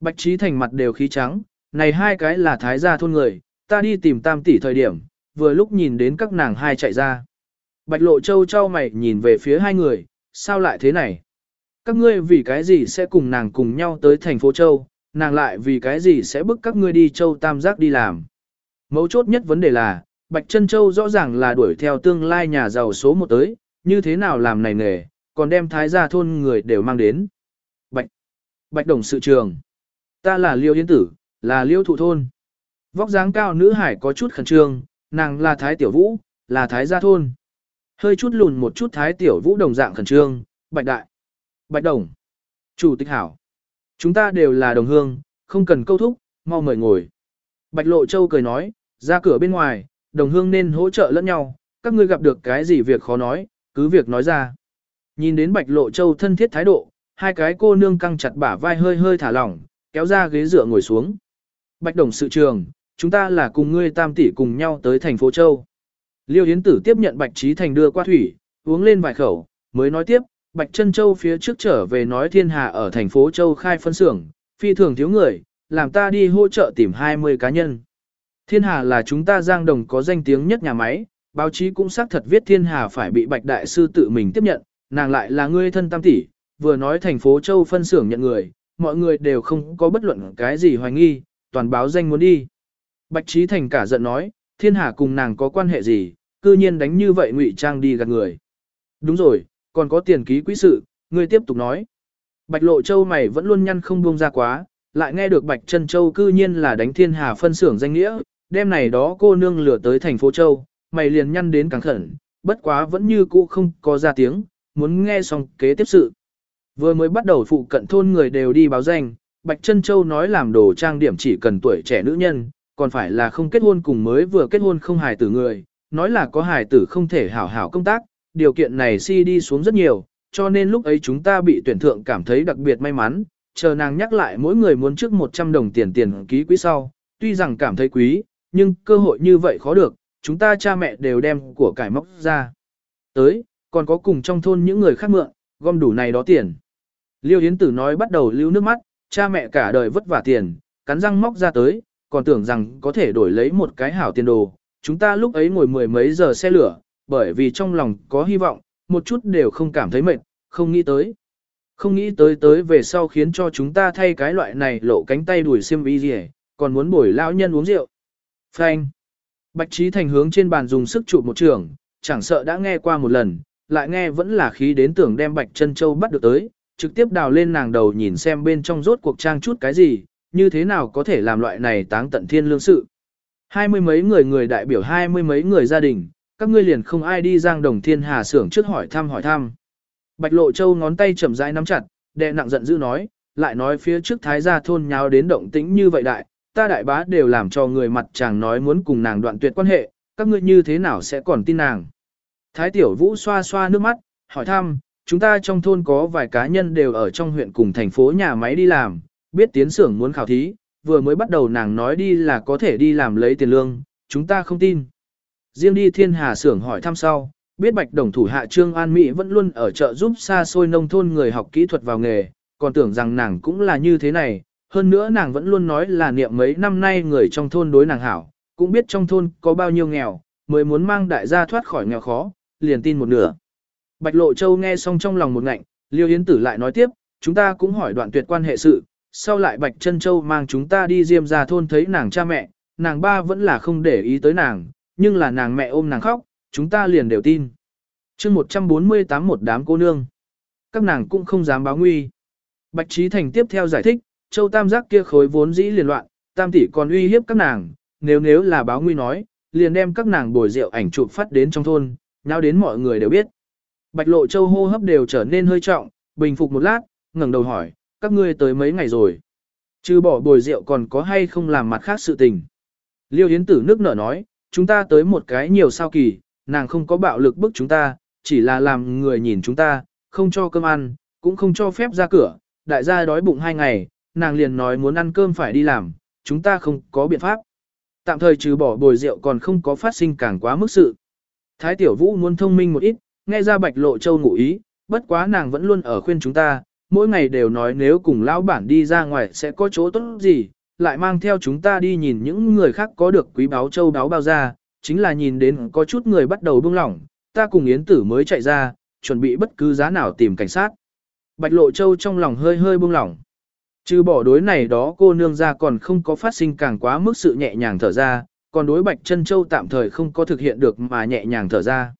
Bạch Trí Thành mặt đều khí trắng, này hai cái là thái gia thôn người, ta đi tìm tam tỷ thời điểm, vừa lúc nhìn đến các nàng hai chạy ra. Bạch Lộ Châu trao mày nhìn về phía hai người, sao lại thế này? Các ngươi vì cái gì sẽ cùng nàng cùng nhau tới thành phố Châu, nàng lại vì cái gì sẽ bức các ngươi đi Châu Tam Giác đi làm? Mấu chốt nhất vấn đề là, Bạch Trân Châu rõ ràng là đuổi theo tương lai nhà giàu số một tới, như thế nào làm này nghề, còn đem thái gia thôn người đều mang đến. Bạch, Bạch Đồng sự trường. Ta là Liêu Yến Tử, là Liêu Thụ Thôn. Vóc dáng cao nữ hải có chút khẩn trương, nàng là Thái Tiểu Vũ, là Thái Gia Thôn. Hơi chút lùn một chút Thái Tiểu Vũ đồng dạng khẩn trương, Bạch Đại. Bạch Đồng. Chủ tịch Hảo. Chúng ta đều là đồng hương, không cần câu thúc, mau mời ngồi. Bạch Lộ Châu cười nói, ra cửa bên ngoài, đồng hương nên hỗ trợ lẫn nhau, các ngươi gặp được cái gì việc khó nói, cứ việc nói ra. Nhìn đến Bạch Lộ Châu thân thiết thái độ, hai cái cô nương căng chặt bả vai hơi hơi thả lỏng, kéo ra ghế dựa ngồi xuống. Bạch Đồng sự trường, chúng ta là cùng ngươi tam tỷ cùng nhau tới thành phố Châu. Liêu Yến Tử tiếp nhận Bạch Trí Thành đưa qua thủy, uống lên vài khẩu, mới nói tiếp, Bạch Trân Châu phía trước trở về nói thiên hà ở thành phố Châu khai phân xưởng, phi thường thiếu người, làm ta đi hỗ trợ tìm 20 cá nhân. Thiên hà là chúng ta giang đồng có danh tiếng nhất nhà máy, báo chí cũng xác thật viết thiên hà phải bị Bạch Đại Sư tự mình tiếp nhận, nàng lại là ngươi thân tam tỷ, vừa nói thành phố Châu phân xưởng nhận người, mọi người đều không có bất luận cái gì hoài nghi, toàn báo danh muốn đi. Bạch Trí Thành cả giận nói, thiên hà cùng nàng có quan hệ gì, cư nhiên đánh như vậy ngụy trang đi gạt người. Đúng rồi, còn có tiền ký quỹ sự, ngươi tiếp tục nói. Bạch Lộ Châu mày vẫn luôn nhăn không buông ra quá, lại nghe được Bạch Trân Châu cư nhiên là đánh thiên hà phân xưởng danh nghĩa, đêm này đó cô nương lửa tới thành phố Châu, mày liền nhăn đến càng khẩn, bất quá vẫn như cũ không có ra tiếng, muốn nghe xong kế tiếp sự. Vừa mới bắt đầu phụ cận thôn người đều đi báo danh, Bạch Trân Châu nói làm đồ trang điểm chỉ cần tuổi trẻ nữ nhân, còn phải là không kết hôn cùng mới vừa kết hôn không hài tử người, nói là có hài tử không thể hảo hảo công tác, điều kiện này si đi xuống rất nhiều, cho nên lúc ấy chúng ta bị tuyển thượng cảm thấy đặc biệt may mắn, chờ nàng nhắc lại mỗi người muốn trước 100 đồng tiền tiền ký quý sau, tuy rằng cảm thấy quý, nhưng cơ hội như vậy khó được, chúng ta cha mẹ đều đem của cải móc ra. Tới, còn có cùng trong thôn những người khác mượn, gom đủ này đó tiền. Liêu Yến Tử nói bắt đầu lưu nước mắt, cha mẹ cả đời vất vả tiền, cắn răng móc ra tới, còn tưởng rằng có thể đổi lấy một cái hảo tiền đồ. Chúng ta lúc ấy ngồi mười mấy giờ xe lửa, bởi vì trong lòng có hy vọng, một chút đều không cảm thấy mệt, không nghĩ tới. Không nghĩ tới tới về sau khiến cho chúng ta thay cái loại này lộ cánh tay đuổi xiêm y gì còn muốn bồi lão nhân uống rượu. Phanh. Bạch Trí Thành hướng trên bàn dùng sức trụ một trường, chẳng sợ đã nghe qua một lần, lại nghe vẫn là khí đến tưởng đem Bạch Chân Châu bắt được tới, trực tiếp đào lên nàng đầu nhìn xem bên trong rốt cuộc trang chút cái gì, như thế nào có thể làm loại này táng tận thiên lương sự. Hai mươi mấy người người đại biểu hai mươi mấy người gia đình, các ngươi liền không ai đi giang đồng thiên hà xưởng trước hỏi thăm hỏi thăm. Bạch Lộ Châu ngón tay chậm rãi nắm chặt, đệ nặng giận dữ nói, lại nói phía trước thái gia thôn nháo đến động tĩnh như vậy đại, ta đại bá đều làm cho người mặt chàng nói muốn cùng nàng đoạn tuyệt quan hệ, các ngươi như thế nào sẽ còn tin nàng. Thái tiểu vũ xoa xoa nước mắt, hỏi thăm, chúng ta trong thôn có vài cá nhân đều ở trong huyện cùng thành phố nhà máy đi làm, biết tiến xưởng muốn khảo thí, vừa mới bắt đầu nàng nói đi là có thể đi làm lấy tiền lương, chúng ta không tin. Riêng đi thiên hà xưởng hỏi thăm sau, biết bạch đồng thủ hạ trương an mỹ vẫn luôn ở chợ giúp xa xôi nông thôn người học kỹ thuật vào nghề, còn tưởng rằng nàng cũng là như thế này, hơn nữa nàng vẫn luôn nói là niệm mấy năm nay người trong thôn đối nàng hảo, cũng biết trong thôn có bao nhiêu nghèo, mới muốn mang đại gia thoát khỏi nghèo khó, liền tin một nửa. Bạch Lộ Châu nghe xong trong lòng một ngạnh, Liêu Yến Tử lại nói tiếp, chúng ta cũng hỏi đoạn tuyệt quan hệ sự, sau lại Bạch Trân Châu mang chúng ta đi diêm ra thôn thấy nàng cha mẹ, nàng ba vẫn là không để ý tới nàng, nhưng là nàng mẹ ôm nàng khóc, chúng ta liền đều tin. chương 148 một đám cô nương. Các nàng cũng không dám báo nguy. Bạch Trí Thành tiếp theo giải thích, Châu Tam giác kia khối vốn dĩ liền loạn, Tam tỷ còn uy hiếp các nàng, nếu nếu là báo nguy nói, liền đem các nàng bồi rượu ảnh chụp phát đến trong thôn, nhau đến mọi người đều biết. Bạch Lộ Châu hô hấp đều trở nên hơi trọng, bình phục một lát, ngẩng đầu hỏi, các ngươi tới mấy ngày rồi? Chứ bỏ bồi rượu còn có hay không làm mặt khác sự tình? Liêu Yến Tử nước nở nói, chúng ta tới một cái nhiều sao kỳ, nàng không có bạo lực bức chúng ta, chỉ là làm người nhìn chúng ta, không cho cơm ăn, cũng không cho phép ra cửa, đại gia đói bụng hai ngày, nàng liền nói muốn ăn cơm phải đi làm, chúng ta không có biện pháp. Tạm thời trừ bỏ bồi rượu còn không có phát sinh càng quá mức sự. Thái Tiểu Vũ muốn thông minh một ít, nghe ra Bạch Lộ Châu ngụ ý, bất quá nàng vẫn luôn ở khuyên chúng ta, mỗi ngày đều nói nếu cùng lão bản đi ra ngoài sẽ có chỗ tốt gì, lại mang theo chúng ta đi nhìn những người khác có được quý báo châu báo bao ra, chính là nhìn đến có chút người bắt đầu buông lỏng, ta cùng Yến Tử mới chạy ra, chuẩn bị bất cứ giá nào tìm cảnh sát. Bạch Lộ Châu trong lòng hơi hơi buông lỏng. Trừ bỏ đối này đó cô nương ra còn không có phát sinh càng quá mức sự nhẹ nhàng thở ra, còn đối Bạch Trân Châu tạm thời không có thực hiện được mà nhẹ nhàng thở ra.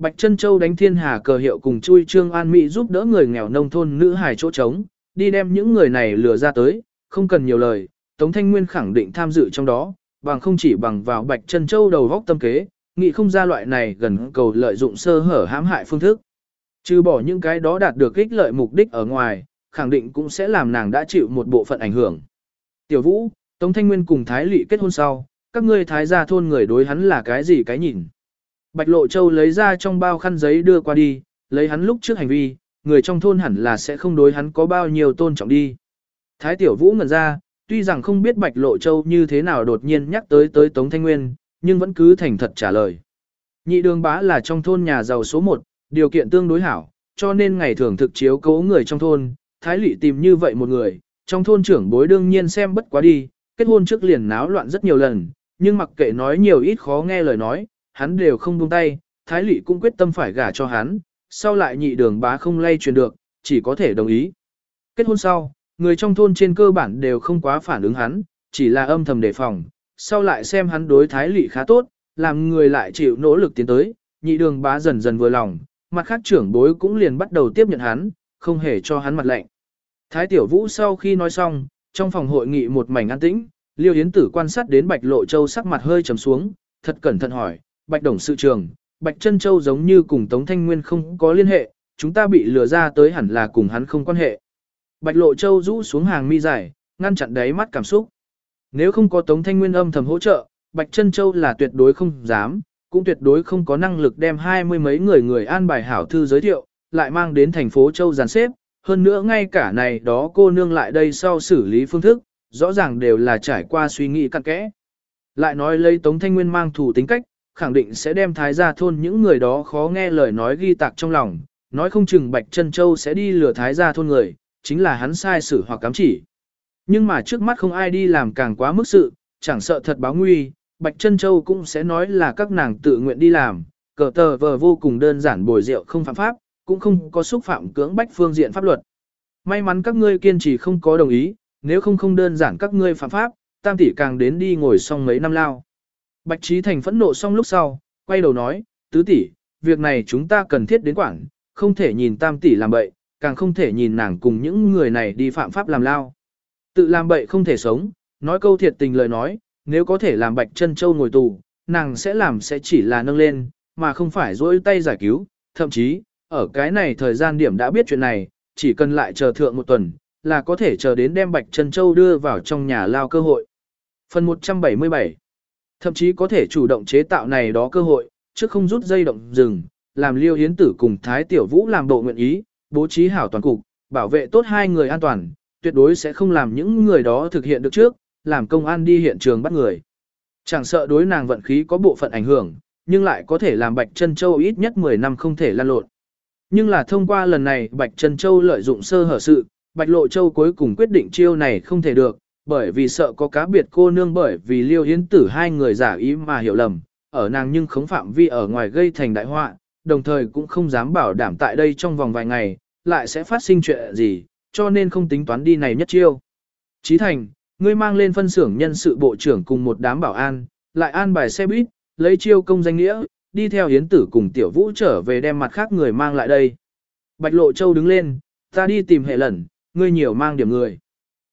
Bạch Trân Châu đánh thiên hà cờ hiệu cùng chui trương an mỹ giúp đỡ người nghèo nông thôn nữ hài chỗ trống, đi đem những người này lừa ra tới, không cần nhiều lời, Tống Thanh Nguyên khẳng định tham dự trong đó, bằng không chỉ bằng vào Bạch Trân Châu đầu góc tâm kế, nghĩ không ra loại này gần cầu lợi dụng sơ hở hãm hại phương thức. Trừ bỏ những cái đó đạt được ích lợi mục đích ở ngoài, khẳng định cũng sẽ làm nàng đã chịu một bộ phận ảnh hưởng. Tiểu Vũ, Tống Thanh Nguyên cùng Thái Lệ kết hôn sau, các ngươi thái gia thôn người đối hắn là cái gì cái nhìn. Bạch Lộ Châu lấy ra trong bao khăn giấy đưa qua đi, lấy hắn lúc trước hành vi, người trong thôn hẳn là sẽ không đối hắn có bao nhiêu tôn trọng đi. Thái Tiểu Vũ ngẩn ra, tuy rằng không biết Bạch Lộ Châu như thế nào đột nhiên nhắc tới tới Tống Thanh Nguyên, nhưng vẫn cứ thành thật trả lời. Nhị đường bá là trong thôn nhà giàu số 1, điều kiện tương đối hảo, cho nên ngày thường thực chiếu cố người trong thôn, Thái Lị tìm như vậy một người, trong thôn trưởng bối đương nhiên xem bất quá đi, kết hôn trước liền náo loạn rất nhiều lần, nhưng mặc kệ nói nhiều ít khó nghe lời nói, hắn đều không buông tay, Thái Lị cũng quyết tâm phải gả cho hắn, sau lại nhị đường bá không lay truyền được, chỉ có thể đồng ý. Kết hôn sau, người trong thôn trên cơ bản đều không quá phản ứng hắn, chỉ là âm thầm đề phòng, sau lại xem hắn đối Thái Lị khá tốt, làm người lại chịu nỗ lực tiến tới, nhị đường bá dần dần vừa lòng, mặt khác trưởng bối cũng liền bắt đầu tiếp nhận hắn, không hề cho hắn mặt lạnh. Thái Tiểu Vũ sau khi nói xong, trong phòng hội nghị một mảnh an tĩnh, Liêu Yến Tử quan sát đến Bạch Lộ Châu sắc mặt hơi trầm xuống, thật cẩn thận hỏi, Bạch Đồng sự trường, Bạch Trân Châu giống như cùng Tống Thanh Nguyên không có liên hệ, chúng ta bị lừa ra tới hẳn là cùng hắn không quan hệ. Bạch Lộ Châu rũ xuống hàng mi dài, ngăn chặn đáy mắt cảm xúc. Nếu không có Tống Thanh Nguyên âm thầm hỗ trợ, Bạch Trân Châu là tuyệt đối không dám, cũng tuyệt đối không có năng lực đem hai mươi mấy người người an bài hảo thư giới thiệu, lại mang đến thành phố Châu giàn xếp, hơn nữa ngay cả này đó cô nương lại đây sau xử lý phương thức, rõ ràng đều là trải qua suy nghĩ cặn kẽ. Lại nói lấy Tống Thanh Nguyên mang thủ tính cách, khẳng định sẽ đem thái gia thôn những người đó khó nghe lời nói ghi tạc trong lòng, nói không chừng Bạch Trân Châu sẽ đi lừa thái gia thôn người, chính là hắn sai xử hoặc cám chỉ. Nhưng mà trước mắt không ai đi làm càng quá mức sự, chẳng sợ thật báo nguy, Bạch Trân Châu cũng sẽ nói là các nàng tự nguyện đi làm, cờ tờ vờ vô cùng đơn giản bồi rượu không phạm pháp, cũng không có xúc phạm cưỡng bách phương diện pháp luật. May mắn các ngươi kiên trì không có đồng ý, nếu không không đơn giản các ngươi phạm pháp, tam tỷ càng đến đi ngồi xong mấy năm lao. Bạch Trí Thành phẫn nộ xong lúc sau, quay đầu nói, tứ tỷ, việc này chúng ta cần thiết đến quản, không thể nhìn tam tỷ làm bậy, càng không thể nhìn nàng cùng những người này đi phạm pháp làm lao. Tự làm bậy không thể sống, nói câu thiệt tình lời nói, nếu có thể làm Bạch Chân Châu ngồi tù, nàng sẽ làm sẽ chỉ là nâng lên, mà không phải dỗi tay giải cứu, thậm chí, ở cái này thời gian điểm đã biết chuyện này, chỉ cần lại chờ thượng một tuần, là có thể chờ đến đem Bạch Trân Châu đưa vào trong nhà lao cơ hội. Phần 177 Thậm chí có thể chủ động chế tạo này đó cơ hội, chứ không rút dây động dừng, làm Liêu Hiến Tử cùng Thái Tiểu Vũ làm bộ nguyện ý, bố trí hảo toàn cục, bảo vệ tốt hai người an toàn, tuyệt đối sẽ không làm những người đó thực hiện được trước, làm công an đi hiện trường bắt người. Chẳng sợ đối nàng vận khí có bộ phận ảnh hưởng, nhưng lại có thể làm Bạch Trân Châu ít nhất 10 năm không thể lan lộn. Nhưng là thông qua lần này Bạch Trân Châu lợi dụng sơ hở sự, Bạch Lộ Châu cuối cùng quyết định chiêu này không thể được, bởi vì sợ có cá biệt cô nương bởi vì Liêu Hiến Tử hai người giả ý mà hiểu lầm, ở nàng nhưng khống phạm vi ở ngoài gây thành đại họa, đồng thời cũng không dám bảo đảm tại đây trong vòng vài ngày, lại sẽ phát sinh chuyện gì, cho nên không tính toán đi này nhất chiêu. Chí Thành, ngươi mang lên phân xưởng nhân sự bộ trưởng cùng một đám bảo an, lại an bài xe buýt, lấy chiêu công danh nghĩa, đi theo hiến tử cùng tiểu vũ trở về đem mặt khác người mang lại đây. Bạch Lộ Châu đứng lên, ta đi tìm hệ lẩn, ngươi nhiều mang điểm người.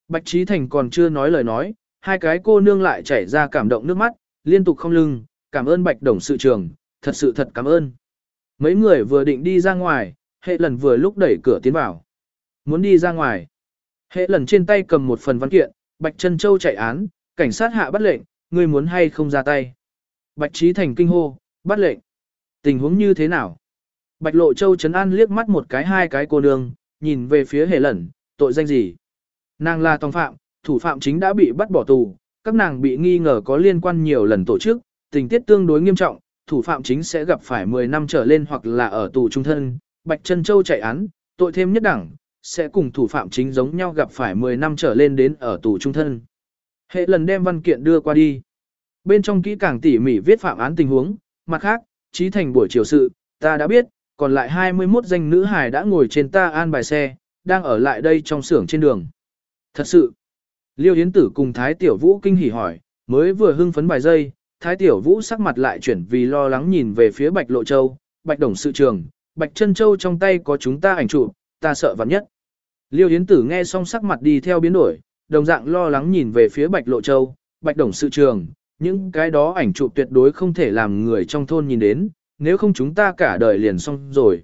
Bạch Trí Thành còn chưa nói lời nói, hai cái cô nương lại chảy ra cảm động nước mắt, liên tục không lưng, cảm ơn Bạch Đồng sự trường, thật sự thật cảm ơn. Mấy người vừa định đi ra ngoài, hệ lần vừa lúc đẩy cửa tiến vào. Muốn đi ra ngoài. Hệ lần trên tay cầm một phần văn kiện, Bạch Trân Châu chạy án, cảnh sát hạ bắt lệnh, ngươi muốn hay không ra tay. Bạch Trí Thành kinh hô, bắt lệnh. Tình huống như thế nào? Bạch Lộ Châu chấn an liếc mắt một cái hai cái cô nương, nhìn về phía hệ Lần, tội danh gì? Nàng là tòng phạm, thủ phạm chính đã bị bắt bỏ tù, các nàng bị nghi ngờ có liên quan nhiều lần tổ chức, tình tiết tương đối nghiêm trọng, thủ phạm chính sẽ gặp phải 10 năm trở lên hoặc là ở tù trung thân. Bạch Trân Châu chạy án, tội thêm nhất đẳng, sẽ cùng thủ phạm chính giống nhau gặp phải 10 năm trở lên đến ở tù trung thân. Hệ lần đem văn kiện đưa qua đi. Bên trong kỹ càng tỉ mỉ viết phạm án tình huống, mặt khác, trí thành buổi chiều sự, ta đã biết, còn lại 21 danh nữ hài đã ngồi trên ta an bài xe, đang ở lại đây trong xưởng trên đường. Thật sự, Liêu Yến Tử cùng Thái Tiểu Vũ kinh hỉ hỏi, mới vừa hưng phấn vài giây, Thái Tiểu Vũ sắc mặt lại chuyển vì lo lắng nhìn về phía Bạch Lộ Châu, Bạch Đồng sự trường, Bạch Trân Châu trong tay có chúng ta ảnh chụp, ta sợ vắn nhất. Liêu Yến Tử nghe xong sắc mặt đi theo biến đổi, đồng dạng lo lắng nhìn về phía Bạch Lộ Châu, Bạch Đồng sự trường, những cái đó ảnh chụp tuyệt đối không thể làm người trong thôn nhìn đến, nếu không chúng ta cả đời liền xong rồi.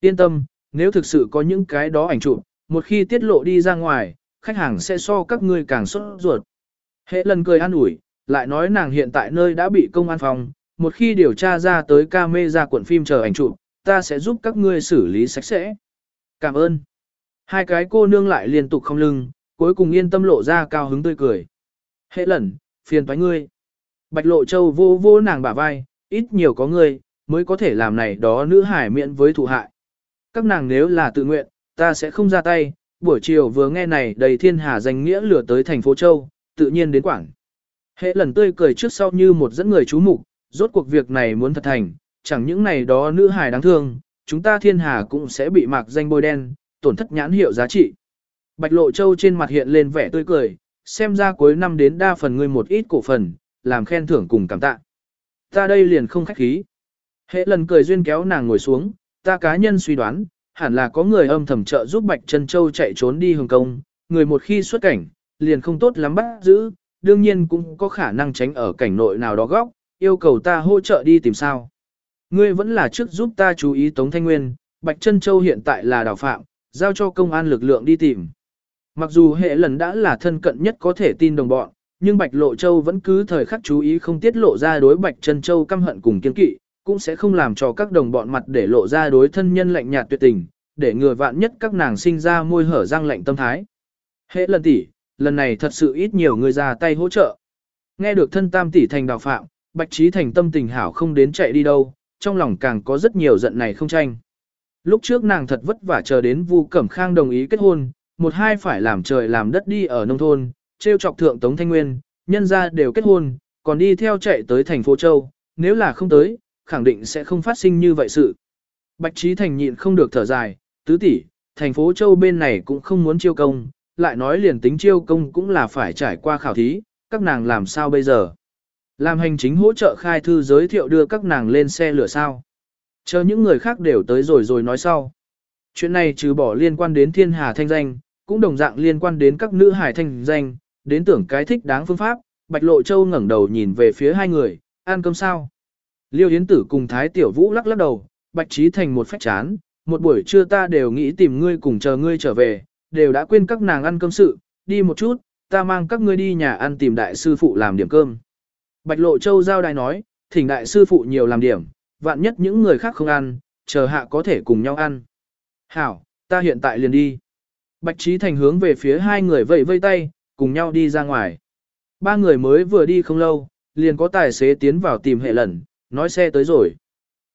Yên tâm, nếu thực sự có những cái đó ảnh chụp, một khi tiết lộ đi ra ngoài, khách hàng sẽ so các ngươi càng sốt ruột. Hệ lần cười an ủi, lại nói nàng hiện tại nơi đã bị công an phòng, một khi điều tra ra tới ca mê ra cuộn phim chờ ảnh chụp, ta sẽ giúp các ngươi xử lý sạch sẽ. Cảm ơn. Hai cái cô nương lại liên tục không lưng, cuối cùng yên tâm lộ ra cao hứng tươi cười. Hệ lần, phiền toái ngươi. Bạch lộ châu vô vô nàng bả vai, ít nhiều có ngươi, mới có thể làm này đó nữ hải miễn với thụ hại. Các nàng nếu là tự nguyện, ta sẽ không ra tay, buổi chiều vừa nghe này đầy thiên hà danh nghĩa lửa tới thành phố Châu, tự nhiên đến quảng. Hệ lần tươi cười trước sau như một dẫn người chú mục, rốt cuộc việc này muốn thật thành, chẳng những này đó nữ hài đáng thương, chúng ta thiên hà cũng sẽ bị mạc danh bôi đen, tổn thất nhãn hiệu giá trị. Bạch Lộ Châu trên mặt hiện lên vẻ tươi cười, xem ra cuối năm đến đa phần ngươi một ít cổ phần, làm khen thưởng cùng cảm tạ. Ta đây liền không khách khí. Hệ lần cười duyên kéo nàng ngồi xuống, ta cá nhân suy đoán, hẳn là có người âm thầm trợ giúp Bạch Trân Châu chạy trốn đi Hồng Kông, người một khi xuất cảnh, liền không tốt lắm bắt giữ, đương nhiên cũng có khả năng tránh ở cảnh nội nào đó góc, yêu cầu ta hỗ trợ đi tìm sao. Ngươi vẫn là trước giúp ta chú ý Tống Thanh Nguyên, Bạch Trân Châu hiện tại là đào phạm, giao cho công an lực lượng đi tìm. Mặc dù hệ lần đã là thân cận nhất có thể tin đồng bọn, nhưng Bạch Lộ Châu vẫn cứ thời khắc chú ý không tiết lộ ra đối Bạch Trân Châu căm hận cùng kiên kỵ, cũng sẽ không làm cho các đồng bọn mặt để lộ ra đối thân nhân lạnh nhạt tuyệt tình, để ngừa vạn nhất các nàng sinh ra môi hở răng lạnh tâm thái. Hệ lần tỷ, lần này thật sự ít nhiều người ra tay hỗ trợ. Nghe được thân tam tỷ thành đào phạm, Bạch Trí thành tâm tình hảo không đến chạy đi đâu, trong lòng càng có rất nhiều giận này không tranh. Lúc trước nàng thật vất vả chờ đến Vu Cẩm Khang đồng ý kết hôn, một hai phải làm trời làm đất đi ở nông thôn, trêu chọc thượng Tống Thanh Nguyên, nhân ra đều kết hôn, còn đi theo chạy tới thành phố Châu, nếu là không tới, khẳng định sẽ không phát sinh như vậy sự. Bạch Trí Thành nhịn không được thở dài, tứ tỷ, thành phố Châu bên này cũng không muốn chiêu công, lại nói liền tính chiêu công cũng là phải trải qua khảo thí, các nàng làm sao bây giờ? Làm hành chính hỗ trợ khai thư giới thiệu đưa các nàng lên xe lửa sao? Chờ những người khác đều tới rồi rồi nói sau. Chuyện này trừ bỏ liên quan đến thiên hà thanh danh, cũng đồng dạng liên quan đến các nữ hải thanh danh, đến tưởng cái thích đáng phương pháp, Bạch Lộ Châu ngẩng đầu nhìn về phía hai người, ăn cơm sao? Liêu Yến Tử cùng Thái Tiểu Vũ lắc lắc đầu, Bạch Trí thành một phách chán, một buổi trưa ta đều nghĩ tìm ngươi cùng chờ ngươi trở về, đều đã quên các nàng ăn cơm sự, đi một chút, ta mang các ngươi đi nhà ăn tìm đại sư phụ làm điểm cơm. Bạch Lộ Châu giao đài nói, thỉnh đại sư phụ nhiều làm điểm, vạn nhất những người khác không ăn, chờ hạ có thể cùng nhau ăn. Hảo, ta hiện tại liền đi. Bạch Trí Thành hướng về phía hai người vẫy vây tay, cùng nhau đi ra ngoài. Ba người mới vừa đi không lâu, liền có tài xế tiến vào tìm hệ lần, nói xe tới rồi.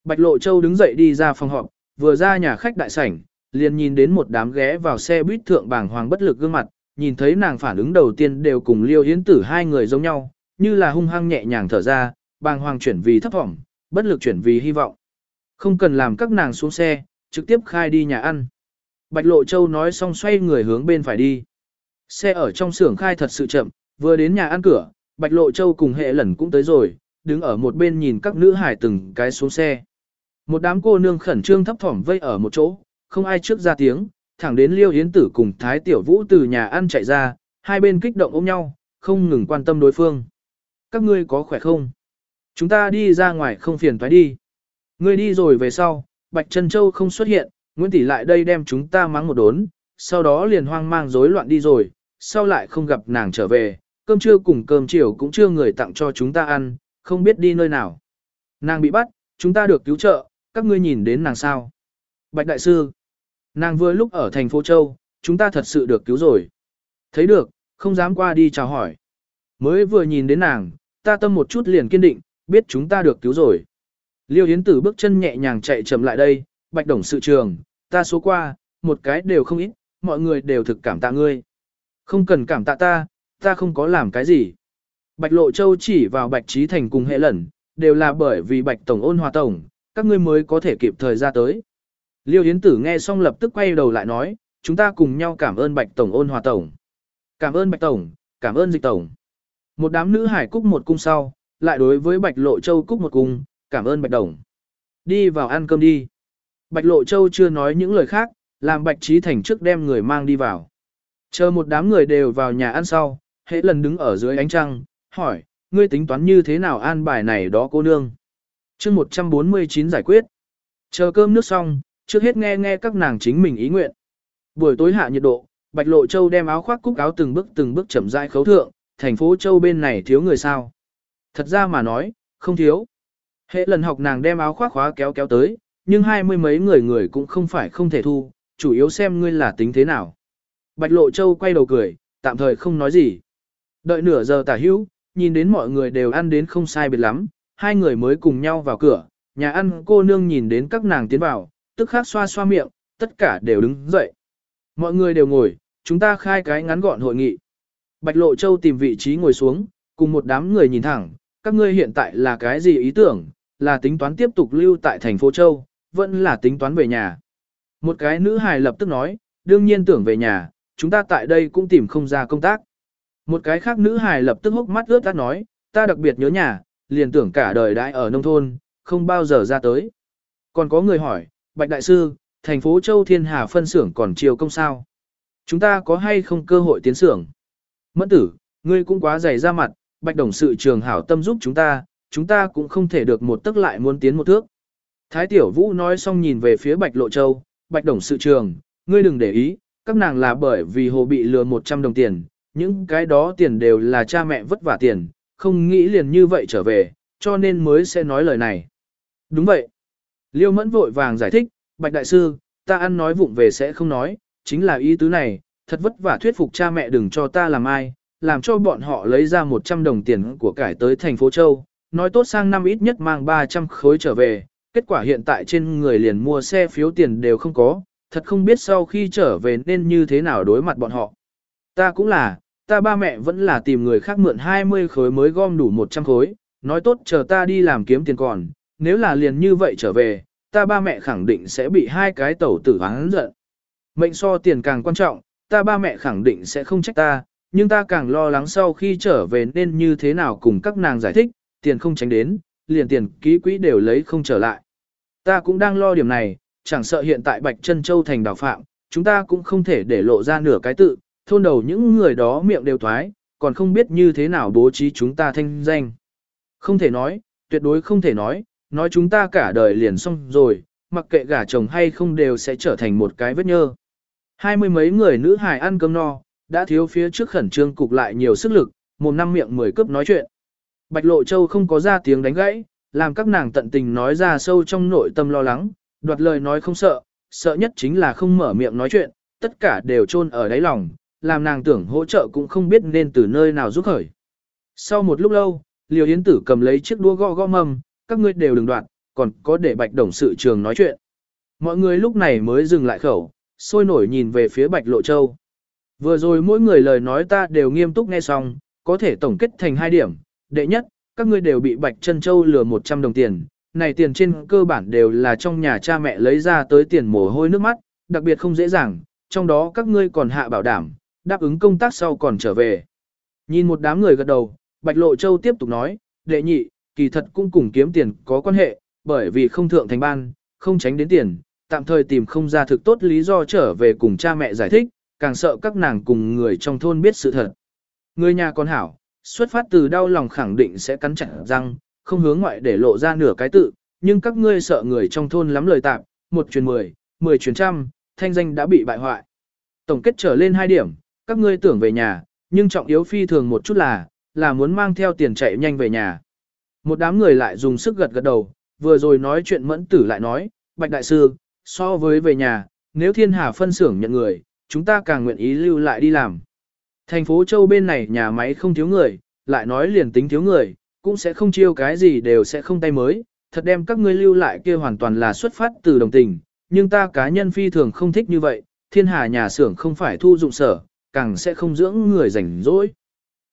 Bạch Lộ Châu đứng dậy đi ra phòng họp, vừa ra nhà khách đại sảnh, liền nhìn đến một đám ghé vào xe buýt thượng bảng hoàng bất lực gương mặt, nhìn thấy nàng phản ứng đầu tiên đều cùng Liêu yến Tử hai người giống nhau, như là hung hăng nhẹ nhàng thở ra, bàng hoàng chuyển vì thấp vọng, bất lực chuyển vì hy vọng. Không cần làm các nàng xuống xe, trực tiếp khai đi nhà ăn. Bạch Lộ Châu nói xong xoay người hướng bên phải đi. Xe ở trong xưởng khai thật sự chậm, vừa đến nhà ăn cửa, Bạch Lộ Châu cùng hệ lẩn cũng tới rồi, đứng ở một bên nhìn các nữ hải từng cái xuống xe. Một đám cô nương khẩn trương thấp thỏm vây ở một chỗ, không ai trước ra tiếng, thẳng đến Liêu Yến Tử cùng Thái Tiểu Vũ từ nhà ăn chạy ra, hai bên kích động ôm nhau, không ngừng quan tâm đối phương. Các ngươi có khỏe không? Chúng ta đi ra ngoài không phiền phải đi. Ngươi đi rồi về sau, Bạch Trân Châu không xuất hiện, Nguyễn Tỷ lại đây đem chúng ta mắng một đốn, sau đó liền hoang mang rối loạn đi rồi, sau lại không gặp nàng trở về, cơm trưa cùng cơm chiều cũng chưa người tặng cho chúng ta ăn, không biết đi nơi nào. Nàng bị bắt, chúng ta được cứu trợ, các ngươi nhìn đến nàng sao. Bạch Đại Sư, nàng vừa lúc ở thành phố Châu, chúng ta thật sự được cứu rồi. Thấy được, không dám qua đi chào hỏi. Mới vừa nhìn đến nàng, ta tâm một chút liền kiên định, biết chúng ta được cứu rồi. Liêu Yến Tử bước chân nhẹ nhàng chạy chậm lại đây, bạch đồng sự trường, ta số qua, một cái đều không ít, mọi người đều thực cảm tạ ngươi. Không cần cảm tạ ta, ta không có làm cái gì. Bạch Lộ Châu chỉ vào Bạch Trí Thành cùng hệ lẩn, đều là bởi vì Bạch Tổng ôn hòa tổng, các ngươi mới có thể kịp thời ra tới. Liêu Yến Tử nghe xong lập tức quay đầu lại nói, chúng ta cùng nhau cảm ơn Bạch Tổng ôn hòa tổng. Cảm ơn Bạch Tổng, cảm ơn Dịch Tổng. Một đám nữ hải cúc một cung sau, lại đối với Bạch Lộ Châu cúc một cung, cảm ơn Bạch Đồng. Đi vào ăn cơm đi. Bạch Lộ Châu chưa nói những lời khác, làm Bạch Trí Thành trước đem người mang đi vào. Chờ một đám người đều vào nhà ăn sau, hệ lần đứng ở dưới ánh trăng, hỏi, ngươi tính toán như thế nào an bài này đó cô nương. chương 149 giải quyết. Chờ cơm nước xong, trước hết nghe nghe các nàng chính mình ý nguyện. Buổi tối hạ nhiệt độ, Bạch Lộ Châu đem áo khoác cúc áo từng bước từng bước chậm rãi khấu thượng, thành phố Châu bên này thiếu người sao. Thật ra mà nói, không thiếu. Hệ lần học nàng đem áo khoác khóa kéo kéo tới, nhưng hai mươi mấy người người cũng không phải không thể thu, chủ yếu xem ngươi là tính thế nào. Bạch Lộ Châu quay đầu cười, tạm thời không nói gì. Đợi nửa giờ tả hữu, nhìn đến mọi người đều ăn đến không sai biệt lắm, hai người mới cùng nhau vào cửa, nhà ăn cô nương nhìn đến các nàng tiến vào, tức khắc xoa xoa miệng, tất cả đều đứng dậy. Mọi người đều ngồi, chúng ta khai cái ngắn gọn hội nghị. Bạch Lộ Châu tìm vị trí ngồi xuống, cùng một đám người nhìn thẳng, các ngươi hiện tại là cái gì ý tưởng, là tính toán tiếp tục lưu tại thành phố Châu, vẫn là tính toán về nhà. Một cái nữ hài lập tức nói, đương nhiên tưởng về nhà, chúng ta tại đây cũng tìm không ra công tác. Một cái khác nữ hài lập tức hốc mắt ướt át nói, ta đặc biệt nhớ nhà, liền tưởng cả đời đại ở nông thôn, không bao giờ ra tới. Còn có người hỏi, Bạch Đại Sư, thành phố Châu Thiên Hà phân xưởng còn chiều công sao? Chúng ta có hay không cơ hội tiến xưởng? Mẫn tử, ngươi cũng quá dày ra mặt, Bạch Đồng sự trường hảo tâm giúp chúng ta, chúng ta cũng không thể được một tức lại muốn tiến một thước. Thái Tiểu Vũ nói xong nhìn về phía Bạch Lộ Châu, Bạch Đồng sự trường, ngươi đừng để ý, các nàng là bởi vì hồ bị lừa 100 đồng tiền, những cái đó tiền đều là cha mẹ vất vả tiền, không nghĩ liền như vậy trở về, cho nên mới sẽ nói lời này. Đúng vậy. Liêu mẫn vội vàng giải thích, Bạch Đại Sư, ta ăn nói vụng về sẽ không nói, chính là ý tứ này, thật vất vả thuyết phục cha mẹ đừng cho ta làm ai, làm cho bọn họ lấy ra 100 đồng tiền của cải tới thành phố Châu, nói tốt sang năm ít nhất mang 300 khối trở về, kết quả hiện tại trên người liền mua xe phiếu tiền đều không có, thật không biết sau khi trở về nên như thế nào đối mặt bọn họ. Ta cũng là, ta ba mẹ vẫn là tìm người khác mượn 20 khối mới gom đủ 100 khối, nói tốt chờ ta đi làm kiếm tiền còn, nếu là liền như vậy trở về, ta ba mẹ khẳng định sẽ bị hai cái tẩu tử hắn giận. Mệnh so tiền càng quan trọng, ta ba mẹ khẳng định sẽ không trách ta, nhưng ta càng lo lắng sau khi trở về nên như thế nào cùng các nàng giải thích, tiền không tránh đến, liền tiền ký quỹ đều lấy không trở lại. Ta cũng đang lo điểm này, chẳng sợ hiện tại Bạch Trân Châu thành đào phạm, chúng ta cũng không thể để lộ ra nửa cái tự, thôn đầu những người đó miệng đều thoái, còn không biết như thế nào bố trí chúng ta thanh danh. Không thể nói, tuyệt đối không thể nói, nói chúng ta cả đời liền xong rồi, mặc kệ gả chồng hay không đều sẽ trở thành một cái vết nhơ. Hai mươi mấy người nữ hài ăn cơm no, đã thiếu phía trước khẩn trương cục lại nhiều sức lực, một năm miệng mười cướp nói chuyện. Bạch Lộ Châu không có ra tiếng đánh gãy, làm các nàng tận tình nói ra sâu trong nội tâm lo lắng, đoạt lời nói không sợ, sợ nhất chính là không mở miệng nói chuyện, tất cả đều chôn ở đáy lòng, làm nàng tưởng hỗ trợ cũng không biết nên từ nơi nào giúp khởi. Sau một lúc lâu, Liêu Yến Tử cầm lấy chiếc đũa gõ gõ mâm, các ngươi đều đừng đoạn, còn có để Bạch Đồng sự trường nói chuyện. Mọi người lúc này mới dừng lại khẩu, sôi nổi nhìn về phía Bạch Lộ Châu. Vừa rồi mỗi người lời nói ta đều nghiêm túc nghe xong, có thể tổng kết thành hai điểm. Đệ nhất, các ngươi đều bị Bạch Trân Châu lừa 100 đồng tiền, này tiền trên cơ bản đều là trong nhà cha mẹ lấy ra tới tiền mồ hôi nước mắt, đặc biệt không dễ dàng, trong đó các ngươi còn hạ bảo đảm, đáp ứng công tác sau còn trở về. Nhìn một đám người gật đầu, Bạch Lộ Châu tiếp tục nói, đệ nhị, kỳ thật cũng cùng kiếm tiền có quan hệ, bởi vì không thượng thành ban, không tránh đến tiền, tạm thời tìm không ra thực tốt lý do trở về cùng cha mẹ giải thích, càng sợ các nàng cùng người trong thôn biết sự thật. Người nhà con hảo, xuất phát từ đau lòng khẳng định sẽ cắn chặt răng, không hướng ngoại để lộ ra nửa cái tự, nhưng các ngươi sợ người trong thôn lắm lời tạp, một truyền mười, mười truyền trăm, thanh danh đã bị bại hoại. Tổng kết trở lên hai điểm, các ngươi tưởng về nhà, nhưng trọng yếu phi thường một chút là, là muốn mang theo tiền chạy nhanh về nhà. Một đám người lại dùng sức gật gật đầu, vừa rồi nói chuyện mẫn tử lại nói, Bạch Đại Sư, so với về nhà, nếu thiên hà phân xưởng nhận người, chúng ta càng nguyện ý lưu lại đi làm. Thành phố Châu bên này nhà máy không thiếu người, lại nói liền tính thiếu người, cũng sẽ không chiêu cái gì đều sẽ không tay mới, thật đem các ngươi lưu lại kia hoàn toàn là xuất phát từ đồng tình, nhưng ta cá nhân phi thường không thích như vậy, thiên hà nhà xưởng không phải thu dụng sở, càng sẽ không dưỡng người rảnh rỗi.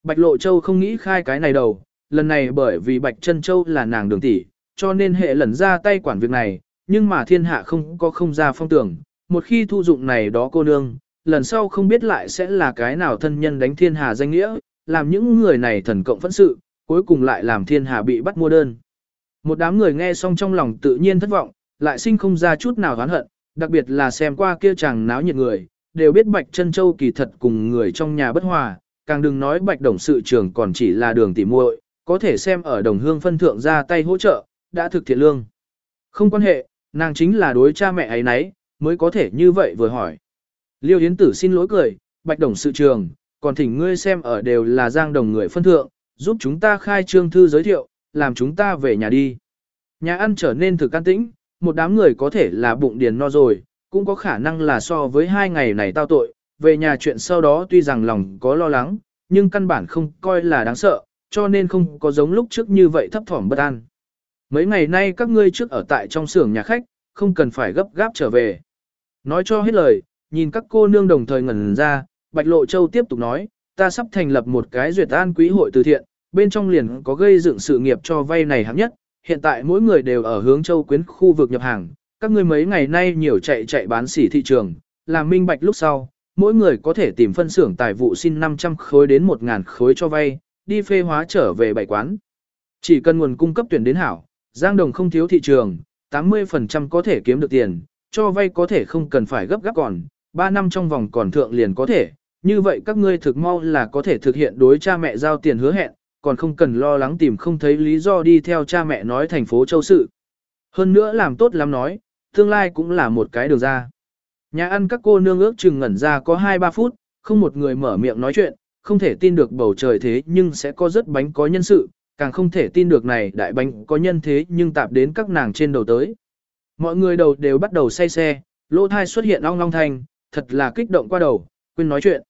Bạch Lộ Châu không nghĩ khai cái này đầu, lần này bởi vì Bạch Trân Châu là nàng đường tỷ, cho nên hệ lần ra tay quản việc này, nhưng mà thiên hạ không có không ra phong tưởng, một khi thu dụng này đó cô nương, lần sau không biết lại sẽ là cái nào thân nhân đánh thiên hà danh nghĩa, làm những người này thần cộng phẫn sự, cuối cùng lại làm thiên hà bị bắt mua đơn. Một đám người nghe xong trong lòng tự nhiên thất vọng, lại sinh không ra chút nào oán hận, đặc biệt là xem qua kia chàng náo nhiệt người, đều biết Bạch Trân Châu kỳ thật cùng người trong nhà bất hòa, càng đừng nói Bạch Đồng sự trưởng còn chỉ là đường tỉ muội, có thể xem ở đồng hương phân thượng ra tay hỗ trợ, đã thực thiện lương. Không quan hệ, nàng chính là đối cha mẹ ấy nấy, mới có thể như vậy vừa hỏi. Liêu Yến Tử xin lỗi cười, Bạch Đồng sự trường, còn thỉnh ngươi xem ở đều là giang đồng người phân thượng, giúp chúng ta khai trương thư giới thiệu, làm chúng ta về nhà đi. Nhà ăn trở nên thực can tĩnh, một đám người có thể là bụng điền no rồi, cũng có khả năng là so với hai ngày này tao tội, về nhà chuyện sau đó tuy rằng lòng có lo lắng, nhưng căn bản không coi là đáng sợ, cho nên không có giống lúc trước như vậy thấp thỏm bất an. Mấy ngày nay các ngươi trước ở tại trong xưởng nhà khách, không cần phải gấp gáp trở về. Nói cho hết lời, nhìn các cô nương đồng thời ngẩn ra, Bạch Lộ Châu tiếp tục nói, ta sắp thành lập một cái duyệt an quý hội từ thiện, bên trong liền có gây dựng sự nghiệp cho vay này hạng nhất, hiện tại mỗi người đều ở hướng châu quyến khu vực nhập hàng, các ngươi mấy ngày nay nhiều chạy chạy bán sỉ thị trường, làm minh bạch lúc sau, mỗi người có thể tìm phân xưởng tài vụ xin 500 khối đến 1.000 khối cho vay, đi phê hóa trở về bảy quán. Chỉ cần nguồn cung cấp tuyển đến hảo, Giang Đồng không thiếu thị trường, 80% có thể kiếm được tiền, cho vay có thể không cần phải gấp gáp còn, 3 năm trong vòng còn thượng liền có thể, như vậy các ngươi thực mau là có thể thực hiện đối cha mẹ giao tiền hứa hẹn, còn không cần lo lắng tìm không thấy lý do đi theo cha mẹ nói thành phố châu sự. Hơn nữa làm tốt lắm nói, tương lai cũng là một cái đường ra. Nhà ăn các cô nương ước chừng ngẩn ra có 2-3 phút, không một người mở miệng nói chuyện, không thể tin được bầu trời thế nhưng sẽ có rất bánh có nhân sự, càng không thể tin được này đại bánh có nhân thế nhưng tạp đến các nàng trên đầu tới. Mọi người đầu đều bắt đầu say xe, lỗ thai xuất hiện long long thanh, thật là kích động qua đầu, quên nói chuyện.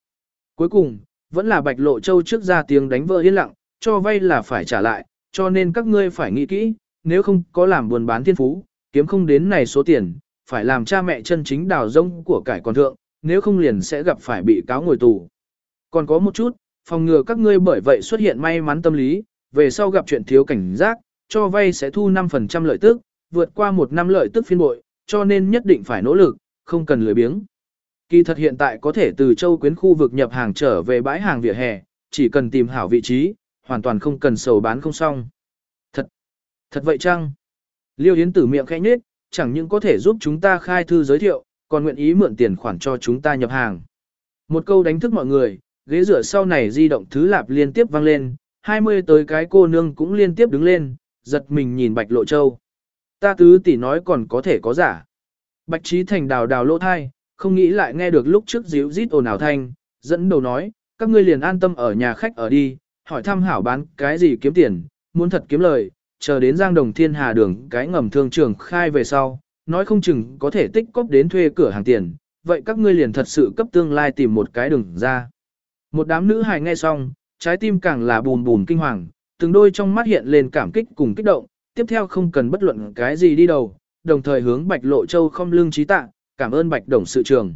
Cuối cùng, vẫn là bạch lộ châu trước ra tiếng đánh vỡ yên lặng, cho vay là phải trả lại, cho nên các ngươi phải nghĩ kỹ, nếu không có làm buồn bán thiên phú, kiếm không đến này số tiền, phải làm cha mẹ chân chính đào rông của cải con thượng, nếu không liền sẽ gặp phải bị cáo ngồi tù. Còn có một chút, phòng ngừa các ngươi bởi vậy xuất hiện may mắn tâm lý, về sau gặp chuyện thiếu cảnh giác, cho vay sẽ thu 5% lợi tức, vượt qua một năm lợi tức phiên bội, cho nên nhất định phải nỗ lực, không cần lười biếng. Kỳ thật hiện tại có thể từ châu quyến khu vực nhập hàng trở về bãi hàng vỉa hè, chỉ cần tìm hảo vị trí, hoàn toàn không cần sầu bán không xong. Thật, thật vậy chăng? Liêu Yến tử miệng khẽ nhếch, chẳng những có thể giúp chúng ta khai thư giới thiệu, còn nguyện ý mượn tiền khoản cho chúng ta nhập hàng. Một câu đánh thức mọi người, ghế rửa sau này di động thứ lạp liên tiếp vang lên, 20 tới cái cô nương cũng liên tiếp đứng lên, giật mình nhìn Bạch Lộ Châu. Ta tứ tỷ nói còn có thể có giả. Bạch Trí Thành đào đào lỗ thai, không nghĩ lại nghe được lúc trước díu rít ồn ào thanh, dẫn đầu nói, các ngươi liền an tâm ở nhà khách ở đi, hỏi thăm hảo bán cái gì kiếm tiền, muốn thật kiếm lời, chờ đến Giang Đồng Thiên Hà đường cái ngầm thương trường khai về sau, nói không chừng có thể tích cóp đến thuê cửa hàng tiền, vậy các ngươi liền thật sự cấp tương lai tìm một cái đường ra. Một đám nữ hài nghe xong, trái tim càng là bùn bùn kinh hoàng, từng đôi trong mắt hiện lên cảm kích cùng kích động, tiếp theo không cần bất luận cái gì đi đầu, đồng thời hướng Bạch Lộ Châu không lương trí tạ, cảm ơn Bạch Đồng sự trường.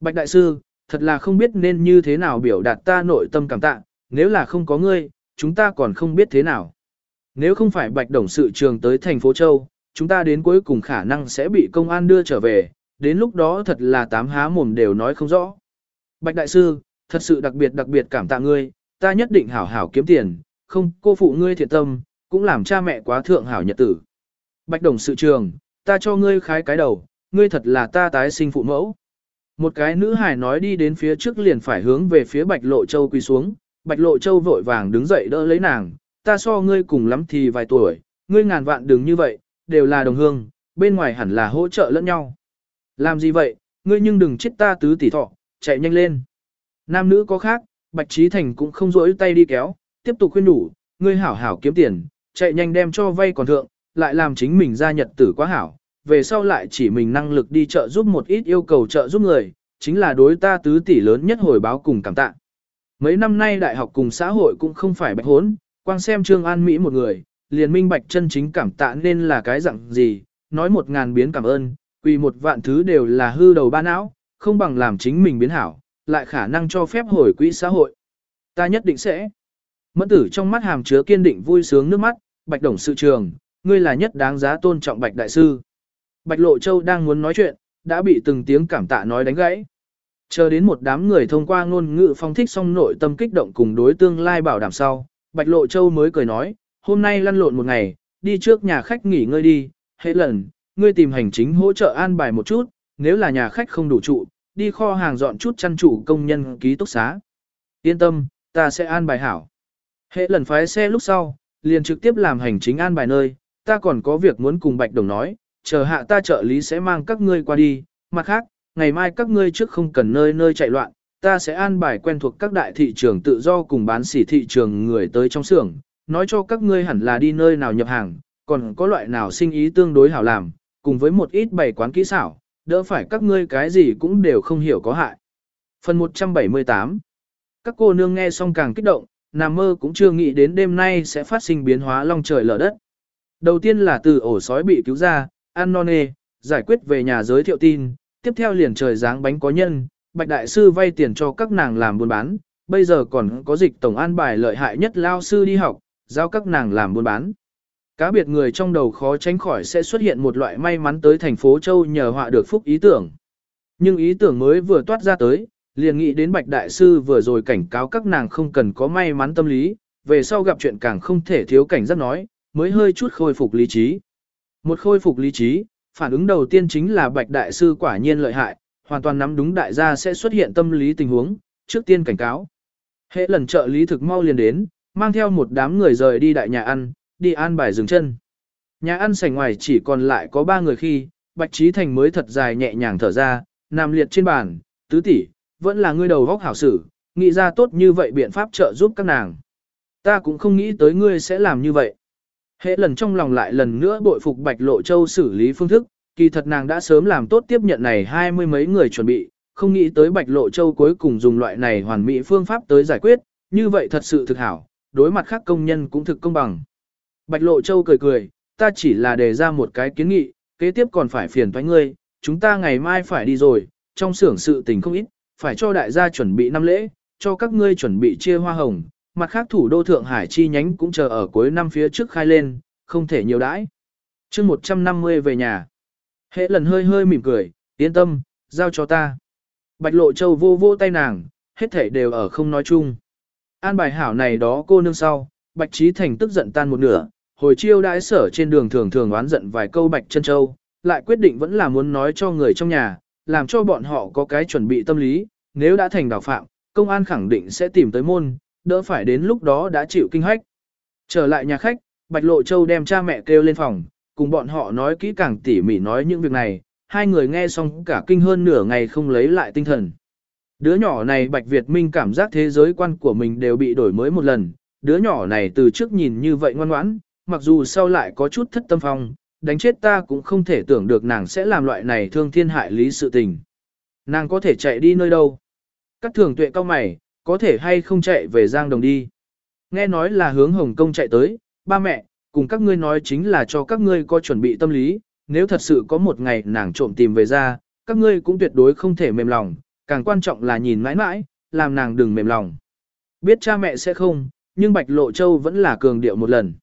Bạch Đại Sư, thật là không biết nên như thế nào biểu đạt ta nội tâm cảm tạ, nếu là không có ngươi, chúng ta còn không biết thế nào. Nếu không phải Bạch Đồng sự trường tới thành phố Châu, chúng ta đến cuối cùng khả năng sẽ bị công an đưa trở về, đến lúc đó thật là tám há mồm đều nói không rõ. Bạch Đại Sư, thật sự đặc biệt đặc biệt cảm tạ ngươi, ta nhất định hảo hảo kiếm tiền, không cô phụ ngươi thiện tâm, cũng làm cha mẹ quá thượng hảo nhật tử. Bạch Đồng sự trường, ta cho ngươi khái cái đầu, ngươi thật là ta tái sinh phụ mẫu. Một cái nữ hài nói đi đến phía trước liền phải hướng về phía Bạch Lộ Châu quỳ xuống, Bạch Lộ Châu vội vàng đứng dậy đỡ lấy nàng, ta so ngươi cùng lắm thì vài tuổi, ngươi ngàn vạn đừng như vậy, đều là đồng hương, bên ngoài hẳn là hỗ trợ lẫn nhau. Làm gì vậy, ngươi nhưng đừng chết ta tứ tỷ thọ, chạy nhanh lên. Nam nữ có khác, Bạch Trí Thành cũng không rỗi tay đi kéo, tiếp tục khuyên đủ, ngươi hảo hảo kiếm tiền, chạy nhanh đem cho vay còn thượng, lại làm chính mình gia nhật tử quá hảo, về sau lại chỉ mình năng lực đi chợ giúp một ít yêu cầu trợ giúp người, chính là đối ta tứ tỷ lớn nhất hồi báo cùng cảm tạ. Mấy năm nay đại học cùng xã hội cũng không phải bạch hốn, quang xem Trương An Mỹ một người, liền minh bạch chân chính cảm tạ nên là cái dạng gì, nói một ngàn biến cảm ơn, quỳ một vạn thứ đều là hư đầu ba não, không bằng làm chính mình biến hảo, lại khả năng cho phép hồi quỹ xã hội. Ta nhất định sẽ. Mẫn tử trong mắt hàm chứa kiên định vui sướng nước mắt, bạch đồng sự trường, ngươi là nhất đáng giá tôn trọng bạch đại sư. Bạch lộ châu đang muốn nói chuyện, đã bị từng tiếng cảm tạ nói đánh gãy. Chờ đến một đám người thông qua ngôn ngữ phong thích xong nội tâm kích động cùng đối tương lai bảo đảm sau, Bạch Lộ Châu mới cười nói, hôm nay lăn lộn một ngày, đi trước nhà khách nghỉ ngơi đi, hệ lần, ngươi tìm hành chính hỗ trợ an bài một chút, nếu là nhà khách không đủ trụ, đi kho hàng dọn chút chăn chủ công nhân ký túc xá. Yên tâm, ta sẽ an bài hảo. Hệ lần phái xe lúc sau, liền trực tiếp làm hành chính an bài nơi, ta còn có việc muốn cùng Bạch Đồng nói, chờ hạ ta trợ lý sẽ mang các ngươi qua đi, mặt khác, ngày mai các ngươi trước không cần nơi nơi chạy loạn, ta sẽ an bài quen thuộc các đại thị trường tự do cùng bán sỉ thị trường người tới trong xưởng, nói cho các ngươi hẳn là đi nơi nào nhập hàng, còn có loại nào sinh ý tương đối hảo làm, cùng với một ít bày quán kỹ xảo, đỡ phải các ngươi cái gì cũng đều không hiểu có hại. Phần 178 Các cô nương nghe xong càng kích động, nằm mơ cũng chưa nghĩ đến đêm nay sẽ phát sinh biến hóa long trời lở đất. Đầu tiên là từ ổ sói bị cứu ra, ăn non nê, giải quyết về nhà giới thiệu tin, tiếp theo liền trời dáng bánh có nhân, Bạch Đại Sư vay tiền cho các nàng làm buôn bán, bây giờ còn có dịch tổng an bài lợi hại nhất lao sư đi học, giao các nàng làm buôn bán. Cá biệt người trong đầu khó tránh khỏi sẽ xuất hiện một loại may mắn tới thành phố Châu nhờ họa được phúc ý tưởng. Nhưng ý tưởng mới vừa toát ra tới, liền nghĩ đến Bạch Đại Sư vừa rồi cảnh cáo các nàng không cần có may mắn tâm lý, về sau gặp chuyện càng không thể thiếu cảnh giác nói, mới hơi chút khôi phục lý trí. Một khôi phục lý trí, phản ứng đầu tiên chính là Bạch Đại Sư quả nhiên lợi hại, hoàn toàn nắm đúng đại gia sẽ xuất hiện tâm lý tình huống, trước tiên cảnh cáo. Hệ lần trợ lý thực mau liền đến, mang theo một đám người rời đi đại nhà ăn, đi an bài dừng chân. Nhà ăn sảnh ngoài chỉ còn lại có ba người khi, Bạch Trí Thành mới thật dài nhẹ nhàng thở ra, nằm liệt trên bàn, tứ tỷ, vẫn là ngươi đầu góc hảo sử, nghĩ ra tốt như vậy biện pháp trợ giúp các nàng. Ta cũng không nghĩ tới ngươi sẽ làm như vậy. Hệ lần trong lòng lại lần nữa bội phục Bạch Lộ Châu xử lý phương thức, kỳ thật nàng đã sớm làm tốt tiếp nhận này hai mươi mấy người chuẩn bị, không nghĩ tới Bạch Lộ Châu cuối cùng dùng loại này hoàn mỹ phương pháp tới giải quyết, như vậy thật sự thực hảo, đối mặt khác công nhân cũng thực công bằng. Bạch Lộ Châu cười cười, ta chỉ là đề ra một cái kiến nghị, kế tiếp còn phải phiền toái ngươi, chúng ta ngày mai phải đi rồi, trong xưởng sự tình không ít, phải cho đại gia chuẩn bị năm lễ, cho các ngươi chuẩn bị chia hoa hồng, mặt khác thủ đô Thượng Hải chi nhánh cũng chờ ở cuối năm phía trước khai lên, không thể nhiều đãi. chương 150 về nhà. Hệ lần hơi hơi mỉm cười, yên tâm, giao cho ta. Bạch Lộ Châu vô vô tay nàng, hết thể đều ở không nói chung. An bài hảo này đó cô nương sau, Bạch Trí Thành tức giận tan một nửa, hồi chiêu đãi sở trên đường thường thường oán giận vài câu Bạch Chân Châu, lại quyết định vẫn là muốn nói cho người trong nhà, làm cho bọn họ có cái chuẩn bị tâm lý, nếu đã thành đào phạm, công an khẳng định sẽ tìm tới môn, đỡ phải đến lúc đó đã chịu kinh hách. Trở lại nhà khách, Bạch Lộ Châu đem cha mẹ kêu lên phòng, cùng bọn họ nói kỹ càng tỉ mỉ nói những việc này, hai người nghe xong cả kinh hơn nửa ngày không lấy lại tinh thần. Đứa nhỏ này Bạch Việt Minh cảm giác thế giới quan của mình đều bị đổi mới một lần, đứa nhỏ này từ trước nhìn như vậy ngoan ngoãn, mặc dù sau lại có chút thất tâm phong, đánh chết ta cũng không thể tưởng được nàng sẽ làm loại này thương thiên hại lý sự tình. Nàng có thể chạy đi nơi đâu? Các thường tuệ cao mày, có thể hay không chạy về Giang Đồng đi. Nghe nói là hướng Hồng Kông chạy tới, ba mẹ, cùng các ngươi nói chính là cho các ngươi có chuẩn bị tâm lý, nếu thật sự có một ngày nàng trộm tìm về ra, các ngươi cũng tuyệt đối không thể mềm lòng, càng quan trọng là nhìn mãi mãi, làm nàng đừng mềm lòng. Biết cha mẹ sẽ không, nhưng Bạch Lộ Châu vẫn là cường điệu một lần.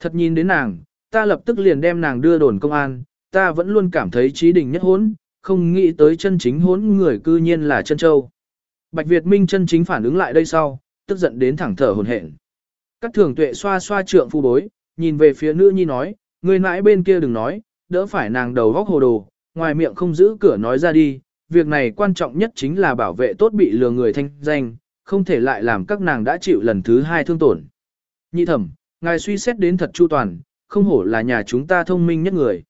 Thật nhìn đến nàng, ta lập tức liền đem nàng đưa đồn công an, ta vẫn luôn cảm thấy trí đình nhất hốn, không nghĩ tới chân chính hốn người cư nhiên là chân châu. Bạch Việt Minh chân chính phản ứng lại đây sau, tức giận đến thẳng thở hồn hển. Các thường tuệ xoa xoa trượng phu bối, nhìn về phía nữ nhi nói, người mãi bên kia đừng nói, đỡ phải nàng đầu góc hồ đồ, ngoài miệng không giữ cửa nói ra đi, việc này quan trọng nhất chính là bảo vệ tốt bị lừa người thanh danh, không thể lại làm các nàng đã chịu lần thứ hai thương tổn. Nhị thẩm, ngài suy xét đến thật chu toàn, không hổ là nhà chúng ta thông minh nhất người.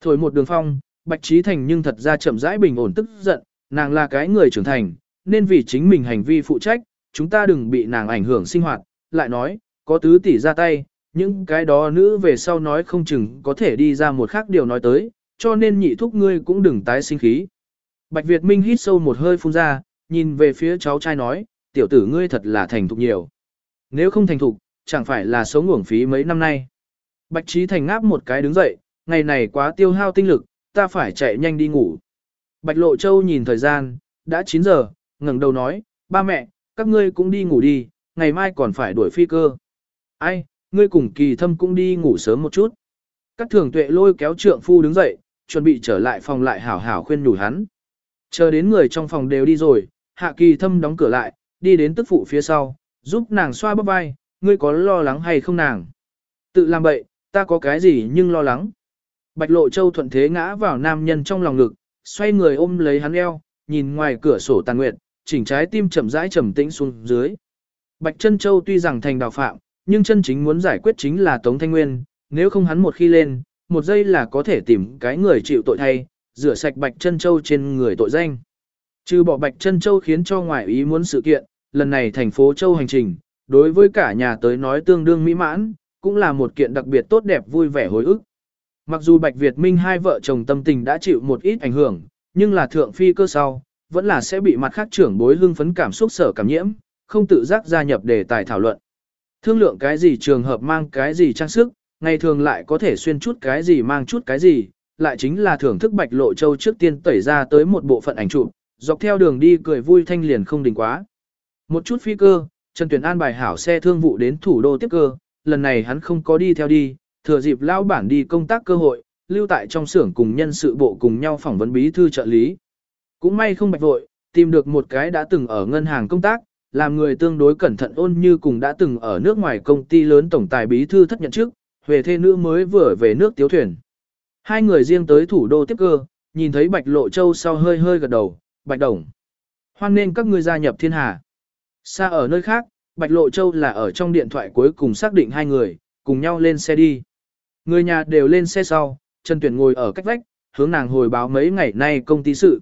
Thổi một đường phong, Bạch Trí Thành nhưng thật ra chậm rãi bình ổn tức giận, nàng là cái người trưởng thành, nên vì chính mình hành vi phụ trách, chúng ta đừng bị nàng ảnh hưởng sinh hoạt, lại nói, có tứ tỷ ra tay, những cái đó nữ về sau nói không chừng có thể đi ra một khác điều nói tới, cho nên nhị thúc ngươi cũng đừng tái sinh khí. Bạch Việt Minh hít sâu một hơi phun ra, nhìn về phía cháu trai nói, tiểu tử ngươi thật là thành thục nhiều. Nếu không thành thục, chẳng phải là sống uổng phí mấy năm nay. Bạch Trí Thành ngáp một cái đứng dậy, ngày này quá tiêu hao tinh lực, ta phải chạy nhanh đi ngủ. Bạch Lộ Châu nhìn thời gian, đã 9 giờ, ngẩng đầu nói, ba mẹ, các ngươi cũng đi ngủ đi, ngày mai còn phải đuổi phi cơ. Ai, ngươi cùng kỳ thâm cũng đi ngủ sớm một chút. Các thường tuệ lôi kéo trượng phu đứng dậy, chuẩn bị trở lại phòng lại hảo hảo khuyên nhủ hắn. Chờ đến người trong phòng đều đi rồi, hạ kỳ thâm đóng cửa lại, đi đến tức phụ phía sau, giúp nàng xoa bắp vai, ngươi có lo lắng hay không nàng. Tự làm bậy, ta có cái gì nhưng lo lắng. Bạch lộ châu thuận thế ngã vào nam nhân trong lòng ngực, xoay người ôm lấy hắn eo, nhìn ngoài cửa sổ tàn nguyệt, chỉnh trái tim chậm rãi trầm tĩnh xuống dưới. Bạch chân châu tuy rằng thành đào phạm, nhưng chân chính muốn giải quyết chính là Tống Thanh Nguyên, nếu không hắn một khi lên, một giây là có thể tìm cái người chịu tội thay, rửa sạch Bạch Chân Châu trên người tội danh. Trừ bỏ Bạch Chân Châu khiến cho ngoại ý muốn sự kiện, lần này thành phố Châu hành trình, đối với cả nhà tới nói tương đương mỹ mãn, cũng là một kiện đặc biệt tốt đẹp vui vẻ hồi ức. Mặc dù Bạch Việt Minh hai vợ chồng tâm tình đã chịu một ít ảnh hưởng, nhưng là thượng phi cơ sau, vẫn là sẽ bị mặt khác trưởng bối hưng phấn cảm xúc sở cảm nhiễm, không tự giác gia nhập đề tài thảo luận. Thương lượng cái gì trường hợp mang cái gì trang sức, ngày thường lại có thể xuyên chút cái gì mang chút cái gì, lại chính là thưởng thức Bạch Lộ Châu trước tiên tẩy ra tới một bộ phận ảnh chụp, dọc theo đường đi cười vui thanh liền không đình quá. Một chút phi cơ, Trần Tuyển An bài hảo xe thương vụ đến thủ đô tiếp cơ, lần này hắn không có đi theo đi, thừa dịp lao bản đi công tác cơ hội, lưu tại trong xưởng cùng nhân sự bộ cùng nhau phỏng vấn bí thư trợ lý. Cũng may không bạch vội, tìm được một cái đã từng ở ngân hàng công tác, làm người tương đối cẩn thận ôn như cùng đã từng ở nước ngoài công ty lớn tổng tài bí thư thất nhận trước, về thê nữ mới vừa về nước tiếu thuyền. Hai người riêng tới thủ đô tiếp cơ, nhìn thấy Bạch Lộ Châu sau hơi hơi gật đầu, Bạch Đồng. Hoan nên các ngươi gia nhập thiên hà. Xa ở nơi khác, Bạch Lộ Châu là ở trong điện thoại cuối cùng xác định hai người, cùng nhau lên xe đi. Người nhà đều lên xe sau, Trần Tuyển ngồi ở cách vách, hướng nàng hồi báo mấy ngày nay công ty sự.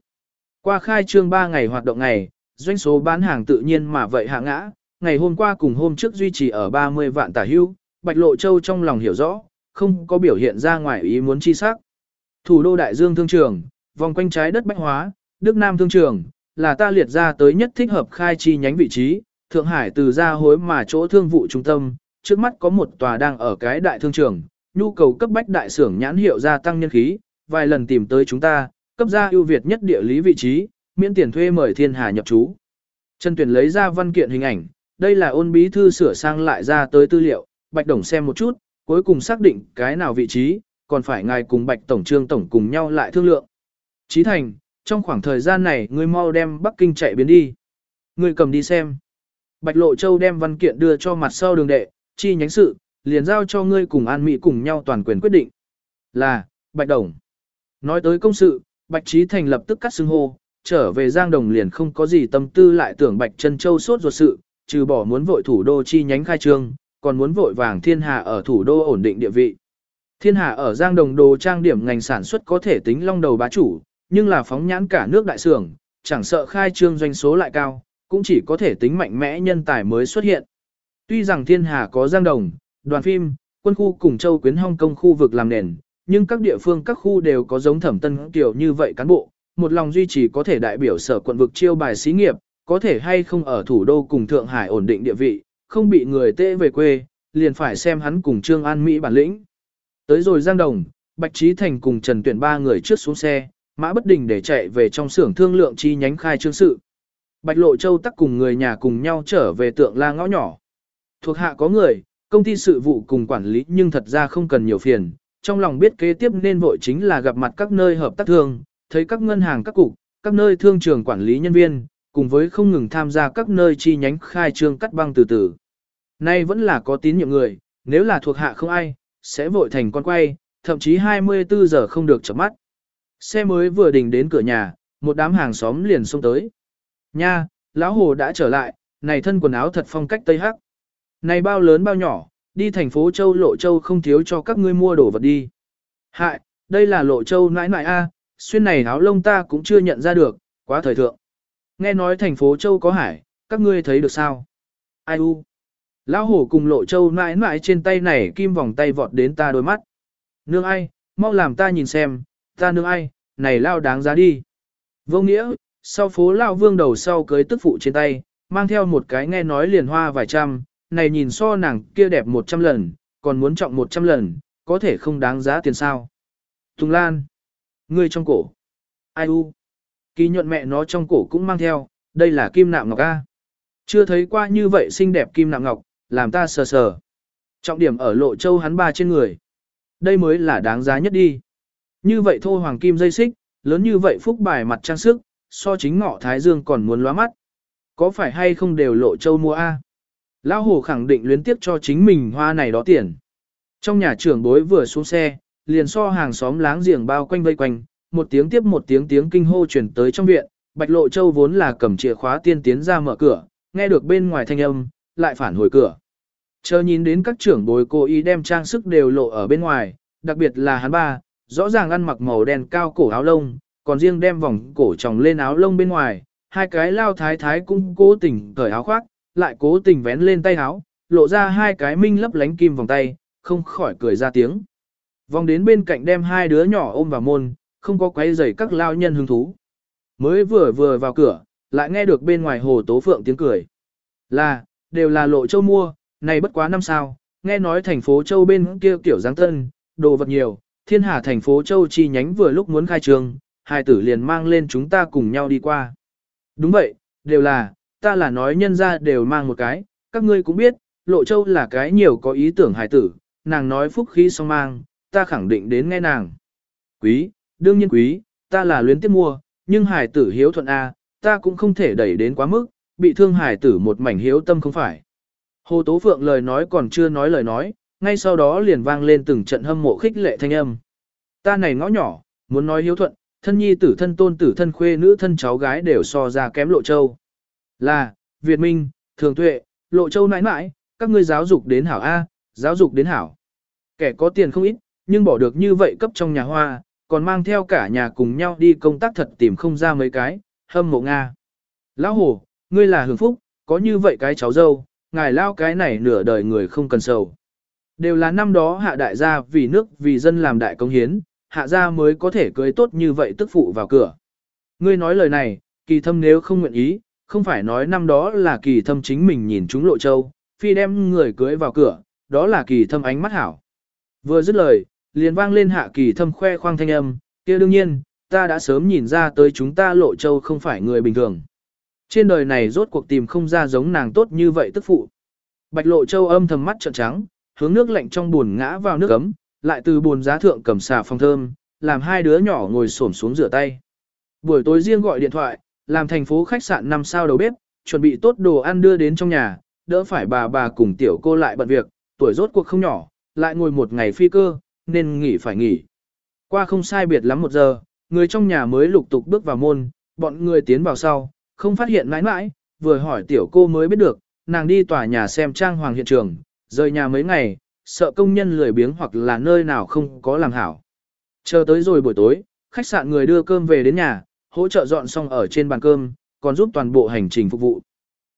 Qua khai trương 3 ngày hoạt động ngày, doanh số bán hàng tự nhiên mà vậy hạ ngã, ngày hôm qua cùng hôm trước duy trì ở 30 vạn tả hưu, Bạch Lộ Châu trong lòng hiểu rõ, không có biểu hiện ra ngoài ý muốn chi sắc. Thủ đô Đại Dương Thương Trường, vòng quanh trái đất Bách Hóa, Đức Nam Thương Trường, là ta liệt ra tới nhất thích hợp khai chi nhánh vị trí, Thượng Hải từ ra hối mà chỗ thương vụ trung tâm, trước mắt có một tòa đang ở cái đại thương trường, nhu cầu cấp bách đại xưởng nhãn hiệu gia tăng nhân khí, vài lần tìm tới chúng ta, cấp ra ưu việt nhất địa lý vị trí, miễn tiền thuê mời thiên hà nhập trú. Trần Tuyển lấy ra văn kiện hình ảnh, đây là ôn bí thư sửa sang lại ra tới tư liệu, Bạch Đồng xem một chút, cuối cùng xác định cái nào vị trí, còn phải ngài cùng Bạch Tổng Trương Tổng cùng nhau lại thương lượng. Chí Thành, trong khoảng thời gian này ngươi mau đem Bắc Kinh chạy biến đi. Ngươi cầm đi xem. Bạch Lộ Châu đem văn kiện đưa cho mặt sau đường đệ, chi nhánh sự, liền giao cho ngươi cùng An Mỹ cùng nhau toàn quyền quyết định. Là, Bạch Đồng. Nói tới công sự, Bạch Trí Thành lập tức cắt xưng hô, trở về Giang Đồng liền không có gì tâm tư lại tưởng Bạch Trân Châu sốt ruột sự, trừ bỏ muốn vội thủ đô chi nhánh khai trương, còn muốn vội vàng thiên hà ở thủ đô ổn định địa vị. Thiên hà ở Giang Đồng đồ trang điểm ngành sản xuất có thể tính long đầu bá chủ, nhưng là phóng nhãn cả nước đại xưởng, chẳng sợ khai trương doanh số lại cao, cũng chỉ có thể tính mạnh mẽ nhân tài mới xuất hiện. Tuy rằng thiên hà có Giang Đồng, đoàn phim, quân khu cùng châu quyến Hong Kong khu vực làm nền, nhưng các địa phương các khu đều có giống thẩm tân kiểu như vậy cán bộ, một lòng duy trì có thể đại biểu sở quận vực chiêu bài xí nghiệp, có thể hay không ở thủ đô cùng Thượng Hải ổn định địa vị, không bị người tê về quê, liền phải xem hắn cùng Trương An Mỹ bản lĩnh. Tới rồi Giang Đồng, Bạch Trí Thành cùng Trần Tuyển ba người trước xuống xe, mã bất đình để chạy về trong xưởng thương lượng chi nhánh khai trương sự. Bạch Lộ Châu tắc cùng người nhà cùng nhau trở về tượng la ngõ nhỏ. Thuộc hạ có người, công ty sự vụ cùng quản lý nhưng thật ra không cần nhiều phiền, trong lòng biết kế tiếp nên vội chính là gặp mặt các nơi hợp tác thương, thấy các ngân hàng các cục, các nơi thương trường quản lý nhân viên, cùng với không ngừng tham gia các nơi chi nhánh khai trương cắt băng từ từ. Nay vẫn là có tín nhiệm người, nếu là thuộc hạ không ai, sẽ vội thành con quay, thậm chí 24 giờ không được chấm mắt. Xe mới vừa đình đến cửa nhà, một đám hàng xóm liền xông tới. Nha, lão hồ đã trở lại, này thân quần áo thật phong cách Tây Hắc. Này bao lớn bao nhỏ, đi thành phố Châu Lộ Châu không thiếu cho các ngươi mua đồ vật đi. Hại, đây là Lộ Châu nãi nãi a, xuyên này áo lông ta cũng chưa nhận ra được, quá thời thượng. Nghe nói thành phố Châu có hải, các ngươi thấy được sao? Ai u? Lão hổ cùng Lộ Châu mãi mãi trên tay này kim vòng tay vọt đến ta đôi mắt. Nương ai, mau làm ta nhìn xem, ta nương ai, này lao đáng giá đi. Vô nghĩa, sau phố lao vương đầu sau cưới tức phụ trên tay, mang theo một cái nghe nói liền hoa vài trăm, này nhìn so nàng kia đẹp một trăm lần, còn muốn trọng một trăm lần, có thể không đáng giá tiền sao. Tùng Lan, ngươi trong cổ. Ai u? Kỳ nhuận mẹ nó trong cổ cũng mang theo, đây là kim nạm ngọc A. Chưa thấy qua như vậy xinh đẹp kim nạm ngọc, làm ta sờ sờ. Trọng điểm ở lộ châu hắn ba trên người. Đây mới là đáng giá nhất đi. Như vậy thô hoàng kim dây xích, lớn như vậy phúc bài mặt trang sức, so chính ngọ thái dương còn muốn lóa mắt. Có phải hay không đều lộ châu mua A? Lão hồ khẳng định luyến tiếp cho chính mình hoa này đó tiền. Trong nhà trưởng bối vừa xuống xe, liền so hàng xóm láng giềng bao quanh vây quanh, một tiếng tiếp một tiếng tiếng kinh hô chuyển tới trong viện, Bạch Lộ Châu vốn là cầm chìa khóa tiên tiến ra mở cửa, nghe được bên ngoài thanh âm, lại phản hồi cửa. Chờ nhìn đến các trưởng bối cô ý đem trang sức đều lộ ở bên ngoài, đặc biệt là hắn ba, rõ ràng ăn mặc màu đen cao cổ áo lông, còn riêng đem vòng cổ tròng lên áo lông bên ngoài, hai cái lao thái thái cũng cố tình cởi áo khoác, lại cố tình vén lên tay áo, lộ ra hai cái minh lấp lánh kim vòng tay, không khỏi cười ra tiếng. Vòng đến bên cạnh đem hai đứa nhỏ ôm vào môn, không có quấy rầy các lao nhân hứng thú. Mới vừa vừa vào cửa, lại nghe được bên ngoài hồ tố phượng tiếng cười. Là, đều là lộ châu mua, này bất quá năm sao, nghe nói thành phố châu bên kia kiểu dáng tân, đồ vật nhiều, thiên hà thành phố châu chi nhánh vừa lúc muốn khai trương, hai tử liền mang lên chúng ta cùng nhau đi qua. Đúng vậy, đều là, ta là nói nhân ra đều mang một cái, các ngươi cũng biết, lộ châu là cái nhiều có ý tưởng hài tử, nàng nói phúc khí song mang, ta khẳng định đến nghe nàng. Quý, đương nhiên quý, ta là luyến tiếp mua, nhưng hải tử hiếu thuận A, ta cũng không thể đẩy đến quá mức, bị thương hải tử một mảnh hiếu tâm không phải. Hồ Tố Phượng lời nói còn chưa nói lời nói, ngay sau đó liền vang lên từng trận hâm mộ khích lệ thanh âm. Ta này ngõ nhỏ, muốn nói hiếu thuận, thân nhi tử thân tôn tử thân khuê nữ thân cháu gái đều so ra kém lộ châu. Là, Việt Minh, Thường Tuệ, lộ châu nãi nãi, các ngươi giáo dục đến hảo A, giáo dục đến hảo. Kẻ có tiền không ít, nhưng bỏ được như vậy cấp trong nhà hoa, còn mang theo cả nhà cùng nhau đi công tác thật tìm không ra mấy cái, hâm mộ Nga. Lão Hồ, ngươi là hưởng phúc, có như vậy cái cháu dâu, ngài lao cái này nửa đời người không cần sầu. Đều là năm đó hạ đại gia vì nước vì dân làm đại công hiến, hạ gia mới có thể cưới tốt như vậy tức phụ vào cửa. Ngươi nói lời này, kỳ thâm nếu không nguyện ý, không phải nói năm đó là kỳ thâm chính mình nhìn chúng lộ châu, phi đem người cưới vào cửa, đó là kỳ thâm ánh mắt hảo. Vừa dứt lời, liền vang lên hạ kỳ thâm khoe khoang thanh âm, kia đương nhiên, ta đã sớm nhìn ra tới chúng ta lộ châu không phải người bình thường. Trên đời này rốt cuộc tìm không ra giống nàng tốt như vậy tức phụ. Bạch lộ châu âm thầm mắt trợn trắng, hướng nước lạnh trong buồn ngã vào nước ấm, lại từ buồn giá thượng cầm xà phong thơm, làm hai đứa nhỏ ngồi xổm xuống rửa tay. Buổi tối riêng gọi điện thoại, làm thành phố khách sạn 5 sao đầu bếp, chuẩn bị tốt đồ ăn đưa đến trong nhà, đỡ phải bà bà cùng tiểu cô lại bận việc, tuổi rốt cuộc không nhỏ, lại ngồi một ngày phi cơ, nên nghỉ phải nghỉ. Qua không sai biệt lắm một giờ, người trong nhà mới lục tục bước vào môn, bọn người tiến vào sau, không phát hiện mãi mãi, vừa hỏi tiểu cô mới biết được, nàng đi tòa nhà xem trang hoàng hiện trường, rời nhà mấy ngày, sợ công nhân lười biếng hoặc là nơi nào không có làm hảo. Chờ tới rồi buổi tối, khách sạn người đưa cơm về đến nhà, hỗ trợ dọn xong ở trên bàn cơm, còn giúp toàn bộ hành trình phục vụ.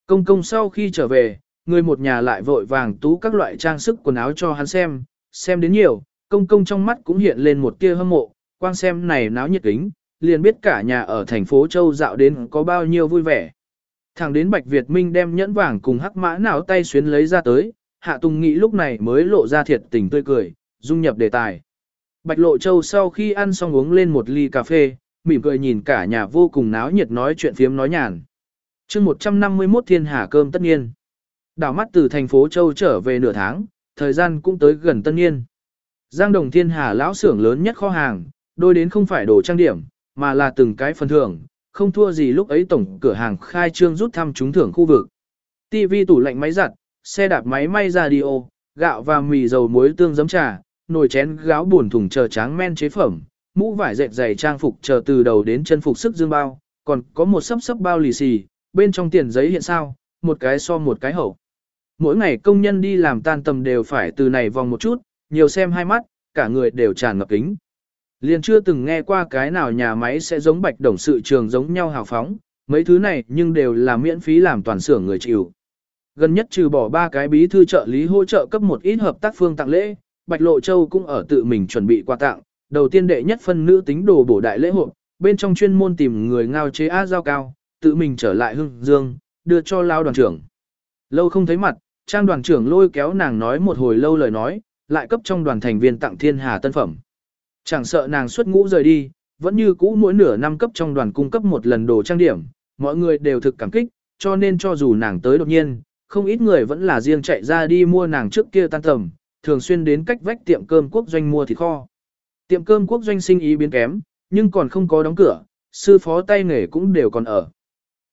Công công sau khi trở về, người một nhà lại vội vàng tú các loại trang sức quần áo cho hắn xem, xem đến nhiều, công công trong mắt cũng hiện lên một tia hâm mộ, quang xem này náo nhiệt kính, liền biết cả nhà ở thành phố Châu dạo đến có bao nhiêu vui vẻ. Thẳng đến Bạch Việt Minh đem nhẫn vàng cùng hắc mã não tay xuyến lấy ra tới, Hạ Tùng nghĩ lúc này mới lộ ra thiệt tình tươi cười, dung nhập đề tài. Bạch Lộ Châu sau khi ăn xong uống lên một ly cà phê, mỉm cười nhìn cả nhà vô cùng náo nhiệt nói chuyện phiếm nói nhàn. chương 151 thiên hà cơm tất nhiên. Đảo mắt từ thành phố Châu trở về nửa tháng, thời gian cũng tới gần tân niên. Giang Đồng Thiên Hà lão xưởng lớn nhất kho hàng, đôi đến không phải đồ trang điểm, mà là từng cái phần thưởng, không thua gì lúc ấy tổng cửa hàng khai trương rút thăm trúng thưởng khu vực. TV tủ lạnh máy giặt, xe đạp máy may radio, gạo và mì dầu muối tương giấm trà, nồi chén gáo buồn thùng chờ tráng men chế phẩm, mũ vải dệt dày trang phục chờ từ đầu đến chân phục sức dương bao, còn có một sấp sấp bao lì xì, bên trong tiền giấy hiện sao, một cái so một cái hậu. Mỗi ngày công nhân đi làm tan tầm đều phải từ này vòng một chút, nhiều xem hai mắt, cả người đều tràn ngập kính. Liền chưa từng nghe qua cái nào nhà máy sẽ giống bạch đồng sự trường giống nhau hào phóng, mấy thứ này nhưng đều là miễn phí làm toàn xưởng người chịu. Gần nhất trừ bỏ ba cái bí thư trợ lý hỗ trợ cấp một ít hợp tác phương tặng lễ, Bạch Lộ Châu cũng ở tự mình chuẩn bị quà tặng, đầu tiên đệ nhất phân nữ tính đồ bổ đại lễ hội, bên trong chuyên môn tìm người ngao chế á giao cao, tự mình trở lại hưng dương, đưa cho lao đoàn trưởng. Lâu không thấy mặt, trang đoàn trưởng lôi kéo nàng nói một hồi lâu lời nói, lại cấp trong đoàn thành viên tặng thiên hà tân phẩm. Chẳng sợ nàng xuất ngũ rời đi, vẫn như cũ mỗi nửa năm cấp trong đoàn cung cấp một lần đồ trang điểm, mọi người đều thực cảm kích, cho nên cho dù nàng tới đột nhiên, không ít người vẫn là riêng chạy ra đi mua nàng trước kia tan tầm, thường xuyên đến cách vách tiệm cơm quốc doanh mua thịt kho. Tiệm cơm quốc doanh sinh ý biến kém, nhưng còn không có đóng cửa, sư phó tay nghề cũng đều còn ở.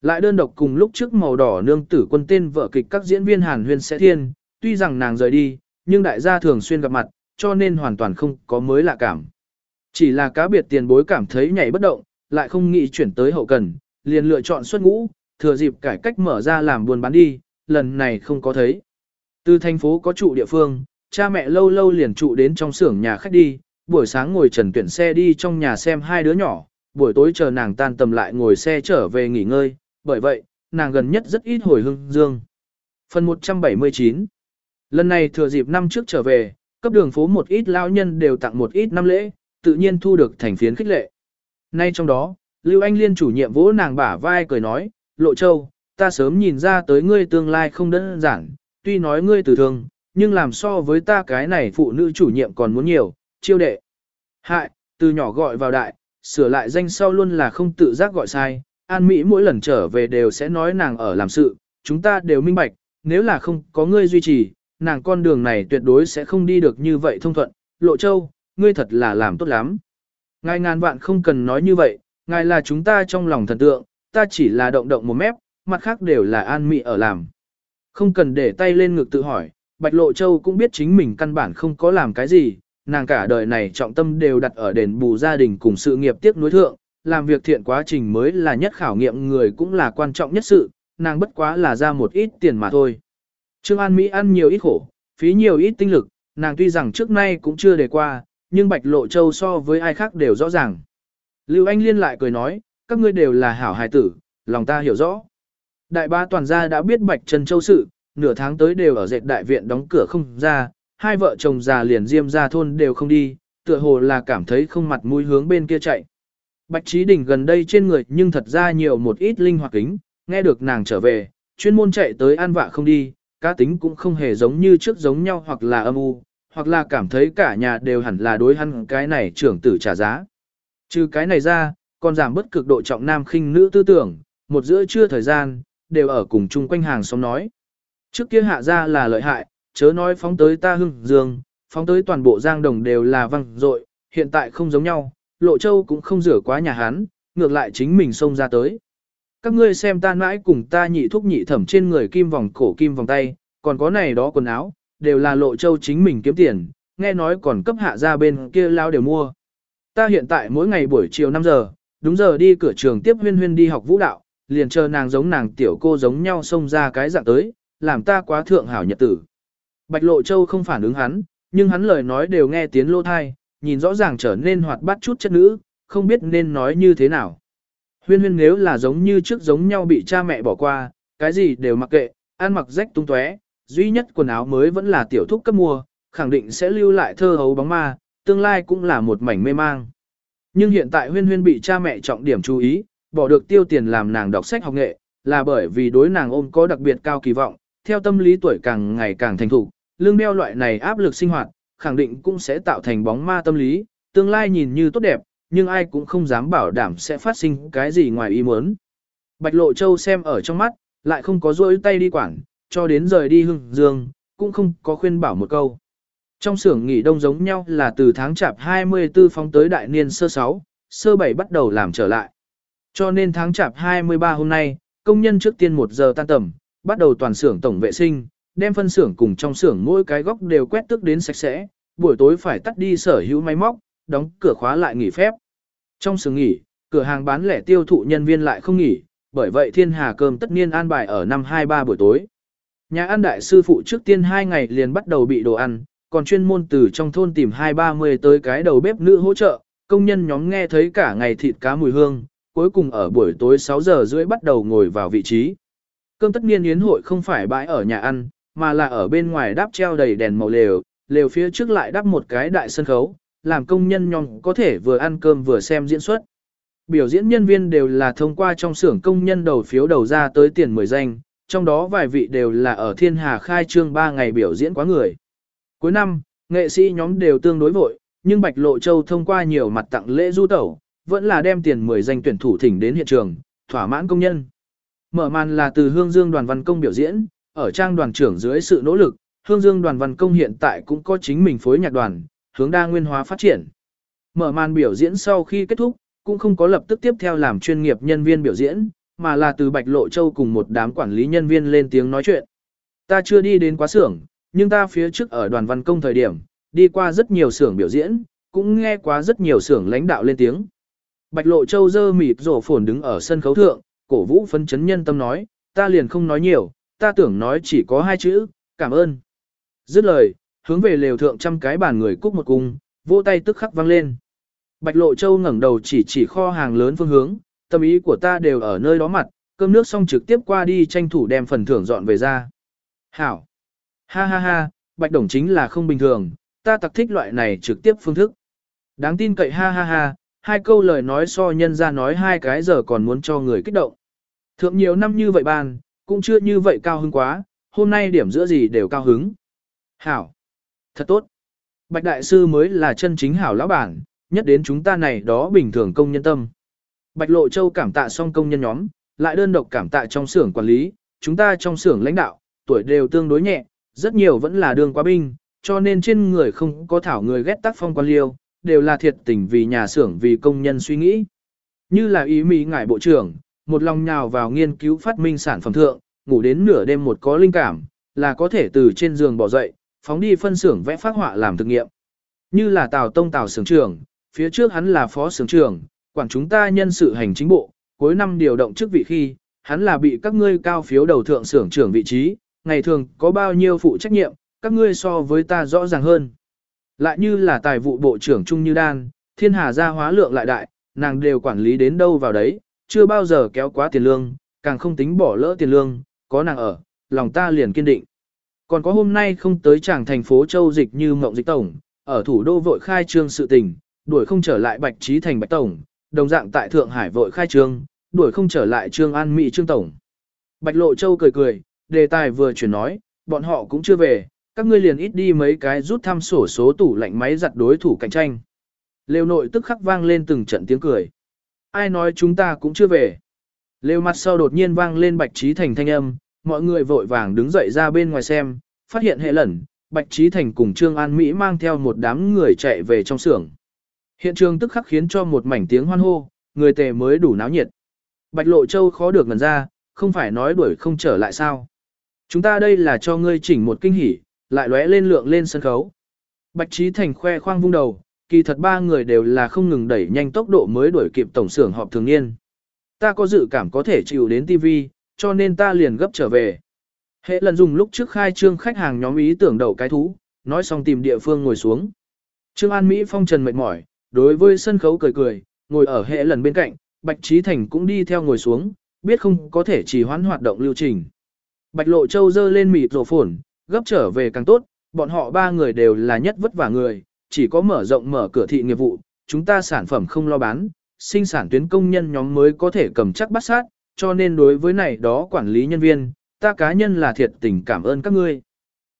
Lại đơn độc cùng lúc trước màu đỏ nương tử quân tên vợ kịch các diễn viên Hàn Huyên sẽ thiên, tuy rằng nàng rời đi, nhưng đại gia thường xuyên gặp mặt, cho nên hoàn toàn không có mới lạ cảm. Chỉ là cá biệt tiền bối cảm thấy nhảy bất động, lại không nghĩ chuyển tới hậu cần, liền lựa chọn xuất ngũ, thừa dịp cải cách mở ra làm buôn bán đi, lần này không có thấy. Từ thành phố có trụ địa phương, cha mẹ lâu lâu liền trụ đến trong xưởng nhà khách đi, buổi sáng ngồi trần tuyển xe đi trong nhà xem hai đứa nhỏ, buổi tối chờ nàng tan tầm lại ngồi xe trở về nghỉ ngơi, bởi vậy, nàng gần nhất rất ít hồi hương dương. Phần 179 Lần này thừa dịp năm trước trở về, cấp đường phố một ít lao nhân đều tặng một ít năm lễ, tự nhiên thu được thành phiến khích lệ. Nay trong đó, Lưu Anh Liên chủ nhiệm vỗ nàng bả vai cười nói, Lộ Châu, ta sớm nhìn ra tới ngươi tương lai không đơn giản, tuy nói ngươi từ thường, nhưng làm so với ta cái này phụ nữ chủ nhiệm còn muốn nhiều, chiêu đệ. Hại, từ nhỏ gọi vào đại, sửa lại danh sau luôn là không tự giác gọi sai, An Mỹ mỗi lần trở về đều sẽ nói nàng ở làm sự, chúng ta đều minh bạch, nếu là không có ngươi duy trì, nàng con đường này tuyệt đối sẽ không đi được như vậy thông thuận, Lộ Châu, ngươi thật là làm tốt lắm. Ngài ngàn vạn không cần nói như vậy, ngài là chúng ta trong lòng thần tượng, ta chỉ là động động một mép, mặt khác đều là An Mỹ ở làm. Không cần để tay lên ngực tự hỏi, Bạch Lộ Châu cũng biết chính mình căn bản không có làm cái gì, nàng cả đời này trọng tâm đều đặt ở đền bù gia đình cùng sự nghiệp tiếp nối thượng, làm việc thiện quá trình mới là nhất khảo nghiệm người cũng là quan trọng nhất sự, nàng bất quá là ra một ít tiền mà thôi. Trương An Mỹ ăn nhiều ít khổ, phí nhiều ít tinh lực, nàng tuy rằng trước nay cũng chưa đề qua, nhưng Bạch Lộ Châu so với ai khác đều rõ ràng. Lưu Anh Liên lại cười nói, các ngươi đều là hảo hài tử, lòng ta hiểu rõ. Đại ba toàn gia đã biết Bạch Trần Châu sự, nửa tháng tới đều ở dệt đại viện đóng cửa không ra, hai vợ chồng già liền diêm ra thôn đều không đi, tựa hồ là cảm thấy không mặt mũi hướng bên kia chạy. Bạch Trí Đình gần đây trên người nhưng thật ra nhiều một ít linh hoạt kính, nghe được nàng trở về, chuyên môn chạy tới an vạ không đi, cá tính cũng không hề giống như trước giống nhau hoặc là âm u, hoặc là cảm thấy cả nhà đều hẳn là đối hắn cái này trưởng tử trả giá. Trừ cái này ra, còn giảm bất cực độ trọng nam khinh nữ tư tưởng, một giữa trưa thời gian, đều ở cùng chung quanh hàng xóm nói. Trước kia hạ ra là lợi hại, chớ nói phóng tới ta hưng dương, phóng tới toàn bộ giang đồng đều là văng dội hiện tại không giống nhau, lộ châu cũng không rửa quá nhà hắn, ngược lại chính mình xông ra tới. Các ngươi xem ta mãi cùng ta nhị thúc nhị thẩm trên người kim vòng cổ kim vòng tay, còn có này đó quần áo, đều là lộ châu chính mình kiếm tiền, nghe nói còn cấp hạ ra bên kia lao đều mua. Ta hiện tại mỗi ngày buổi chiều 5 giờ, đúng giờ đi cửa trường tiếp huyên huyên đi học vũ đạo, liền chờ nàng giống nàng tiểu cô giống nhau xông ra cái dạng tới, làm ta quá thượng hảo nhật tử. Bạch Lộ Châu không phản ứng hắn, nhưng hắn lời nói đều nghe tiếng lô thai, nhìn rõ ràng trở nên hoạt bát chút chất nữ, không biết nên nói như thế nào. Huyên huyên nếu là giống như trước giống nhau bị cha mẹ bỏ qua, cái gì đều mặc kệ, ăn mặc rách tung tóe, duy nhất quần áo mới vẫn là tiểu thúc cấp mua, khẳng định sẽ lưu lại thơ hấu bóng ma, tương lai cũng là một mảnh mê mang. Nhưng hiện tại huyên huyên bị cha mẹ trọng điểm chú ý, bỏ được tiêu tiền làm nàng đọc sách học nghệ, là bởi vì đối nàng ôm có đặc biệt cao kỳ vọng, theo tâm lý tuổi càng ngày càng thành thục, lương đeo loại này áp lực sinh hoạt, khẳng định cũng sẽ tạo thành bóng ma tâm lý, tương lai nhìn như tốt đẹp, nhưng ai cũng không dám bảo đảm sẽ phát sinh cái gì ngoài ý muốn. Bạch Lộ Châu xem ở trong mắt, lại không có rỗi tay đi quản, cho đến rời đi hưng dương, cũng không có khuyên bảo một câu. Trong xưởng nghỉ đông giống nhau là từ tháng chạp 24 phóng tới đại niên sơ 6, sơ 7 bắt đầu làm trở lại. Cho nên tháng chạp 23 hôm nay, công nhân trước tiên 1 giờ tan tầm, bắt đầu toàn xưởng tổng vệ sinh, đem phân xưởng cùng trong xưởng mỗi cái góc đều quét tước đến sạch sẽ, buổi tối phải tắt đi sở hữu máy móc, đóng cửa khóa lại nghỉ phép. Trong sự nghỉ, cửa hàng bán lẻ tiêu thụ nhân viên lại không nghỉ, bởi vậy thiên hà cơm tất niên an bài ở năm 23 buổi tối. Nhà ăn đại sư phụ trước tiên 2 ngày liền bắt đầu bị đồ ăn, còn chuyên môn từ trong thôn tìm 2-30 tới cái đầu bếp nữ hỗ trợ, công nhân nhóm nghe thấy cả ngày thịt cá mùi hương, cuối cùng ở buổi tối 6 giờ rưỡi bắt đầu ngồi vào vị trí. Cơm tất niên yến hội không phải bãi ở nhà ăn, mà là ở bên ngoài đáp treo đầy đèn màu lều, lều phía trước lại đắp một cái đại sân khấu, làm công nhân nhóm có thể vừa ăn cơm vừa xem diễn xuất. Biểu diễn nhân viên đều là thông qua trong xưởng công nhân đầu phiếu đầu ra tới tiền 10 danh, trong đó vài vị đều là ở Thiên Hà khai trương 3 ngày biểu diễn quá người. Cuối năm, nghệ sĩ nhóm đều tương đối vội, nhưng Bạch Lộ Châu thông qua nhiều mặt tặng lễ du tẩu, vẫn là đem tiền 10 danh tuyển thủ thỉnh đến hiện trường, thỏa mãn công nhân. Mở màn là từ Hương Dương đoàn văn công biểu diễn, ở trang đoàn trưởng dưới sự nỗ lực, Hương Dương đoàn văn công hiện tại cũng có chính mình phối nhạc đoàn, hướng đa nguyên hóa phát triển. Mở màn biểu diễn sau khi kết thúc, cũng không có lập tức tiếp theo làm chuyên nghiệp nhân viên biểu diễn, mà là từ Bạch Lộ Châu cùng một đám quản lý nhân viên lên tiếng nói chuyện. Ta chưa đi đến quá xưởng, nhưng ta phía trước ở đoàn văn công thời điểm, đi qua rất nhiều xưởng biểu diễn, cũng nghe qua rất nhiều xưởng lãnh đạo lên tiếng. Bạch Lộ Châu dơ mịt rổ phồn đứng ở sân khấu thượng, cổ vũ phấn chấn nhân tâm nói, ta liền không nói nhiều, ta tưởng nói chỉ có hai chữ, cảm ơn. Dứt lời, hướng về lều thượng trăm cái bàn người cúc một cung, vỗ tay tức khắc vang lên. Bạch Lộ Châu ngẩng đầu chỉ chỉ kho hàng lớn phương hướng, tâm ý của ta đều ở nơi đó mặt, cơm nước xong trực tiếp qua đi tranh thủ đem phần thưởng dọn về ra. Hảo! Ha ha ha, Bạch Đồng chính là không bình thường, ta tặc thích loại này trực tiếp phương thức. Đáng tin cậy ha ha ha, hai câu lời nói so nhân ra nói hai cái giờ còn muốn cho người kích động. Thượng nhiều năm như vậy bàn, cũng chưa như vậy cao hứng quá, hôm nay điểm giữa gì đều cao hứng. Hảo. Thật tốt. Bạch Đại Sư mới là chân chính hảo lão bản, nhất đến chúng ta này đó bình thường công nhân tâm. Bạch Lộ Châu cảm tạ xong công nhân nhóm, lại đơn độc cảm tạ trong xưởng quản lý, chúng ta trong xưởng lãnh đạo, tuổi đều tương đối nhẹ, rất nhiều vẫn là đường quá binh, cho nên trên người không có thảo người ghét tác phong quan liêu, đều là thiệt tình vì nhà xưởng vì công nhân suy nghĩ. Như là ý mỹ ngải bộ trưởng, một lòng nhào vào nghiên cứu phát minh sản phẩm thượng, ngủ đến nửa đêm một có linh cảm, là có thể từ trên giường bỏ dậy, phóng đi phân xưởng vẽ phát họa làm thực nghiệm. Như là Tào Tông Tào xưởng trưởng, phía trước hắn là phó xưởng trưởng, quản chúng ta nhân sự hành chính bộ, cuối năm điều động chức vị khi, hắn là bị các ngươi cao phiếu đầu thượng xưởng trưởng vị trí, ngày thường có bao nhiêu phụ trách nhiệm, các ngươi so với ta rõ ràng hơn. Lại như là tài vụ bộ trưởng Trung Như Đan, thiên hà gia hóa lượng lại đại, nàng đều quản lý đến đâu vào đấy, chưa bao giờ kéo quá tiền lương, càng không tính bỏ lỡ tiền lương, có nàng ở, lòng ta liền kiên định. Còn có hôm nay không tới chàng thành phố Châu Dịch như Mộng Dịch Tổng, ở thủ đô vội khai trương sự tình, đuổi không trở lại Bạch Trí Thành Bạch Tổng, đồng dạng tại Thượng Hải vội khai trương, đuổi không trở lại Trương An Mỹ Trương Tổng. Bạch Lộ Châu cười cười, đề tài vừa chuyển nói, bọn họ cũng chưa về, các ngươi liền ít đi mấy cái rút thăm sổ số tủ lạnh máy giặt đối thủ cạnh tranh. Lêu nội tức khắc vang lên từng trận tiếng cười. Ai nói chúng ta cũng chưa về. Lêu mặt sau đột nhiên vang lên Bạch Trí Thành thanh âm, mọi người vội vàng đứng dậy ra bên ngoài xem, phát hiện hệ lẩn, Bạch Trí Thành cùng Trương An Mỹ mang theo một đám người chạy về trong xưởng. Hiện trường tức khắc khiến cho một mảnh tiếng hoan hô, người tề mới đủ náo nhiệt. Bạch Lộ Châu khó được ngần ra, không phải nói đuổi không trở lại sao. Chúng ta đây là cho ngươi chỉnh một kinh hỉ, lại lóe lên lượng lên sân khấu. Bạch Trí Thành khoe khoang vung đầu, kỳ thật ba người đều là không ngừng đẩy nhanh tốc độ mới đuổi kịp tổng xưởng họp thường niên. Ta có dự cảm có thể chịu đến TV, cho nên ta liền gấp trở về. Hệ lần dùng lúc trước khai trương khách hàng nhóm ý tưởng đầu cái thú, nói xong tìm địa phương ngồi xuống. Trương An Mỹ phong trần mệt mỏi, đối với sân khấu cười cười, ngồi ở hệ lần bên cạnh, Bạch Trí Thành cũng đi theo ngồi xuống, biết không có thể chỉ hoãn hoạt động lưu trình. Bạch Lộ Châu dơ lên mịt rổ phổn, gấp trở về càng tốt, bọn họ ba người đều là nhất vất vả người, chỉ có mở rộng mở cửa thị nghiệp vụ, chúng ta sản phẩm không lo bán, sinh sản tuyến công nhân nhóm mới có thể cầm chắc bắt sát, cho nên đối với này đó quản lý nhân viên, ta cá nhân là thiệt tình cảm ơn các ngươi.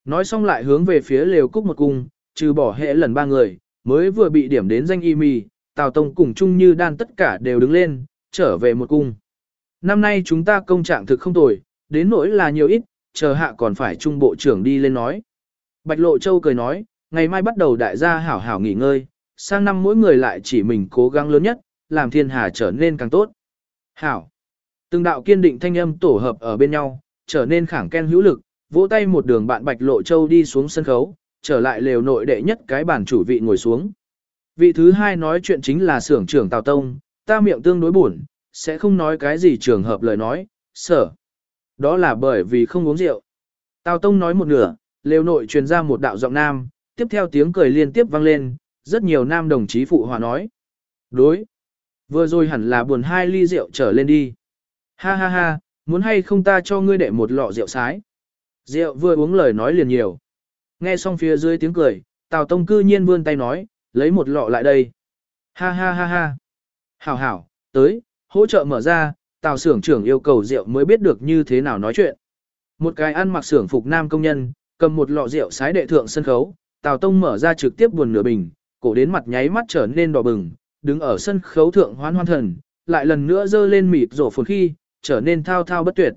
Nói xong lại hướng về phía lều cúc một cung, trừ bỏ hệ lần ba người, mới vừa bị điểm đến danh y mì, Tào Tông cùng chung như đan tất cả đều đứng lên, trở về một cung. Năm nay chúng ta công trạng thực không tồi, đến nỗi là nhiều ít, chờ hạ còn phải trung bộ trưởng đi lên nói. Bạch Lộ Châu cười nói, ngày mai bắt đầu đại gia hảo hảo nghỉ ngơi, sang năm mỗi người lại chỉ mình cố gắng lớn nhất, làm thiên hà trở nên càng tốt. Hảo. Từng đạo kiên định thanh âm tổ hợp ở bên nhau, trở nên khẳng ken hữu lực, vỗ tay một đường bạn Bạch Lộ Châu đi xuống sân khấu, trở lại lều nội đệ nhất cái bản chủ vị ngồi xuống. Vị thứ hai nói chuyện chính là xưởng trưởng Tào Tông, ta miệng tương đối buồn, sẽ không nói cái gì trường hợp lời nói, sở. Đó là bởi vì không uống rượu. Tào Tông nói một nửa, lều nội truyền ra một đạo giọng nam, tiếp theo tiếng cười liên tiếp vang lên, rất nhiều nam đồng chí phụ hòa nói. Đối. Vừa rồi hẳn là buồn hai ly rượu trở lên đi. Ha ha ha, muốn hay không ta cho ngươi đệ một lọ rượu sái. Rượu vừa uống lời nói liền nhiều. Nghe xong phía dưới tiếng cười, Tào Tông cư nhiên vươn tay nói, lấy một lọ lại đây. Ha ha ha ha. Hảo hảo, tới, hỗ trợ mở ra, Tào xưởng trưởng yêu cầu rượu mới biết được như thế nào nói chuyện. Một cái ăn mặc xưởng phục nam công nhân, cầm một lọ rượu sái đệ thượng sân khấu, Tào Tông mở ra trực tiếp buồn nửa bình, cổ đến mặt nháy mắt trở nên đỏ bừng, đứng ở sân khấu thượng hoan hoan thần, lại lần nữa dơ lên mịt rổ phồn khi, trở nên thao thao bất tuyệt.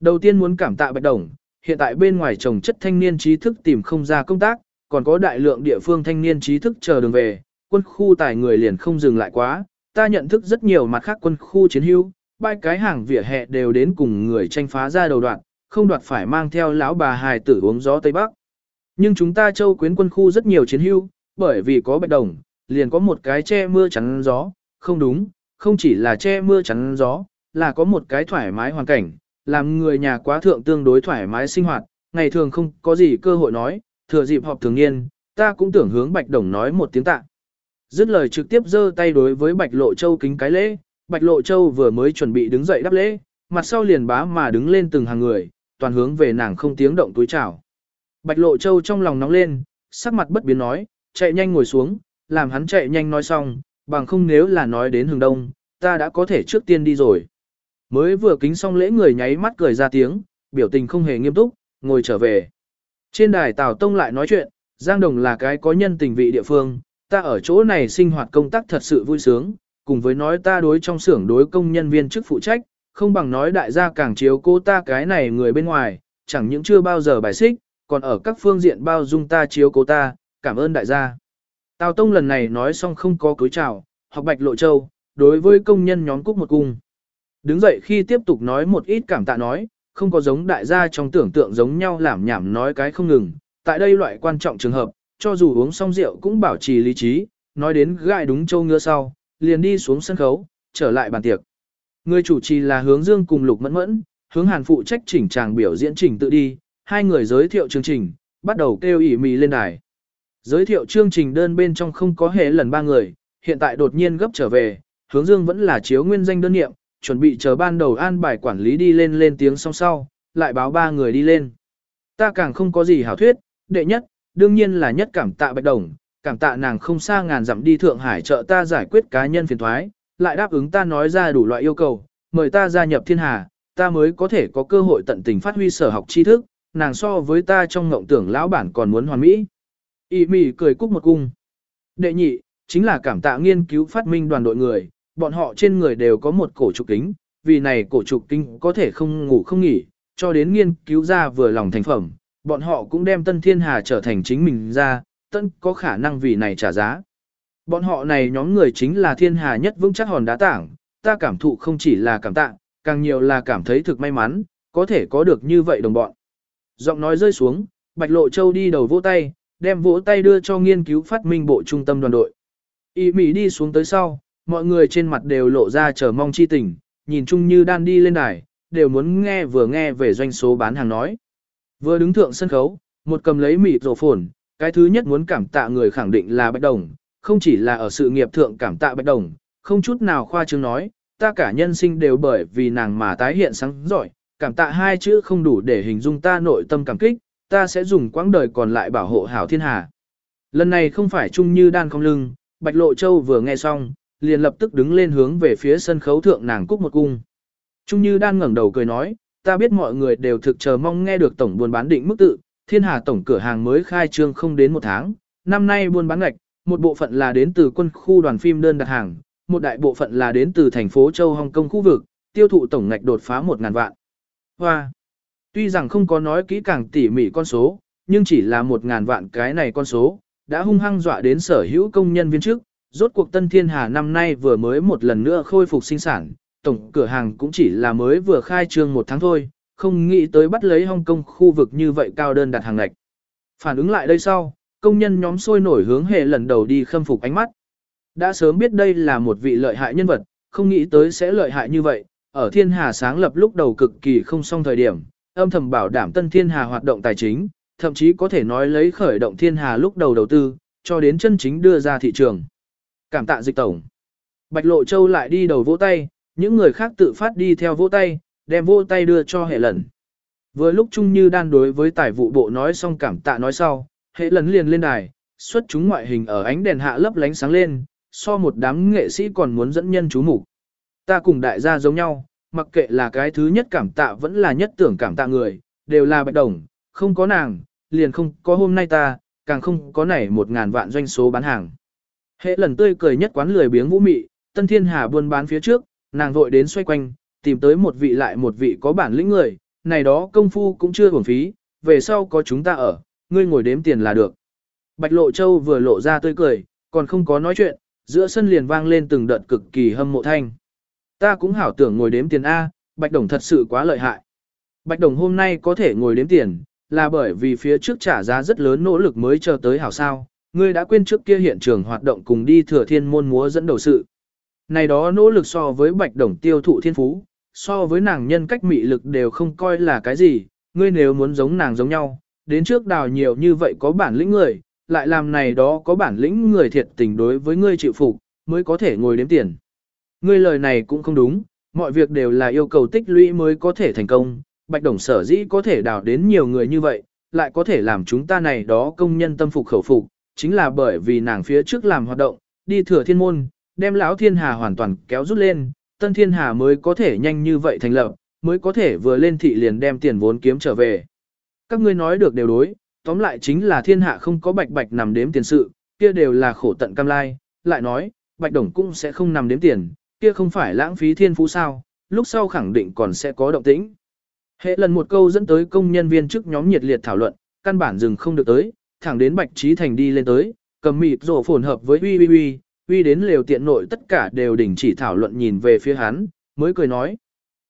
Đầu tiên muốn cảm tạ Bạch Đồng, hiện tại bên ngoài trồng chất thanh niên trí thức tìm không ra công tác, còn có đại lượng địa phương thanh niên trí thức chờ đường về, quân khu tài người liền không dừng lại quá, ta nhận thức rất nhiều mặt khác quân khu chiến hữu, ba cái hàng vỉa hè đều đến cùng người tranh phá ra đầu đoạn, không đoạt phải mang theo lão bà hài tử uống gió Tây Bắc. Nhưng chúng ta châu quyến quân khu rất nhiều chiến hữu, bởi vì có bạch đồng, liền có một cái che mưa chắn gió, không đúng, không chỉ là che mưa chắn gió, là có một cái thoải mái hoàn cảnh, làm người nhà quá thượng tương đối thoải mái sinh hoạt, ngày thường không có gì cơ hội nói, thừa dịp họp thường niên, ta cũng tưởng hướng Bạch Đồng nói một tiếng tạ. Dứt lời trực tiếp giơ tay đối với Bạch Lộ Châu kính cái lễ, Bạch Lộ Châu vừa mới chuẩn bị đứng dậy đáp lễ, mặt sau liền bá mà đứng lên từng hàng người, toàn hướng về nàng không tiếng động túi chào. Bạch Lộ Châu trong lòng nóng lên, sắc mặt bất biến nói, chạy nhanh ngồi xuống, làm hắn chạy nhanh nói xong, bằng không nếu là nói đến hướng đông, ta đã có thể trước tiên đi rồi. Mới vừa kính xong lễ người nháy mắt cười ra tiếng, biểu tình không hề nghiêm túc, ngồi trở về. Trên đài Tào Tông lại nói chuyện, Giang Đồng là cái có nhân tình vị địa phương, ta ở chỗ này sinh hoạt công tác thật sự vui sướng, cùng với nói ta đối trong xưởng đối công nhân viên chức phụ trách, không bằng nói đại gia càng chiếu cô ta cái này người bên ngoài, chẳng những chưa bao giờ bài xích, còn ở các phương diện bao dung ta chiếu cố ta, cảm ơn đại gia. Tào Tông lần này nói xong không có cúi chào, học bạch lộ châu, đối với công nhân nhóm cúc một cung. Đứng dậy khi tiếp tục nói một ít cảm tạ nói, không có giống đại gia trong tưởng tượng giống nhau làm nhảm nói cái không ngừng. Tại đây loại quan trọng trường hợp, cho dù uống xong rượu cũng bảo trì lý trí, nói đến gại đúng châu ngựa sau, liền đi xuống sân khấu, trở lại bàn tiệc. Người chủ trì là hướng dương cùng lục mẫn mẫn, hướng hàn phụ trách chỉnh tràng biểu diễn trình tự đi, hai người giới thiệu chương trình, bắt đầu kêu ỉ mì lên đài. Giới thiệu chương trình đơn bên trong không có hệ lần ba người, hiện tại đột nhiên gấp trở về, hướng dương vẫn là chiếu nguyên danh đơn nghiệm, chuẩn bị chờ ban đầu an bài quản lý đi lên lên tiếng song sau, lại báo ba người đi lên. Ta càng không có gì hảo thuyết, đệ nhất, đương nhiên là nhất cảm tạ bạch đồng, cảm tạ nàng không xa ngàn dặm đi Thượng Hải trợ ta giải quyết cá nhân phiền thoái, lại đáp ứng ta nói ra đủ loại yêu cầu, mời ta gia nhập thiên hà, ta mới có thể có cơ hội tận tình phát huy sở học tri thức, nàng so với ta trong ngộng tưởng lão bản còn muốn hoàn mỹ. Y mỉ cười cúc một cung. Đệ nhị, chính là cảm tạ nghiên cứu phát minh đoàn đội người, bọn họ trên người đều có một cổ trục kính, vì này cổ trục kính có thể không ngủ không nghỉ, cho đến nghiên cứu ra vừa lòng thành phẩm, bọn họ cũng đem tân thiên hà trở thành chính mình ra, tân có khả năng vì này trả giá. Bọn họ này nhóm người chính là thiên hà nhất vững chắc hòn đá tảng, ta cảm thụ không chỉ là cảm tạ, càng nhiều là cảm thấy thực may mắn, có thể có được như vậy đồng bọn. Giọng nói rơi xuống, Bạch Lộ Châu đi đầu vỗ tay, đem vỗ tay đưa cho nghiên cứu phát minh bộ trung tâm đoàn đội. Y Mỹ đi xuống tới sau, mọi người trên mặt đều lộ ra chờ mong chi tình, nhìn chung như đan đi lên đài, đều muốn nghe vừa nghe về doanh số bán hàng nói. Vừa đứng thượng sân khấu, một cầm lấy mịt rổ phồn, cái thứ nhất muốn cảm tạ người khẳng định là Bạch Đồng, không chỉ là ở sự nghiệp thượng cảm tạ Bạch Đồng, không chút nào khoa trương nói, ta cả nhân sinh đều bởi vì nàng mà tái hiện sáng giỏi, cảm tạ hai chữ không đủ để hình dung ta nội tâm cảm kích, ta sẽ dùng quãng đời còn lại bảo hộ hảo thiên hà. Lần này không phải chung như đan không lưng, Bạch Lộ Châu vừa nghe xong, liền lập tức đứng lên hướng về phía sân khấu thượng nàng cúc một cung. Trung như đang ngẩng đầu cười nói, ta biết mọi người đều thực chờ mong nghe được tổng buôn bán định mức tự, thiên hà tổng cửa hàng mới khai trương không đến một tháng, năm nay buôn bán ngạch, một bộ phận là đến từ quân khu đoàn phim đơn đặt hàng, một đại bộ phận là đến từ thành phố Châu Hồng Kông khu vực, tiêu thụ tổng ngạch đột phá 1.000 vạn. Hoa! Tuy rằng không có nói kỹ càng tỉ mỉ con số, nhưng chỉ là 1.000 vạn cái này con số, đã hung hăng dọa đến sở hữu công nhân viên chức. Rốt cuộc Tân Thiên Hà năm nay vừa mới một lần nữa khôi phục sinh sản, tổng cửa hàng cũng chỉ là mới vừa khai trương một tháng thôi, không nghĩ tới bắt lấy Hong Kong khu vực như vậy cao đơn đặt hàng ngạch. Phản ứng lại đây sau, công nhân nhóm sôi nổi hướng hệ lần đầu đi khâm phục ánh mắt. Đã sớm biết đây là một vị lợi hại nhân vật, không nghĩ tới sẽ lợi hại như vậy, ở thiên hà sáng lập lúc đầu cực kỳ không xong thời điểm, âm thầm bảo đảm tân thiên hà hoạt động tài chính, thậm chí có thể nói lấy khởi động thiên hà lúc đầu đầu tư, cho đến chân chính đưa ra thị trường. Cảm tạ dịch tổng. Bạch Lộ Châu lại đi đầu vỗ tay, những người khác tự phát đi theo vỗ tay, đem vỗ tay đưa cho hệ lần. Vừa lúc trung như đan đối với tài vụ bộ nói xong cảm tạ nói sau, hệ lần liền lên đài, xuất chúng ngoại hình ở ánh đèn hạ lấp lánh sáng lên, so một đám nghệ sĩ còn muốn dẫn nhân chú mục Ta cùng đại gia giống nhau, mặc kệ là cái thứ nhất cảm tạ vẫn là nhất tưởng cảm tạ người, đều là bạch đồng, không có nàng, liền không có hôm nay ta, càng không có nảy một ngàn vạn doanh số bán hàng. Hệ lần tươi cười nhất quán lười biếng vũ mị, tân thiên hà buôn bán phía trước, nàng vội đến xoay quanh, tìm tới một vị lại một vị có bản lĩnh người, này đó công phu cũng chưa hưởng phí, về sau có chúng ta ở, ngươi ngồi đếm tiền là được. Bạch Lộ Châu vừa lộ ra tươi cười, còn không có nói chuyện, giữa sân liền vang lên từng đợt cực kỳ hâm mộ thanh. Ta cũng hảo tưởng ngồi đếm tiền A, Bạch Đồng thật sự quá lợi hại. Bạch Đồng hôm nay có thể ngồi đếm tiền, là bởi vì phía trước trả giá rất lớn nỗ lực mới chờ tới hảo sao. Ngươi đã quên trước kia hiện trường hoạt động cùng đi thừa thiên môn múa dẫn đầu sự. Này đó nỗ lực so với Bạch Đồng tiêu thụ thiên phú, so với nàng nhân cách mị lực đều không coi là cái gì, ngươi nếu muốn giống nàng giống nhau, đến trước đào nhiều như vậy có bản lĩnh người, lại làm này đó có bản lĩnh người thiệt tình đối với ngươi chịu phục, mới có thể ngồi đếm tiền. Ngươi lời này cũng không đúng, mọi việc đều là yêu cầu tích lũy mới có thể thành công, Bạch Đồng sở dĩ có thể đào đến nhiều người như vậy, lại có thể làm chúng ta này đó công nhân tâm phục khẩu phục, chính là bởi vì nàng phía trước làm hoạt động, đi thừa thiên môn, đem lão thiên hà hoàn toàn kéo rút lên, tân thiên hà mới có thể nhanh như vậy thành lập, mới có thể vừa lên thị liền đem tiền vốn kiếm trở về. Các ngươi nói được đều đối, tóm lại chính là thiên hạ không có bạch bạch nằm đếm tiền sự, kia đều là khổ tận cam lai, lại nói, bạch đồng cũng sẽ không nằm đếm tiền, kia không phải lãng phí thiên phú sao, lúc sau khẳng định còn sẽ có động tĩnh. Hệ lần một câu dẫn tới công nhân viên trước nhóm nhiệt liệt thảo luận, căn bản dừng không được tới, thẳng đến Bạch Trí Thành đi lên tới, cầm mịt rổ phồn hợp với uy uy uy, uy đến lều tiện nội tất cả đều đình chỉ thảo luận nhìn về phía hắn, mới cười nói.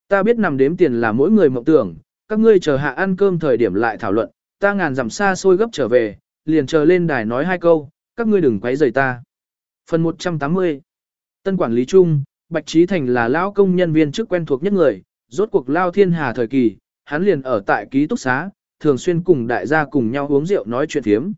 Ta biết nằm đếm tiền là mỗi người mộng tưởng, các ngươi chờ hạ ăn cơm thời điểm lại thảo luận, ta ngàn dặm xa xôi gấp trở về, liền chờ lên đài nói hai câu, các ngươi đừng quấy rầy ta. Phần 180 Tân quản lý trung, Bạch Trí Thành là lão công nhân viên chức quen thuộc nhất người, rốt cuộc lao thiên hà thời kỳ, hắn liền ở tại ký túc xá, thường xuyên cùng đại gia cùng nhau uống rượu nói chuyện thiếm.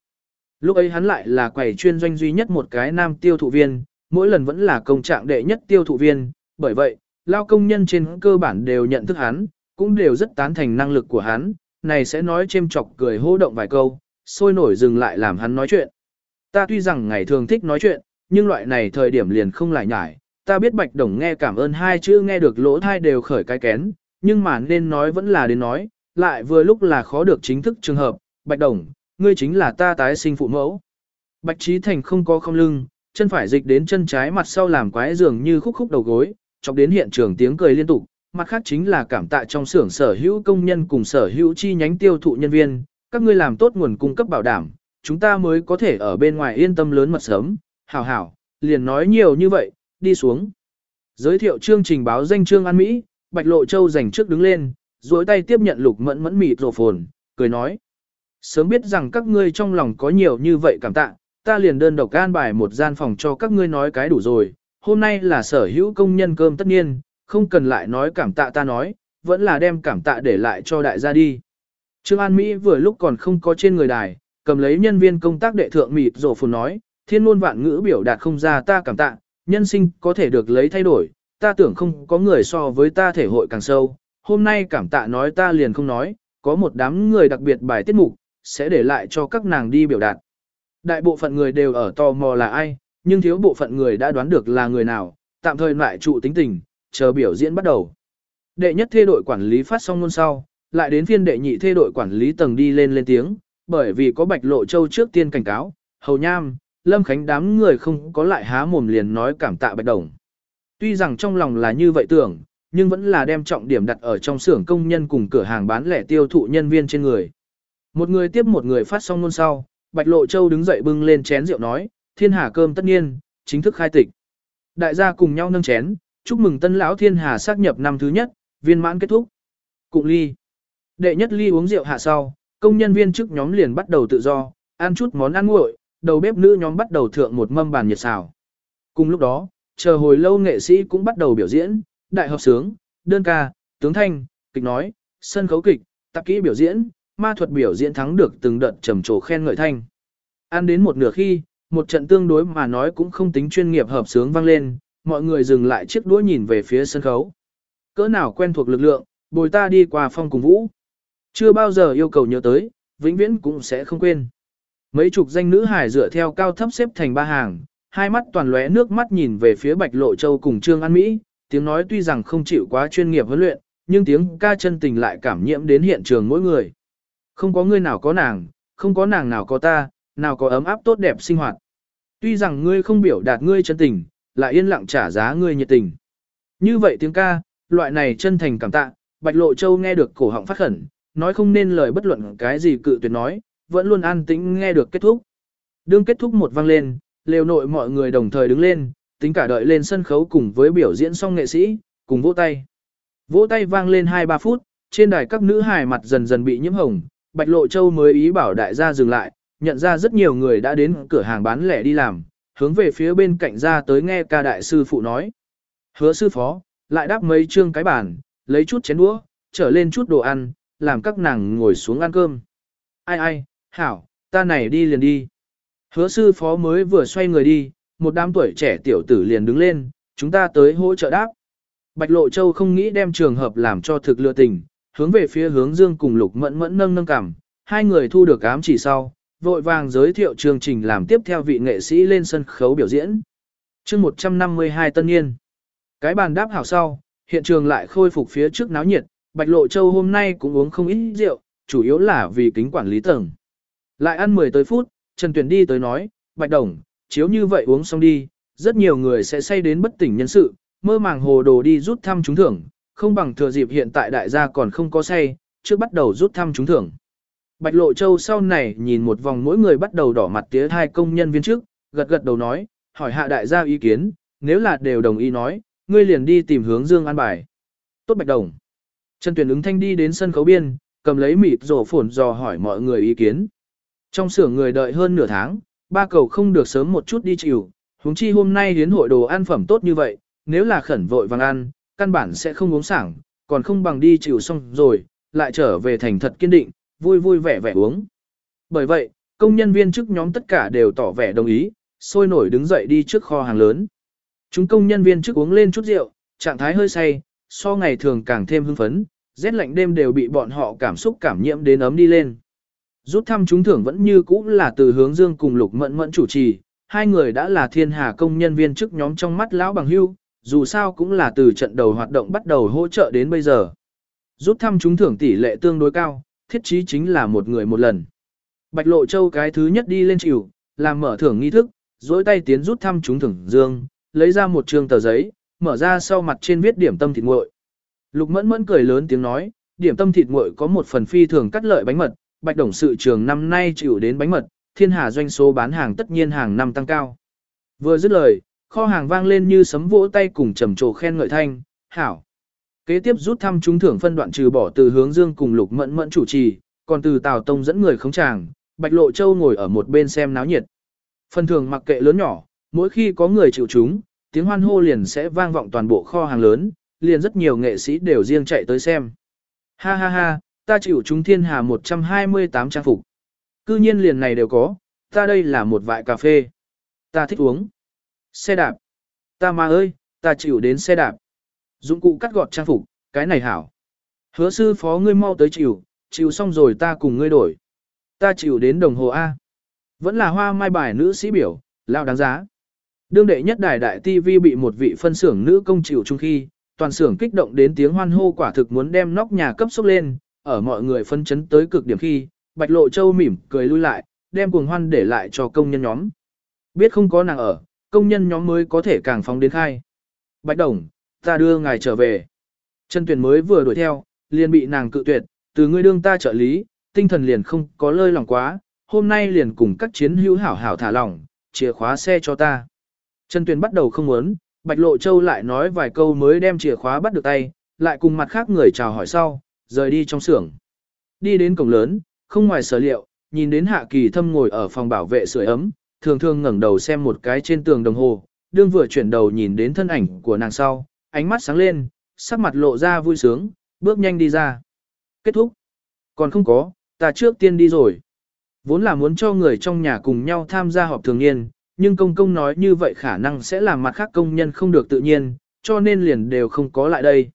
Lúc ấy hắn lại là quầy chuyên doanh duy nhất một cái nam tiêu thụ viên, mỗi lần vẫn là công trạng đệ nhất tiêu thụ viên, bởi vậy, lao công nhân trên cơ bản đều nhận thức hắn, cũng đều rất tán thành năng lực của hắn, này sẽ nói chêm chọc cười hô động vài câu, sôi nổi dừng lại làm hắn nói chuyện. Ta tuy rằng ngày thường thích nói chuyện, nhưng loại này thời điểm liền không lại nhải, ta biết Bạch Đồng nghe cảm ơn hai chữ nghe được lỗ thai đều khởi cái kén, nhưng mà nên nói vẫn là đến nói, lại vừa lúc là khó được chính thức trường hợp, Bạch Đồng, ngươi chính là ta tái sinh phụ mẫu. Bạch Trí Thành không có không lưng, chân phải dịch đến chân trái mặt sau làm quái dường như khúc khúc đầu gối, chọc đến hiện trường tiếng cười liên tục, mặt khác chính là cảm tạ trong xưởng sở hữu công nhân cùng sở hữu chi nhánh tiêu thụ nhân viên, các ngươi làm tốt nguồn cung cấp bảo đảm, chúng ta mới có thể ở bên ngoài yên tâm lớn mật sớm, hảo hảo, liền nói nhiều như vậy, đi xuống. Giới thiệu chương trình báo danh trương An Mỹ, Bạch Lộ Châu dành trước đứng lên, duỗi tay tiếp nhận lục mẫn mẫn mịt rổ phồn, cười nói. Sớm biết rằng các ngươi trong lòng có nhiều như vậy cảm tạ, ta liền đơn độc an bài một gian phòng cho các ngươi nói cái đủ rồi. Hôm nay là sở hữu công nhân cơm tất nhiên, không cần lại nói cảm tạ ta nói, vẫn là đem cảm tạ để lại cho đại gia đi. Trương An Mỹ vừa lúc còn không có trên người đài, cầm lấy nhân viên công tác đệ thượng mịt rổ phồn nói, thiên luôn vạn ngữ biểu đạt không ra ta cảm tạ, nhân sinh có thể được lấy thay đổi, ta tưởng không có người so với ta thể hội càng sâu, hôm nay cảm tạ nói ta liền không nói, có một đám người đặc biệt bài tiết mục, sẽ để lại cho các nàng đi biểu đạt. Đại bộ phận người đều ở tò mò là ai, nhưng thiếu bộ phận người đã đoán được là người nào, tạm thời lại trụ tính tình, chờ biểu diễn bắt đầu. Đệ nhất thê đội quản lý phát xong luôn sau, lại đến phiên đệ nhị thê đội quản lý tầng đi lên lên tiếng, bởi vì có bạch lộ châu trước tiên cảnh cáo, hầu nham, lâm khánh đám người không có lại há mồm liền nói cảm tạ bạch đồng. Tuy rằng trong lòng là như vậy tưởng, nhưng vẫn là đem trọng điểm đặt ở trong xưởng công nhân cùng cửa hàng bán lẻ tiêu thụ nhân viên trên người. Một người tiếp một người phát xong luôn sau, Bạch Lộ Châu đứng dậy bưng lên chén rượu nói, thiên hà cơm tất nhiên, chính thức khai tịch. Đại gia cùng nhau nâng chén, chúc mừng tân lão thiên hà xác nhập năm thứ nhất, viên mãn kết thúc. Cụng ly. Đệ nhất ly uống rượu hạ sau, công nhân viên chức nhóm liền bắt đầu tự do, ăn chút món ăn nguội, đầu bếp nữ nhóm bắt đầu thượng một mâm bàn nhiệt xào. Cùng lúc đó, chờ hồi lâu nghệ sĩ cũng bắt đầu biểu diễn, đại hợp sướng, đơn ca, tướng thanh, kịch nói, sân khấu kịch, tạp kỹ biểu diễn, ma thuật biểu diễn thắng được từng đợt trầm trồ khen ngợi thanh. Ăn đến một nửa khi, một trận tương đối mà nói cũng không tính chuyên nghiệp hợp sướng vang lên, mọi người dừng lại chiếc đũa nhìn về phía sân khấu. Cỡ nào quen thuộc lực lượng, bồi ta đi qua phong cùng vũ. Chưa bao giờ yêu cầu nhớ tới, vĩnh viễn cũng sẽ không quên. Mấy chục danh nữ hải dựa theo cao thấp xếp thành ba hàng, hai mắt toàn lóe nước mắt nhìn về phía Bạch Lộ Châu cùng Trương An Mỹ, tiếng nói tuy rằng không chịu quá chuyên nghiệp huấn luyện, nhưng tiếng ca chân tình lại cảm nhiễm đến hiện trường mỗi người. Không có người nào có nàng, không có nàng nào có ta, nào có ấm áp tốt đẹp sinh hoạt. Tuy rằng ngươi không biểu đạt ngươi chân tình, lại yên lặng trả giá ngươi nhiệt tình. Như vậy tiếng ca, loại này chân thành cảm tạ, Bạch Lộ Châu nghe được cổ họng phát khẩn, nói không nên lời bất luận cái gì cự tuyệt nói, vẫn luôn an tĩnh nghe được kết thúc. Đương kết thúc một vang lên, lều nội mọi người đồng thời đứng lên, tính cả đợi lên sân khấu cùng với biểu diễn xong nghệ sĩ, cùng vỗ tay. Vỗ tay vang lên 2-3 phút, trên đài các nữ hài mặt dần dần bị nhiễm hồng, Bạch Lộ Châu mới ý bảo đại gia dừng lại, nhận ra rất nhiều người đã đến cửa hàng bán lẻ đi làm, hướng về phía bên cạnh ra tới nghe ca đại sư phụ nói. Hứa sư phó, lại đáp mấy chương cái bàn, lấy chút chén đũa, trở lên chút đồ ăn, làm các nàng ngồi xuống ăn cơm. Ai ai, hảo, ta này đi liền đi. Hứa sư phó mới vừa xoay người đi, một đám tuổi trẻ tiểu tử liền đứng lên, chúng ta tới hỗ trợ đáp. Bạch Lộ Châu không nghĩ đem trường hợp làm cho thực lựa tình, hướng về phía hướng dương cùng lục mẫn mẫn nâng nâng cảm, hai người thu được ám chỉ sau, vội vàng giới thiệu chương trình làm tiếp theo vị nghệ sĩ lên sân khấu biểu diễn. chương 152 tân niên. Cái bàn đáp hảo sau, hiện trường lại khôi phục phía trước náo nhiệt, Bạch Lộ Châu hôm nay cũng uống không ít rượu, chủ yếu là vì kính quản lý tầng. Lại ăn 10 tới phút, Trần Tuyền đi tới nói, Bạch Đồng, chiếu như vậy uống xong đi, rất nhiều người sẽ say đến bất tỉnh nhân sự, mơ màng hồ đồ đi rút thăm trúng thưởng, không bằng thừa dịp hiện tại đại gia còn không có say, trước bắt đầu rút thăm trúng thưởng. Bạch Lộ Châu sau này nhìn một vòng mỗi người bắt đầu đỏ mặt tía hai công nhân viên trước, gật gật đầu nói, hỏi hạ đại gia ý kiến, nếu là đều đồng ý nói, ngươi liền đi tìm hướng Dương an bài. Tốt Bạch Đồng. Trần Tuyển ứng thanh đi đến sân khấu biên, cầm lấy mịt rổ phồn dò hỏi mọi người ý kiến. Trong xưởng người đợi hơn nửa tháng, ba cầu không được sớm một chút đi chịu, huống chi hôm nay hiến hội đồ ăn phẩm tốt như vậy, nếu là khẩn vội vàng ăn, căn bản sẽ không uống sảng, còn không bằng đi chịu xong rồi, lại trở về thành thật kiên định, vui vui vẻ vẻ uống. Bởi vậy, công nhân viên chức nhóm tất cả đều tỏ vẻ đồng ý, sôi nổi đứng dậy đi trước kho hàng lớn. Chúng công nhân viên chức uống lên chút rượu, trạng thái hơi say, so ngày thường càng thêm hưng phấn, rét lạnh đêm đều bị bọn họ cảm xúc cảm nhiễm đến ấm đi lên. Rút thăm trúng thưởng vẫn như cũ là từ hướng dương cùng lục mẫn mẫn chủ trì, hai người đã là thiên hà công nhân viên chức nhóm trong mắt lão bằng hưu, dù sao cũng là từ trận đầu hoạt động bắt đầu hỗ trợ đến bây giờ. Rút thăm trúng thưởng tỷ lệ tương đối cao, thiết chí chính là một người một lần. Bạch Lộ Châu cái thứ nhất đi lên chịu, làm mở thưởng nghi thức, dối tay tiến rút thăm trúng thưởng dương, lấy ra một trường tờ giấy, mở ra sau mặt trên viết điểm tâm thịt nguội. Lục mẫn mẫn cười lớn tiếng nói, điểm tâm thịt nguội có một phần phi thường cắt lợi bánh mật, bạch đồng sự trường năm nay chịu đến bánh mật, thiên hà doanh số bán hàng tất nhiên hàng năm tăng cao. Vừa dứt lời, kho hàng vang lên như sấm vỗ tay cùng trầm trồ khen ngợi thanh, hảo. Kế tiếp rút thăm trúng thưởng phân đoạn trừ bỏ từ hướng dương cùng lục mẫn mẫn chủ trì, còn từ Tào Tông dẫn người khống tràng, Bạch Lộ Châu ngồi ở một bên xem náo nhiệt. Phần thường mặc kệ lớn nhỏ, mỗi khi có người chịu chúng, tiếng hoan hô liền sẽ vang vọng toàn bộ kho hàng lớn, liền rất nhiều nghệ sĩ đều riêng chạy tới xem. Ha ha ha, ta chịu chúng thiên hà 128 trang phục. Cư nhiên liền này đều có, ta đây là một vại cà phê. Ta thích uống. Xe đạp. Ta mà ơi, ta chịu đến xe đạp. Dụng cụ cắt gọt trang phục, cái này hảo. Hứa sư phó ngươi mau tới chịu, chịu xong rồi ta cùng ngươi đổi. Ta chịu đến đồng hồ A. Vẫn là hoa mai bài nữ sĩ biểu, lao đáng giá. Đương đệ nhất đài đại TV bị một vị phân xưởng nữ công chịu chung khi, toàn xưởng kích động đến tiếng hoan hô quả thực muốn đem nóc nhà cấp sốc lên, ở mọi người phân chấn tới cực điểm khi, Bạch Lộ Châu mỉm cười lui lại, đem cuồng hoan để lại cho công nhân nhóm. Biết không có nàng ở, công nhân nhóm mới có thể càng phóng đến khai. Bạch Đồng, ta đưa ngài trở về. Chân tuyển mới vừa đuổi theo, liền bị nàng cự tuyệt, từ ngươi đương ta trợ lý, tinh thần liền không có lơi lòng quá, hôm nay liền cùng các chiến hữu hảo hảo thả lỏng, chìa khóa xe cho ta. Chân tuyển bắt đầu không muốn, Bạch Lộ Châu lại nói vài câu mới đem chìa khóa bắt được tay, lại cùng mặt khác người chào hỏi sau, rời đi trong xưởng. Đi đến cổng lớn, không ngoài sở liệu, nhìn đến Hạ Kỳ Thâm ngồi ở phòng bảo vệ sưởi ấm, thường thường ngẩng đầu xem một cái trên tường đồng hồ, đương vừa chuyển đầu nhìn đến thân ảnh của nàng sau, ánh mắt sáng lên, sắc mặt lộ ra vui sướng, bước nhanh đi ra. Kết thúc. Còn không có, ta trước tiên đi rồi. Vốn là muốn cho người trong nhà cùng nhau tham gia họp thường niên, nhưng công công nói như vậy khả năng sẽ làm mặt khác công nhân không được tự nhiên, cho nên liền đều không có lại đây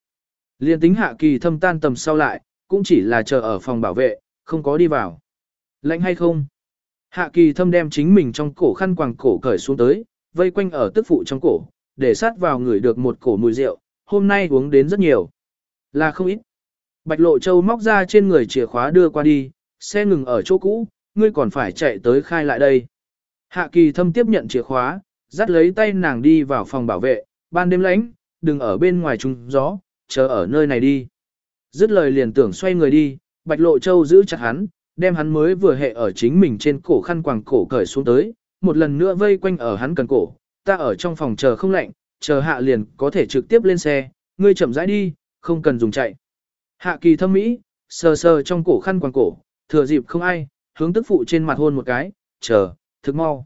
liên tính hạ kỳ thâm tan tầm sau lại, cũng chỉ là chờ ở phòng bảo vệ, không có đi vào. Lạnh hay không? Hạ kỳ thâm đem chính mình trong cổ khăn quàng cổ cởi xuống tới, vây quanh ở tức phụ trong cổ, để sát vào người được một cổ mùi rượu, hôm nay uống đến rất nhiều. Là không ít. Bạch Lộ Châu móc ra trên người chìa khóa đưa qua đi, xe ngừng ở chỗ cũ, ngươi còn phải chạy tới khai lại đây. Hạ kỳ thâm tiếp nhận chìa khóa, dắt lấy tay nàng đi vào phòng bảo vệ, ban đêm lánh, đừng ở bên ngoài trúng gió, chờ ở nơi này đi. Dứt lời liền tưởng xoay người đi, Bạch Lộ Châu giữ chặt hắn, đem hắn mới vừa hệ ở chính mình trên cổ khăn quàng cổ cởi xuống tới, một lần nữa vây quanh ở hắn cần cổ, ta ở trong phòng chờ không lạnh, chờ hạ liền có thể trực tiếp lên xe, ngươi chậm rãi đi, không cần dùng chạy. Hạ kỳ thâm mỹ, sờ sờ trong cổ khăn quàng cổ, thừa dịp không ai, hướng tức phụ trên mặt hôn một cái, chờ, thực mau.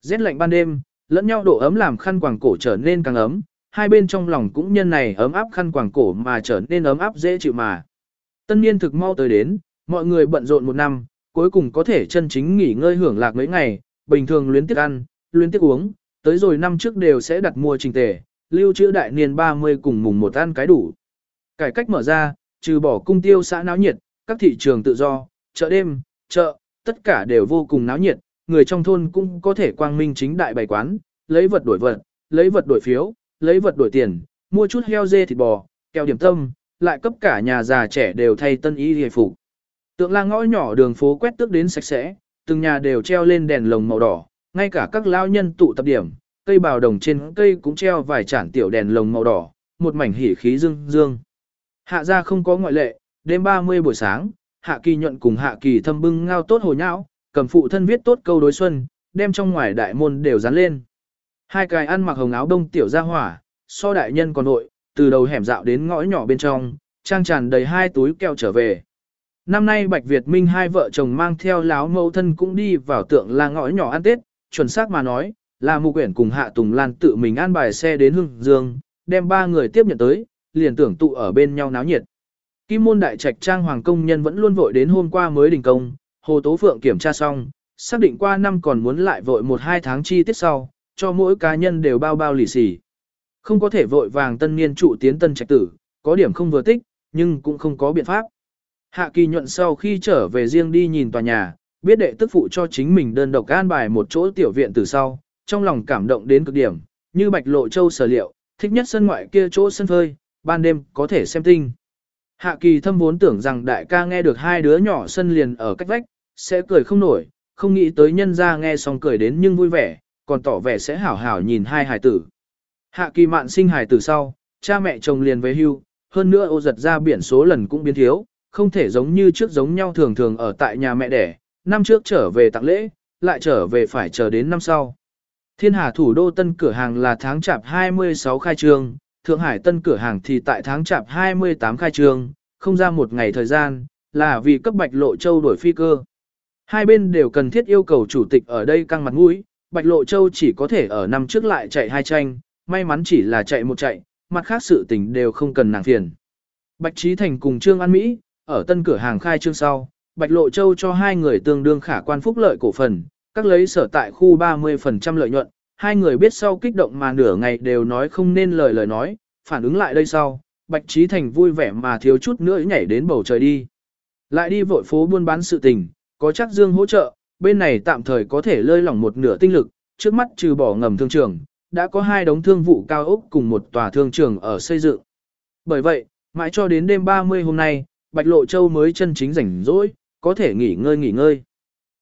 Rét lạnh ban đêm, lẫn nhau độ ấm làm khăn quàng cổ trở nên càng ấm, hai bên trong lòng cũng nhân này ấm áp khăn quàng cổ mà trở nên ấm áp dễ chịu mà. Tân niên thực mau tới đến, mọi người bận rộn một năm, cuối cùng có thể chân chính nghỉ ngơi hưởng lạc mấy ngày, bình thường luyến tiếc ăn, luyến tiếc uống, tới rồi năm trước đều sẽ đặt mua trình tề, lưu trữ đại niên 30 cùng mùng một ăn cái đủ. Cải cách mở ra, trừ bỏ cung tiêu xã náo nhiệt, các thị trường tự do, chợ đêm, chợ, tất cả đều vô cùng náo nhiệt, người trong thôn cũng có thể quang minh chính đại bày quán, lấy vật đổi vật, lấy vật đổi phiếu, lấy vật đổi tiền, mua chút heo dê thịt bò, kẹo điểm tâm, lại cấp cả nhà già trẻ đều thay tân y hề phục. Tượng la ngõ nhỏ đường phố quét tước đến sạch sẽ, từng nhà đều treo lên đèn lồng màu đỏ, ngay cả các lao nhân tụ tập điểm, cây bào đồng trên cây cũng treo vài chản tiểu đèn lồng màu đỏ, một mảnh hỉ khí dương dương. Hạ gia không có ngoại lệ, đêm 30 buổi sáng, Hạ Kỳ nhuận cùng Hạ Kỳ thâm bưng ngao tốt hồ nhão, cầm phụ thân viết tốt câu đối xuân, đem trong ngoài đại môn đều dán lên. Hai cái ăn mặc hồng áo đông tiểu ra hỏa, so đại nhân còn nội, từ đầu hẻm dạo đến ngõ nhỏ bên trong, trang tràn đầy hai túi keo trở về. Năm nay Bạch Việt Minh hai vợ chồng mang theo láo mẫu thân cũng đi vào tượng là ngõ nhỏ ăn Tết, chuẩn xác mà nói, là mục quyển cùng Hạ Tùng Lan tự mình an bài xe đến Hưng Dương, đem ba người tiếp nhận tới, liền tưởng tụ ở bên nhau náo nhiệt. Kim môn đại trạch trang hoàng công nhân vẫn luôn vội đến hôm qua mới đình công, Hồ Tố Phượng kiểm tra xong, xác định qua năm còn muốn lại vội một hai tháng chi tiết sau, cho mỗi cá nhân đều bao bao lì xì. Không có thể vội vàng tân niên trụ tiến tân trạch tử, có điểm không vừa tích, nhưng cũng không có biện pháp. Hạ kỳ nhuận sau khi trở về riêng đi nhìn tòa nhà, biết đệ tức phụ cho chính mình đơn độc an bài một chỗ tiểu viện từ sau, trong lòng cảm động đến cực điểm, như bạch lộ châu sở liệu, thích nhất sân ngoại kia chỗ sân phơi, ban đêm có thể xem tinh. Hạ kỳ thâm vốn tưởng rằng đại ca nghe được hai đứa nhỏ sân liền ở cách vách, sẽ cười không nổi, không nghĩ tới nhân ra nghe xong cười đến nhưng vui vẻ, còn tỏ vẻ sẽ hảo hảo nhìn hai hài tử. Hạ kỳ mạn sinh hài tử sau, cha mẹ chồng liền về hưu, hơn nữa ô giật ra biển số lần cũng biến thiếu, không thể giống như trước giống nhau thường thường ở tại nhà mẹ đẻ, năm trước trở về tặng lễ, lại trở về phải chờ đến năm sau. Thiên Hà thủ đô tân cửa hàng là tháng chạp 26 khai trương, Thượng Hải tân cửa hàng thì tại tháng chạp 28 khai trương, không ra một ngày thời gian, là vì cấp Bạch Lộ Châu đổi phi cơ. Hai bên đều cần thiết yêu cầu chủ tịch ở đây căng mặt mũi, Bạch Lộ Châu chỉ có thể ở năm trước lại chạy hai tranh, may mắn chỉ là chạy một chạy, mặt khác sự tình đều không cần nàng phiền. Bạch Trí Thành cùng Trương An Mỹ, ở tân cửa hàng khai trương sau, Bạch Lộ Châu cho hai người tương đương khả quan phúc lợi cổ phần, các lấy sở tại khu 30% lợi nhuận, hai người biết sau kích động mà nửa ngày đều nói không nên lời lời nói, phản ứng lại đây sau, Bạch Trí Thành vui vẻ mà thiếu chút nữa nhảy đến bầu trời đi. Lại đi vội phố buôn bán sự tình, có chắc Dương hỗ trợ, bên này tạm thời có thể lơi lỏng một nửa tinh lực, trước mắt trừ bỏ ngầm thương trường, đã có hai đống thương vụ cao ốc cùng một tòa thương trường ở xây dựng. Bởi vậy, mãi cho đến đêm 30 hôm nay, Bạch Lộ Châu mới chân chính rảnh rỗi, có thể nghỉ ngơi nghỉ ngơi.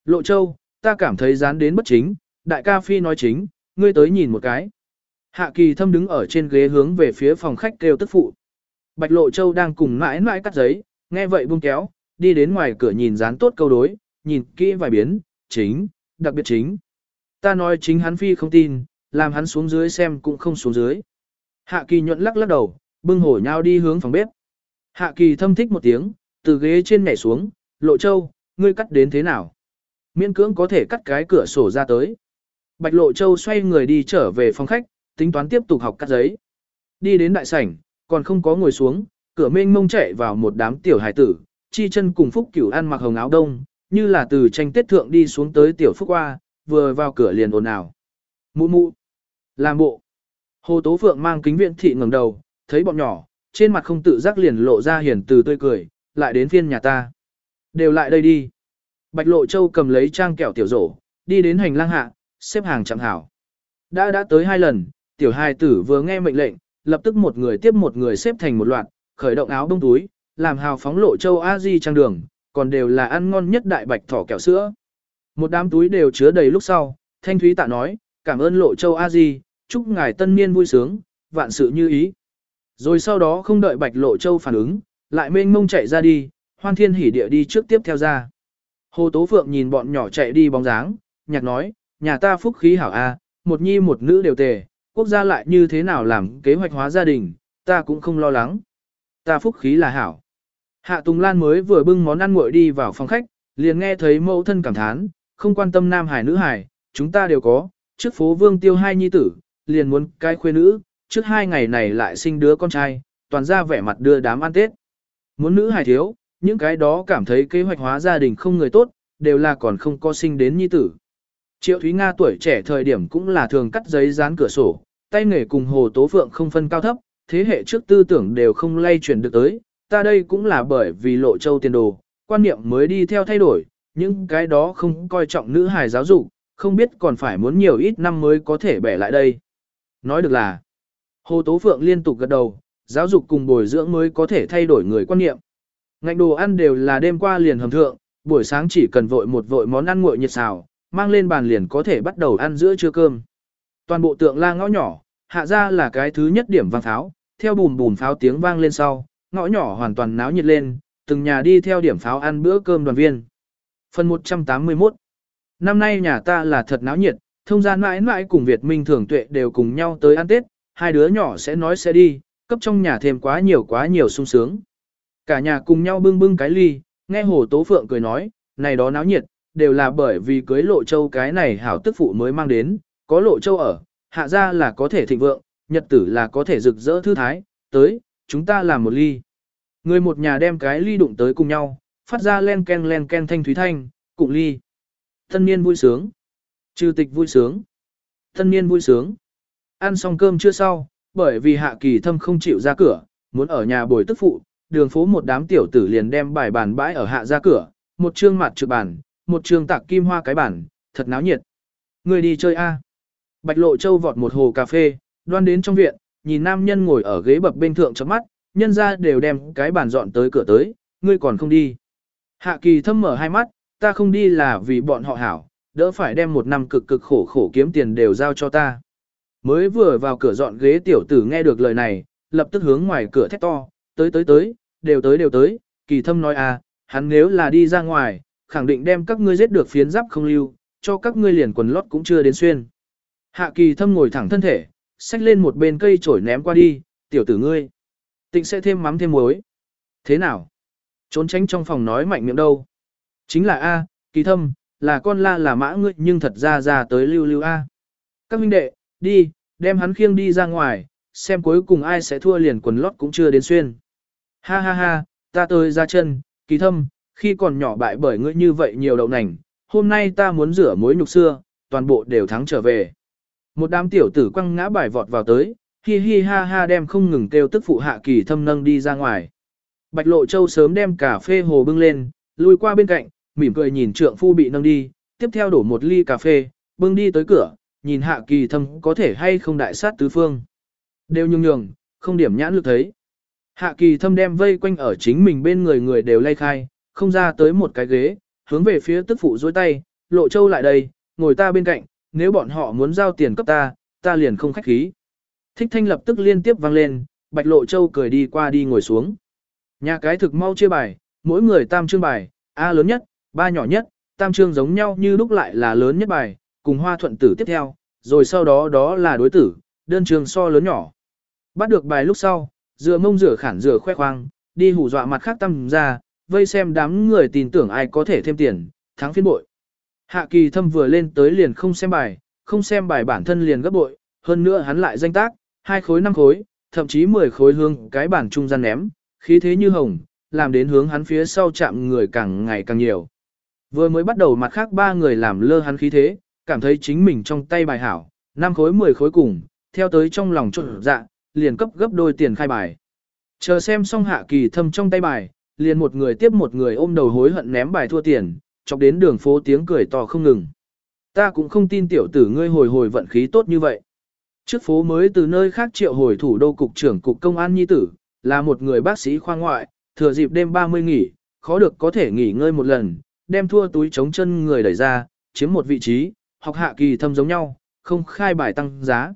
Lộ Châu, ta cảm thấy dán đến bất chính, đại ca phi nói chính, ngươi tới nhìn một cái. Hạ kỳ thâm đứng ở trên ghế hướng về phía phòng khách kêu tức phụ. Bạch Lộ Châu đang cùng mãi mãi cắt giấy, nghe vậy buông kéo, đi đến ngoài cửa nhìn dán tốt câu đối, nhìn kỹ vài biến, chính, đặc biệt chính. Ta nói chính hắn phi không tin, làm hắn xuống dưới xem cũng không xuống dưới. Hạ kỳ nhuận lắc lắc đầu, bưng hổ nhau đi hướng phòng bếp. Hạ kỳ thâm thích một tiếng, từ ghế trên nhảy xuống, lộ châu, ngươi cắt đến thế nào? Miễn cưỡng có thể cắt cái cửa sổ ra tới. Bạch lộ châu xoay người đi trở về phòng khách, tính toán tiếp tục học cắt giấy. Đi đến đại sảnh, còn không có ngồi xuống, cửa mênh mông chạy vào một đám tiểu hải tử, chi chân cùng phúc cửu ăn mặc hồng áo đông, như là từ tranh tết thượng đi xuống tới tiểu phúc qua, vừa vào cửa liền ồn ào. Mụ mụ, làm bộ. Hồ Tố Phượng mang kính viện thị ngẩng đầu, thấy bọn nhỏ, trên mặt không tự giác liền lộ ra hiền từ tươi cười, lại đến phiên nhà ta. Đều lại đây đi. Bạch Lộ Châu cầm lấy trang kẹo tiểu rổ, đi đến hành lang hạ, xếp hàng chẳng hảo. Đã đã tới hai lần, tiểu hai tử vừa nghe mệnh lệnh, lập tức một người tiếp một người xếp thành một loạt, khởi động áo đông túi, làm hào phóng Lộ Châu a di trang đường, còn đều là ăn ngon nhất đại bạch thỏ kẹo sữa. Một đám túi đều chứa đầy lúc sau, Thanh Thúy tạ nói, cảm ơn Lộ Châu a di, chúc ngài tân niên vui sướng, vạn sự như ý. Rồi sau đó không đợi Bạch Lộ Châu phản ứng, lại mênh mông chạy ra đi, hoan thiên hỉ địa đi trước tiếp theo ra. Hồ Tố Phượng nhìn bọn nhỏ chạy đi bóng dáng, nhạc nói, nhà ta phúc khí hảo a, một nhi một nữ đều tề, quốc gia lại như thế nào làm kế hoạch hóa gia đình, ta cũng không lo lắng. Ta phúc khí là hảo. Hạ Tùng Lan mới vừa bưng món ăn nguội đi vào phòng khách, liền nghe thấy mẫu thân cảm thán, không quan tâm nam hải nữ hải, chúng ta đều có, trước phố vương tiêu hai nhi tử, liền muốn cái khuê nữ, trước hai ngày này lại sinh đứa con trai, toàn ra vẻ mặt đưa đám ăn tết. Muốn nữ hải thiếu, những cái đó cảm thấy kế hoạch hóa gia đình không người tốt, đều là còn không có sinh đến nhi tử. Triệu Thúy Nga tuổi trẻ thời điểm cũng là thường cắt giấy dán cửa sổ, tay nghề cùng Hồ Tố Phượng không phân cao thấp, thế hệ trước tư tưởng đều không lay chuyển được tới, ta đây cũng là bởi vì lộ châu tiền đồ, quan niệm mới đi theo thay đổi, những cái đó không coi trọng nữ hài giáo dục, không biết còn phải muốn nhiều ít năm mới có thể bẻ lại đây. Nói được là, Hồ Tố Phượng liên tục gật đầu, giáo dục cùng bồi dưỡng mới có thể thay đổi người quan niệm. Ngạnh đồ ăn đều là đêm qua liền hầm thượng, buổi sáng chỉ cần vội một vội món ăn nguội nhiệt xào, mang lên bàn liền có thể bắt đầu ăn giữa trưa cơm. Toàn bộ tượng la ngõ nhỏ, hạ ra là cái thứ nhất điểm vang pháo, theo bùm bùm pháo tiếng vang lên sau, ngõ nhỏ hoàn toàn náo nhiệt lên, từng nhà đi theo điểm pháo ăn bữa cơm đoàn viên. Phần 181 Năm nay nhà ta là thật náo nhiệt, thông gian mãi mãi cùng Việt Minh Thường Tuệ đều cùng nhau tới ăn Tết, hai đứa nhỏ sẽ nói sẽ đi, cấp trong nhà thêm quá nhiều quá nhiều sung sướng. Cả nhà cùng nhau bưng bưng cái ly, nghe Hồ Tố Phượng cười nói, này đó náo nhiệt, đều là bởi vì cưới lộ châu cái này hảo tức phụ mới mang đến, có lộ châu ở, hạ ra là có thể thịnh vượng, nhật tử là có thể rực rỡ thư thái, tới, chúng ta làm một ly. Người một nhà đem cái ly đụng tới cùng nhau, phát ra len ken len ken thanh thúy thanh, cùng ly. Thân niên vui sướng. Trừ tịch vui sướng. Thân niên vui sướng. Ăn xong cơm chưa sau, bởi vì hạ kỳ thâm không chịu ra cửa, muốn ở nhà bồi tức phụ, đường phố một đám tiểu tử liền đem bài bàn bãi ở hạ ra cửa, một trương mặt trực bàn, một trương tạc kim hoa cái bàn, thật náo nhiệt. Người đi chơi a. Bạch Lộ Châu vọt một hồ cà phê, đoan đến trong viện, nhìn nam nhân ngồi ở ghế bập bên thượng chớp mắt, nhân ra đều đem cái bàn dọn tới cửa tới, ngươi còn không đi. Hạ kỳ thâm mở hai mắt, ta không đi là vì bọn họ hảo, đỡ phải đem một năm cực cực khổ khổ kiếm tiền đều giao cho ta. Mới vừa vào cửa dọn ghế tiểu tử nghe được lời này, lập tức hướng ngoài cửa thét to, tới tới tới, đều tới đều tới, kỳ thâm nói à, hắn nếu là đi ra ngoài, khẳng định đem các ngươi giết được phiến giáp không lưu, cho các ngươi liền quần lót cũng chưa đến xuyên. Hạ kỳ thâm ngồi thẳng thân thể, xách lên một bên cây chổi ném qua đi, tiểu tử ngươi. Tịnh sẽ thêm mắm thêm muối. Thế nào? Trốn tránh trong phòng nói mạnh miệng đâu? Chính là A, kỳ thâm, là con la là mã ngươi nhưng thật ra ra tới lưu lưu A. Các huynh đệ, đi, đem hắn khiêng đi ra ngoài, xem cuối cùng ai sẽ thua liền quần lót cũng chưa đến xuyên. Ha ha ha, ta tới ra chân, kỳ thâm, khi còn nhỏ bại bởi ngươi như vậy nhiều đậu nành, hôm nay ta muốn rửa mối nhục xưa, toàn bộ đều thắng trở về. Một đám tiểu tử quăng ngã bài vọt vào tới, hi hi ha ha đem không ngừng kêu tức phụ hạ kỳ thâm nâng đi ra ngoài. Bạch lộ châu sớm đem cà phê hồ bưng lên, lùi qua bên cạnh, mỉm cười nhìn trượng phu bị nâng đi, tiếp theo đổ một ly cà phê, bưng đi tới cửa, nhìn hạ kỳ thâm có thể hay không đại sát tứ phương. Đều nhường nhường, không điểm nhãn lực thấy. Hạ kỳ thâm đem vây quanh ở chính mình bên người người đều lay khai, không ra tới một cái ghế, hướng về phía tức phụ dôi tay, lộ châu lại đây, ngồi ta bên cạnh, nếu bọn họ muốn giao tiền cấp ta, ta liền không khách khí. Thích thanh lập tức liên tiếp vang lên, bạch lộ châu cười đi qua đi ngồi xuống. Nhà cái thực mau chia bài, mỗi người tam chương bài, A lớn nhất, ba nhỏ nhất, tam chương giống nhau như lúc lại là lớn nhất bài, cùng hoa thuận tử tiếp theo, rồi sau đó đó là đối tử, đơn chương so lớn nhỏ. Bắt được bài lúc sau, dựa mông rửa khản rửa khoe khoang, đi hù dọa mặt khác tâm ra, vây xem đám người tin tưởng ai có thể thêm tiền, thắng phiên bội. Hạ kỳ thâm vừa lên tới liền không xem bài, không xem bài bản thân liền gấp bội, hơn nữa hắn lại danh tác, hai khối năm khối, thậm chí 10 khối hương cái bản trung gian ném, khí thế như hồng, làm đến hướng hắn phía sau chạm người càng ngày càng nhiều. Vừa mới bắt đầu mặt khác ba người làm lơ hắn khí thế, cảm thấy chính mình trong tay bài hảo, năm khối 10 khối cùng, theo tới trong lòng trộn dạ, liền cấp gấp đôi tiền khai bài. Chờ xem xong hạ kỳ thâm trong tay bài, liền một người tiếp một người ôm đầu hối hận ném bài thua tiền, chọc đến đường phố tiếng cười to không ngừng. Ta cũng không tin tiểu tử ngươi hồi hồi vận khí tốt như vậy. Trước phố mới từ nơi khác triệu hồi thủ đô cục trưởng cục công an nhi tử, là một người bác sĩ khoa ngoại, thừa dịp đêm 30 nghỉ, khó được có thể nghỉ ngơi một lần, đem thua túi chống chân người đẩy ra, chiếm một vị trí, học hạ kỳ thâm giống nhau, không khai bài tăng giá.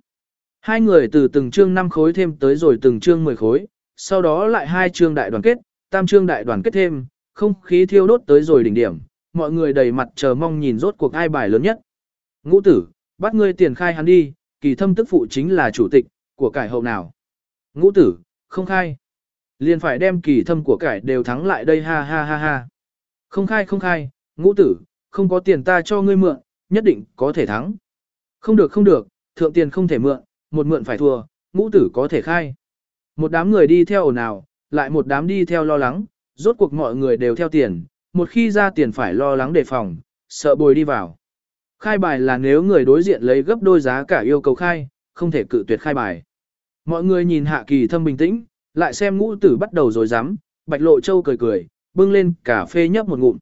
Hai người từ từng chương 5 khối thêm tới rồi từng chương 10 khối, sau đó lại hai chương đại đoàn kết, tam chương đại đoàn kết thêm, không khí thiêu đốt tới rồi đỉnh điểm, mọi người đầy mặt chờ mong nhìn rốt cuộc ai bài lớn nhất. Ngũ tử, bắt ngươi tiền khai hắn đi, kỳ thâm tức phụ chính là chủ tịch, của cải hậu nào. Ngũ tử, không khai. Liền phải đem kỳ thâm của cải đều thắng lại đây ha ha ha ha. Không khai không khai, ngũ tử, không có tiền ta cho ngươi mượn, nhất định có thể thắng. Không được không được, thượng tiền không thể mượn, một mượn phải thua, ngũ tử có thể khai. Một đám người đi theo ồn ào, lại một đám đi theo lo lắng, rốt cuộc mọi người đều theo tiền, một khi ra tiền phải lo lắng đề phòng, sợ bồi đi vào. Khai bài là nếu người đối diện lấy gấp đôi giá cả yêu cầu khai, không thể cự tuyệt khai bài. Mọi người nhìn hạ kỳ thâm bình tĩnh, lại xem ngũ tử bắt đầu rồi dám, bạch lộ châu cười cười, bưng lên cà phê nhấp một ngụm.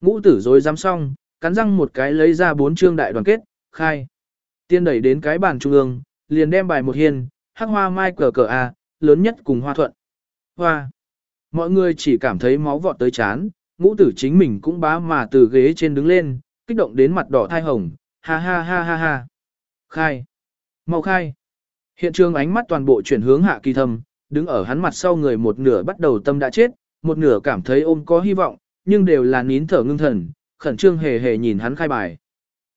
Ngũ tử rồi dám xong, cắn răng một cái lấy ra bốn chương đại đoàn kết, khai. Tiên đẩy đến cái bàn trung ương, liền đem bài một hiên, hắc hoa mai cờ cờ A, lớn nhất cùng hoa thuận. Hoa. Mọi người chỉ cảm thấy máu vọt tới chán, ngũ tử chính mình cũng bá mà từ ghế trên đứng lên, kích động đến mặt đỏ thai hồng, ha ha ha ha ha. Khai. Mau khai. Hiện trường ánh mắt toàn bộ chuyển hướng hạ kỳ thâm, đứng ở hắn mặt sau người một nửa bắt đầu tâm đã chết, một nửa cảm thấy ôm có hy vọng, nhưng đều là nín thở ngưng thần, khẩn trương hề hề nhìn hắn khai bài.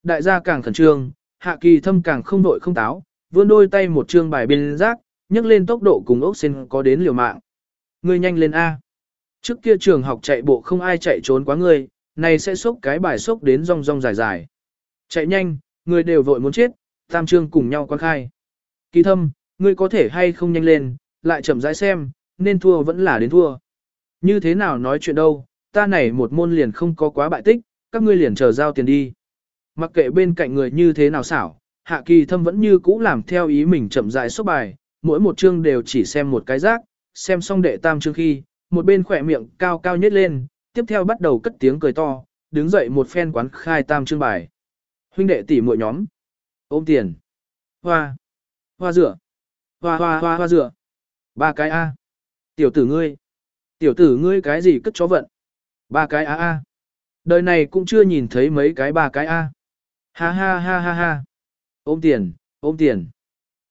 Đại gia càng khẩn trương, hạ kỳ thâm càng không đội không táo, vươn đôi tay một trương bài bên rác, nhấc lên tốc độ cùng ốc sen có đến liều mạng. Ngươi nhanh lên A. Trước kia trường học chạy bộ không ai chạy trốn quá ngươi, này sẽ xúc cái bài xúc đến rong rong dài dài. Chạy nhanh, người đều vội muốn chết, tam trương cùng nhau quan khai. Kỳ thâm, ngươi có thể hay không nhanh lên, lại chậm rãi xem, nên thua vẫn là đến thua. Như thế nào nói chuyện đâu, ta này một môn liền không có quá bại tích, các ngươi liền chờ giao tiền đi. Mặc kệ bên cạnh người như thế nào xảo, hạ kỳ thâm vẫn như cũ làm theo ý mình chậm rãi số bài, mỗi một chương đều chỉ xem một cái rác, xem xong đệ tam chương khi, một bên khỏe miệng cao cao nhất lên, tiếp theo bắt đầu cất tiếng cười to, đứng dậy một phen quán khai tam chương bài. Huynh đệ tỷ muội nhóm, ôm tiền, hoa, hoa rửa, hoa hoa hoa hoa rửa, ba cái A. Tiểu tử ngươi, tiểu tử ngươi cái gì cất chó vận, ba cái A A. Đời này cũng chưa nhìn thấy mấy cái ba cái A. Ha ha ha ha ha. Ôm tiền, ôm tiền.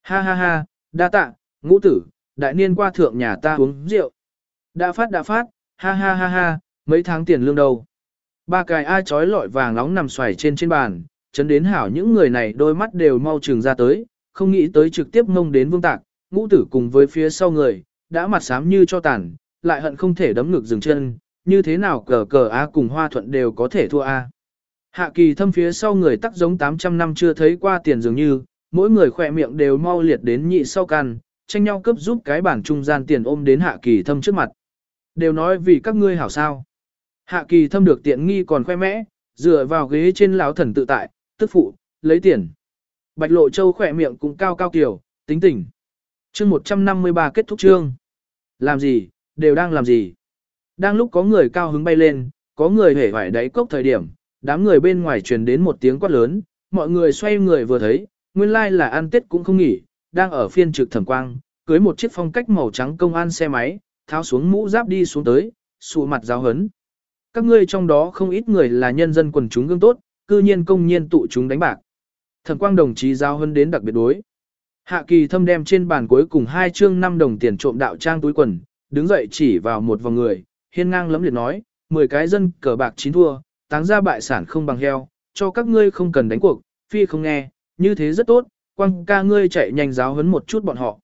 Ha ha ha, đa tạ, ngũ tử, đại niên qua thượng nhà ta uống rượu. Đã phát đã phát, ha ha ha ha, mấy tháng tiền lương đâu. Ba cái ai trói lọi vàng nóng nằm xoài trên trên bàn, chấn đến hảo những người này đôi mắt đều mau trừng ra tới, không nghĩ tới trực tiếp ngông đến vương tạc, ngũ tử cùng với phía sau người, đã mặt xám như cho tàn, lại hận không thể đấm ngực dừng chân, như thế nào cờ cờ A cùng hoa thuận đều có thể thua A. Hạ kỳ thâm phía sau người tắc giống 800 năm chưa thấy qua tiền dường như, mỗi người khỏe miệng đều mau liệt đến nhị sau căn tranh nhau cướp giúp cái bản trung gian tiền ôm đến hạ kỳ thâm trước mặt. Đều nói vì các ngươi hảo sao. Hạ kỳ thâm được tiện nghi còn khoe mẽ, dựa vào ghế trên lão thần tự tại, tức phụ, lấy tiền. Bạch lộ châu khỏe miệng cũng cao cao kiểu, tính tỉnh. chương 153 kết thúc chương. Làm gì, đều đang làm gì. Đang lúc có người cao hứng bay lên, có người hể vải đáy cốc thời điểm, đám người bên ngoài truyền đến một tiếng quát lớn, mọi người xoay người vừa thấy, nguyên lai là ăn tết cũng không nghỉ, đang ở phiên trực thẩm quang, cưới một chiếc phong cách màu trắng công an xe máy, tháo xuống mũ giáp đi xuống tới, sụ mặt giáo hấn. Các ngươi trong đó không ít người là nhân dân quần chúng gương tốt, cư nhiên công nhiên tụ chúng đánh bạc. Thẩm quang đồng chí giáo hấn đến đặc biệt đối. Hạ kỳ thâm đem trên bàn cuối cùng hai chương 5 đồng tiền trộm đạo trang túi quần, đứng dậy chỉ vào một vòng người, hiên ngang lẫm liệt nói, 10 cái dân cờ bạc chín thua, táng ra bại sản không bằng heo, cho các ngươi không cần đánh cuộc, phi không nghe, như thế rất tốt, quăng ca ngươi chạy nhanh giáo hấn một chút bọn họ.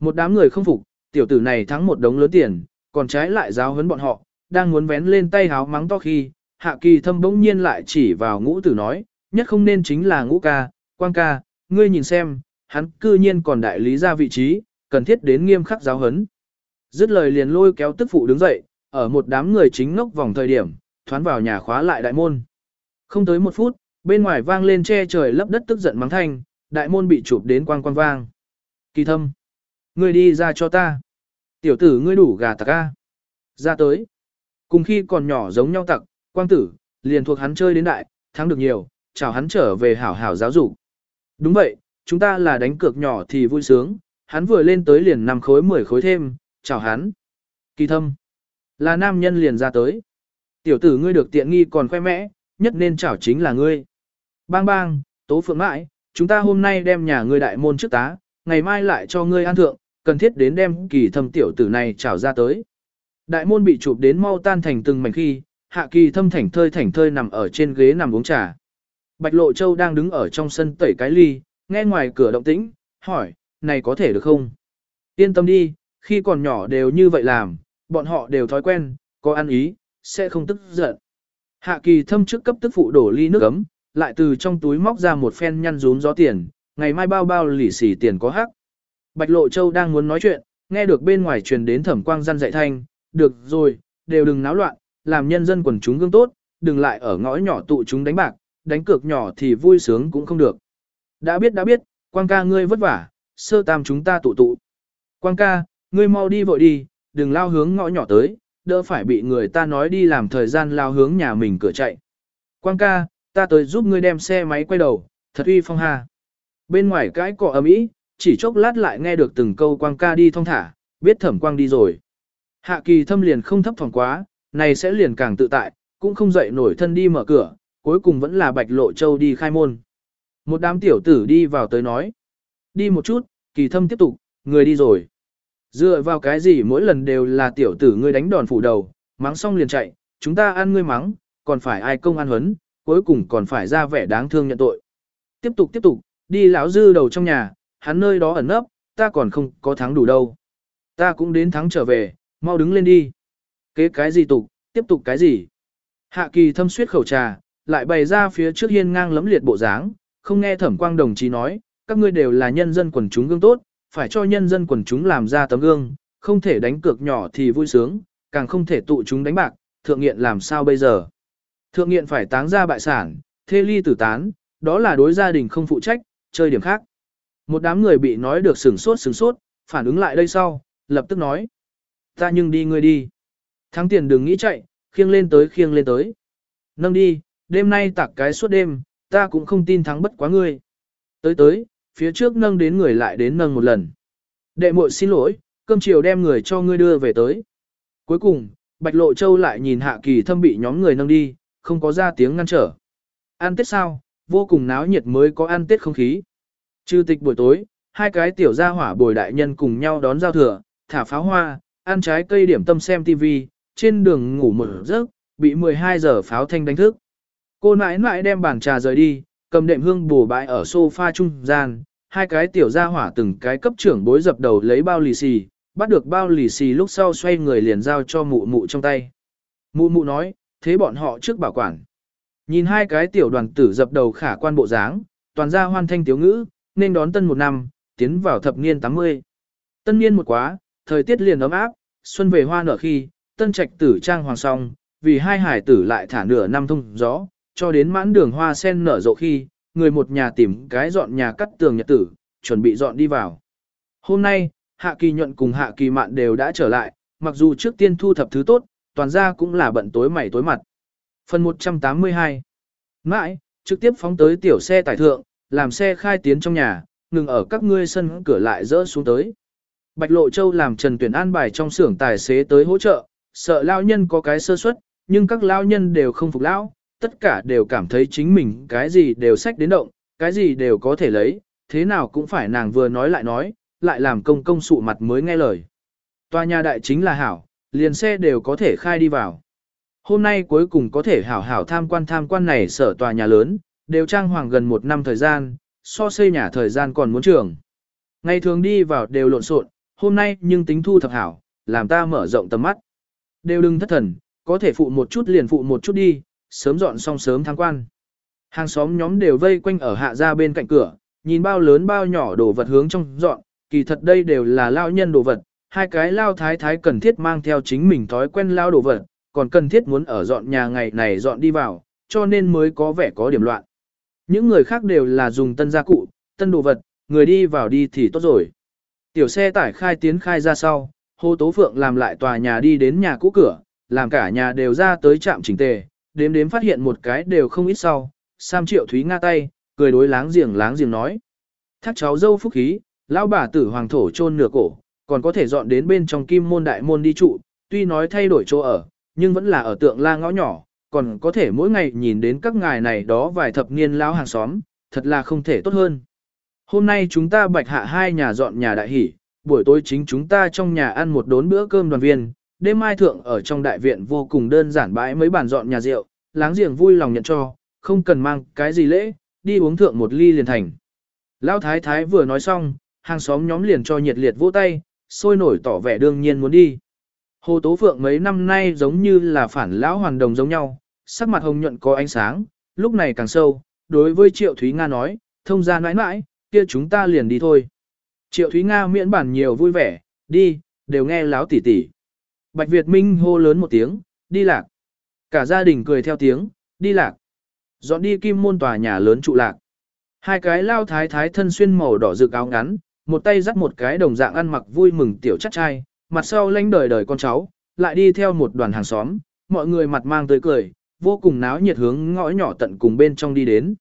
Một đám người không phục, tiểu tử này thắng một đống lớn tiền, còn trái lại giáo huấn bọn họ, đang muốn vén lên tay háo mắng to khi, hạ kỳ thâm bỗng nhiên lại chỉ vào ngũ tử nói, nhất không nên chính là ngũ ca, quang ca, ngươi nhìn xem, hắn cư nhiên còn đại lý ra vị trí, cần thiết đến nghiêm khắc giáo huấn. Dứt lời liền lôi kéo tức phụ đứng dậy, ở một đám người chính ngốc vòng thời điểm, thoán vào nhà khóa lại đại môn. Không tới một phút, bên ngoài vang lên che trời lấp đất tức giận mắng thanh, đại môn bị chụp đến quang quang vang. Kỳ thâm, ngươi đi ra cho ta. Tiểu tử ngươi đủ gà tặc a. Ra tới. Cùng khi còn nhỏ giống nhau tặc, quang tử, liền thuộc hắn chơi đến đại, thắng được nhiều, chào hắn trở về hảo hảo giáo dục. Đúng vậy, chúng ta là đánh cược nhỏ thì vui sướng, hắn vừa lên tới liền năm khối 10 khối thêm, chào hắn. Kỳ thâm, là nam nhân liền ra tới. Tiểu tử ngươi được tiện nghi còn khoe mẽ, nhất nên chảo chính là ngươi. Bang bang, tố phượng mãi, chúng ta hôm nay đem nhà ngươi đại môn trước tá, ngày mai lại cho ngươi an thượng, cần thiết đến đem kỳ thâm tiểu tử này trảo ra tới. Đại môn bị chụp đến mau tan thành từng mảnh khi, hạ kỳ thâm thảnh thơi thảnh thơi nằm ở trên ghế nằm uống trà. Bạch Lộ Châu đang đứng ở trong sân tẩy cái ly, nghe ngoài cửa động tĩnh, hỏi, này có thể được không? Yên tâm đi, khi còn nhỏ đều như vậy làm, bọn họ đều thói quen, có ăn ý, sẽ không tức giận. Hạ kỳ thâm trước cấp tức phụ đổ ly nước ấm, lại từ trong túi móc ra một phen nhăn rún gió tiền, ngày mai bao bao lỉ xỉ tiền có hắc. Bạch Lộ Châu đang muốn nói chuyện, nghe được bên ngoài truyền đến thẩm quang Gian dạy thanh, được rồi, đều đừng náo loạn, làm nhân dân quần chúng gương tốt, đừng lại ở ngõ nhỏ tụ chúng đánh bạc, đánh cược nhỏ thì vui sướng cũng không được. Đã biết đã biết, quang ca ngươi vất vả, sơ tam chúng ta tụ tụ. Quang ca, ngươi mau đi vội đi, đừng lao hướng ngõ nhỏ tới, đỡ phải bị người ta nói đi làm thời gian lao hướng nhà mình cửa chạy. Quang ca, ta tới giúp ngươi đem xe máy quay đầu, thật uy phong ha. Bên ngoài cãi cọ ấm ý, chỉ chốc lát lại nghe được từng câu quang ca đi thong thả, biết thẩm quang đi rồi. Hạ kỳ thâm liền không thấp phòng quá, này sẽ liền càng tự tại, cũng không dậy nổi thân đi mở cửa, cuối cùng vẫn là bạch lộ châu đi khai môn. Một đám tiểu tử đi vào tới nói. Đi một chút, kỳ thâm tiếp tục, người đi rồi. Dựa vào cái gì mỗi lần đều là tiểu tử ngươi đánh đòn phủ đầu, mắng xong liền chạy, chúng ta ăn ngươi mắng, còn phải ai công ăn huấn, cuối cùng còn phải ra vẻ đáng thương nhận tội. Tiếp tục tiếp tục, đi lão dư đầu trong nhà, hắn nơi đó ẩn nấp, ta còn không có thắng đủ đâu. Ta cũng đến thắng trở về, mau đứng lên đi. Kế cái gì tục, tiếp tục cái gì. Hạ kỳ thâm suyết khẩu trà, lại bày ra phía trước hiên ngang lấm liệt bộ dáng, không nghe thẩm quang đồng chí nói, các ngươi đều là nhân dân quần chúng gương tốt, phải cho nhân dân quần chúng làm ra tấm gương, không thể đánh cược nhỏ thì vui sướng, càng không thể tụ chúng đánh bạc, thượng nghiện làm sao bây giờ. Thượng nghiện phải táng ra bại sản, thê ly tử tán, đó là đối gia đình không phụ trách, chơi điểm khác. Một đám người bị nói được sửng sốt sửng sốt, phản ứng lại đây sau, lập tức nói. Ta nhưng đi ngươi đi. Thắng tiền đừng nghĩ chạy, khiêng lên tới khiêng lên tới. Nâng đi, đêm nay tạc cái suốt đêm, ta cũng không tin thắng bất quá ngươi. Tới tới, phía trước nâng đến người lại đến nâng một lần. Đệ muội xin lỗi, cơm chiều đem người cho ngươi đưa về tới. Cuối cùng, Bạch Lộ Châu lại nhìn Hạ Kỳ Thâm bị nhóm người nâng đi, không có ra tiếng ngăn trở. Ăn Tết sao, vô cùng náo nhiệt mới có ăn Tết không khí. Trừ tịch buổi tối, hai cái tiểu gia hỏa bồi đại nhân cùng nhau đón giao thừa, thả pháo hoa, ăn trái cây điểm tâm xem TV, trên đường ngủ một giấc, bị 12 giờ pháo thanh đánh thức. Cô nãi nãi đem bàn trà rời đi, cầm đệm hương bổ bãi ở sofa trung gian, hai cái tiểu gia hỏa từng cái cấp trưởng bối dập đầu lấy bao lì xì, bắt được bao lì xì lúc sau xoay người liền giao cho mụ mụ trong tay. Mụ mụ nói, thế bọn họ trước bảo quản. Nhìn hai cái tiểu đoàn tử dập đầu khả quan bộ dáng, toàn gia hoan thanh tiếu ngữ, nên đón tân một năm, tiến vào thập niên 80. Tân niên một quá, thời tiết liền ấm áp, xuân về hoa nở khi, tân trạch tử trang hoàng song, vì hai hải tử lại thả nửa năm thông gió, cho đến mãn đường hoa sen nở rộ khi, người một nhà tìm cái dọn nhà cắt tường nhật tử, chuẩn bị dọn đi vào. Hôm nay, Hạ Kỳ nhuận cùng Hạ Kỳ mạn đều đã trở lại, mặc dù trước tiên thu thập thứ tốt, toàn ra cũng là bận tối mày tối mặt. Phần 182 Mãi, trực tiếp phóng tới tiểu xe tải thượng, làm xe khai tiến trong nhà, ngừng ở các ngươi sân cửa lại rỡ xuống tới. Bạch Lộ Châu làm Trần Tuyển an bài trong xưởng tài xế tới hỗ trợ, sợ lao nhân có cái sơ suất, nhưng các lao nhân đều không phục lão, tất cả đều cảm thấy chính mình cái gì đều sách đến động, cái gì đều có thể lấy, thế nào cũng phải nàng vừa nói lại nói, lại làm công công sụ mặt mới nghe lời. Tòa nhà đại chính là hảo, liền xe đều có thể khai đi vào. Hôm nay cuối cùng có thể hảo hảo tham quan tham quan này sở tòa nhà lớn, đều trang hoàng gần một năm thời gian, so xây nhà thời gian còn muốn trường. Ngày thường đi vào đều lộn xộn, hôm nay nhưng tính thu thập hảo, làm ta mở rộng tầm mắt. Đều đừng thất thần, có thể phụ một chút liền phụ một chút đi, sớm dọn xong sớm tham quan. Hàng xóm nhóm đều vây quanh ở hạ ra bên cạnh cửa, nhìn bao lớn bao nhỏ đồ vật hướng trong dọn, kỳ thật đây đều là lao nhân đồ vật, hai cái lao thái thái cần thiết mang theo chính mình thói quen lao đồ vật, còn cần thiết muốn ở dọn nhà ngày này dọn đi vào, cho nên mới có vẻ có điểm loạn. Những người khác đều là dùng tân gia cụ, tân đồ vật, người đi vào đi thì tốt rồi. Tiểu xe tải khai tiến khai ra sau, Hồ Tố Phượng làm lại tòa nhà đi đến nhà cũ cửa, làm cả nhà đều ra tới trạm chỉnh tề, đếm đếm phát hiện một cái đều không ít sau, Sam Triệu Thúy nga tay, cười đối láng giềng láng giềng nói. Thác cháu dâu phúc khí, lão bà tử hoàng thổ chôn nửa cổ, còn có thể dọn đến bên trong kim môn đại môn đi trụ, tuy nói thay đổi chỗ ở, nhưng vẫn là ở tượng la ngõ nhỏ, còn có thể mỗi ngày nhìn đến các ngài này đó vài thập niên lão hàng xóm, thật là không thể tốt hơn. Hôm nay chúng ta bạch hạ hai nhà dọn nhà đại hỷ, buổi tối chính chúng ta trong nhà ăn một đốn bữa cơm đoàn viên, đêm mai thượng ở trong đại viện vô cùng đơn giản bãi mấy bàn dọn nhà rượu, láng giềng vui lòng nhận cho, không cần mang cái gì lễ, đi uống thượng một ly liền thành. Lão thái thái vừa nói xong, hàng xóm nhóm liền cho nhiệt liệt vỗ tay, sôi nổi tỏ vẻ đương nhiên muốn đi. Hồ Tố Phượng mấy năm nay giống như là phản lão hoàn đồng giống nhau, sắc mặt hồng nhuận có ánh sáng, lúc này càng sâu, đối với Triệu Thúy Nga nói, thông ra nãi nãi, kia chúng ta liền đi thôi. Triệu Thúy Nga miễn bản nhiều vui vẻ, đi, đều nghe láo tỉ tỉ. Bạch Việt Minh hô lớn một tiếng, đi lạc. Cả gia đình cười theo tiếng, đi lạc. Dọn đi kim môn tòa nhà lớn trụ lạc. Hai cái lao thái thái thân xuyên màu đỏ rực áo ngắn, một tay dắt một cái đồng dạng ăn mặc vui mừng tiểu chắc trai, mặt sau lanh đời đời con cháu, lại đi theo một đoàn hàng xóm, mọi người mặt mang tươi cười, vô cùng náo nhiệt hướng ngõ nhỏ tận cùng bên trong đi đến.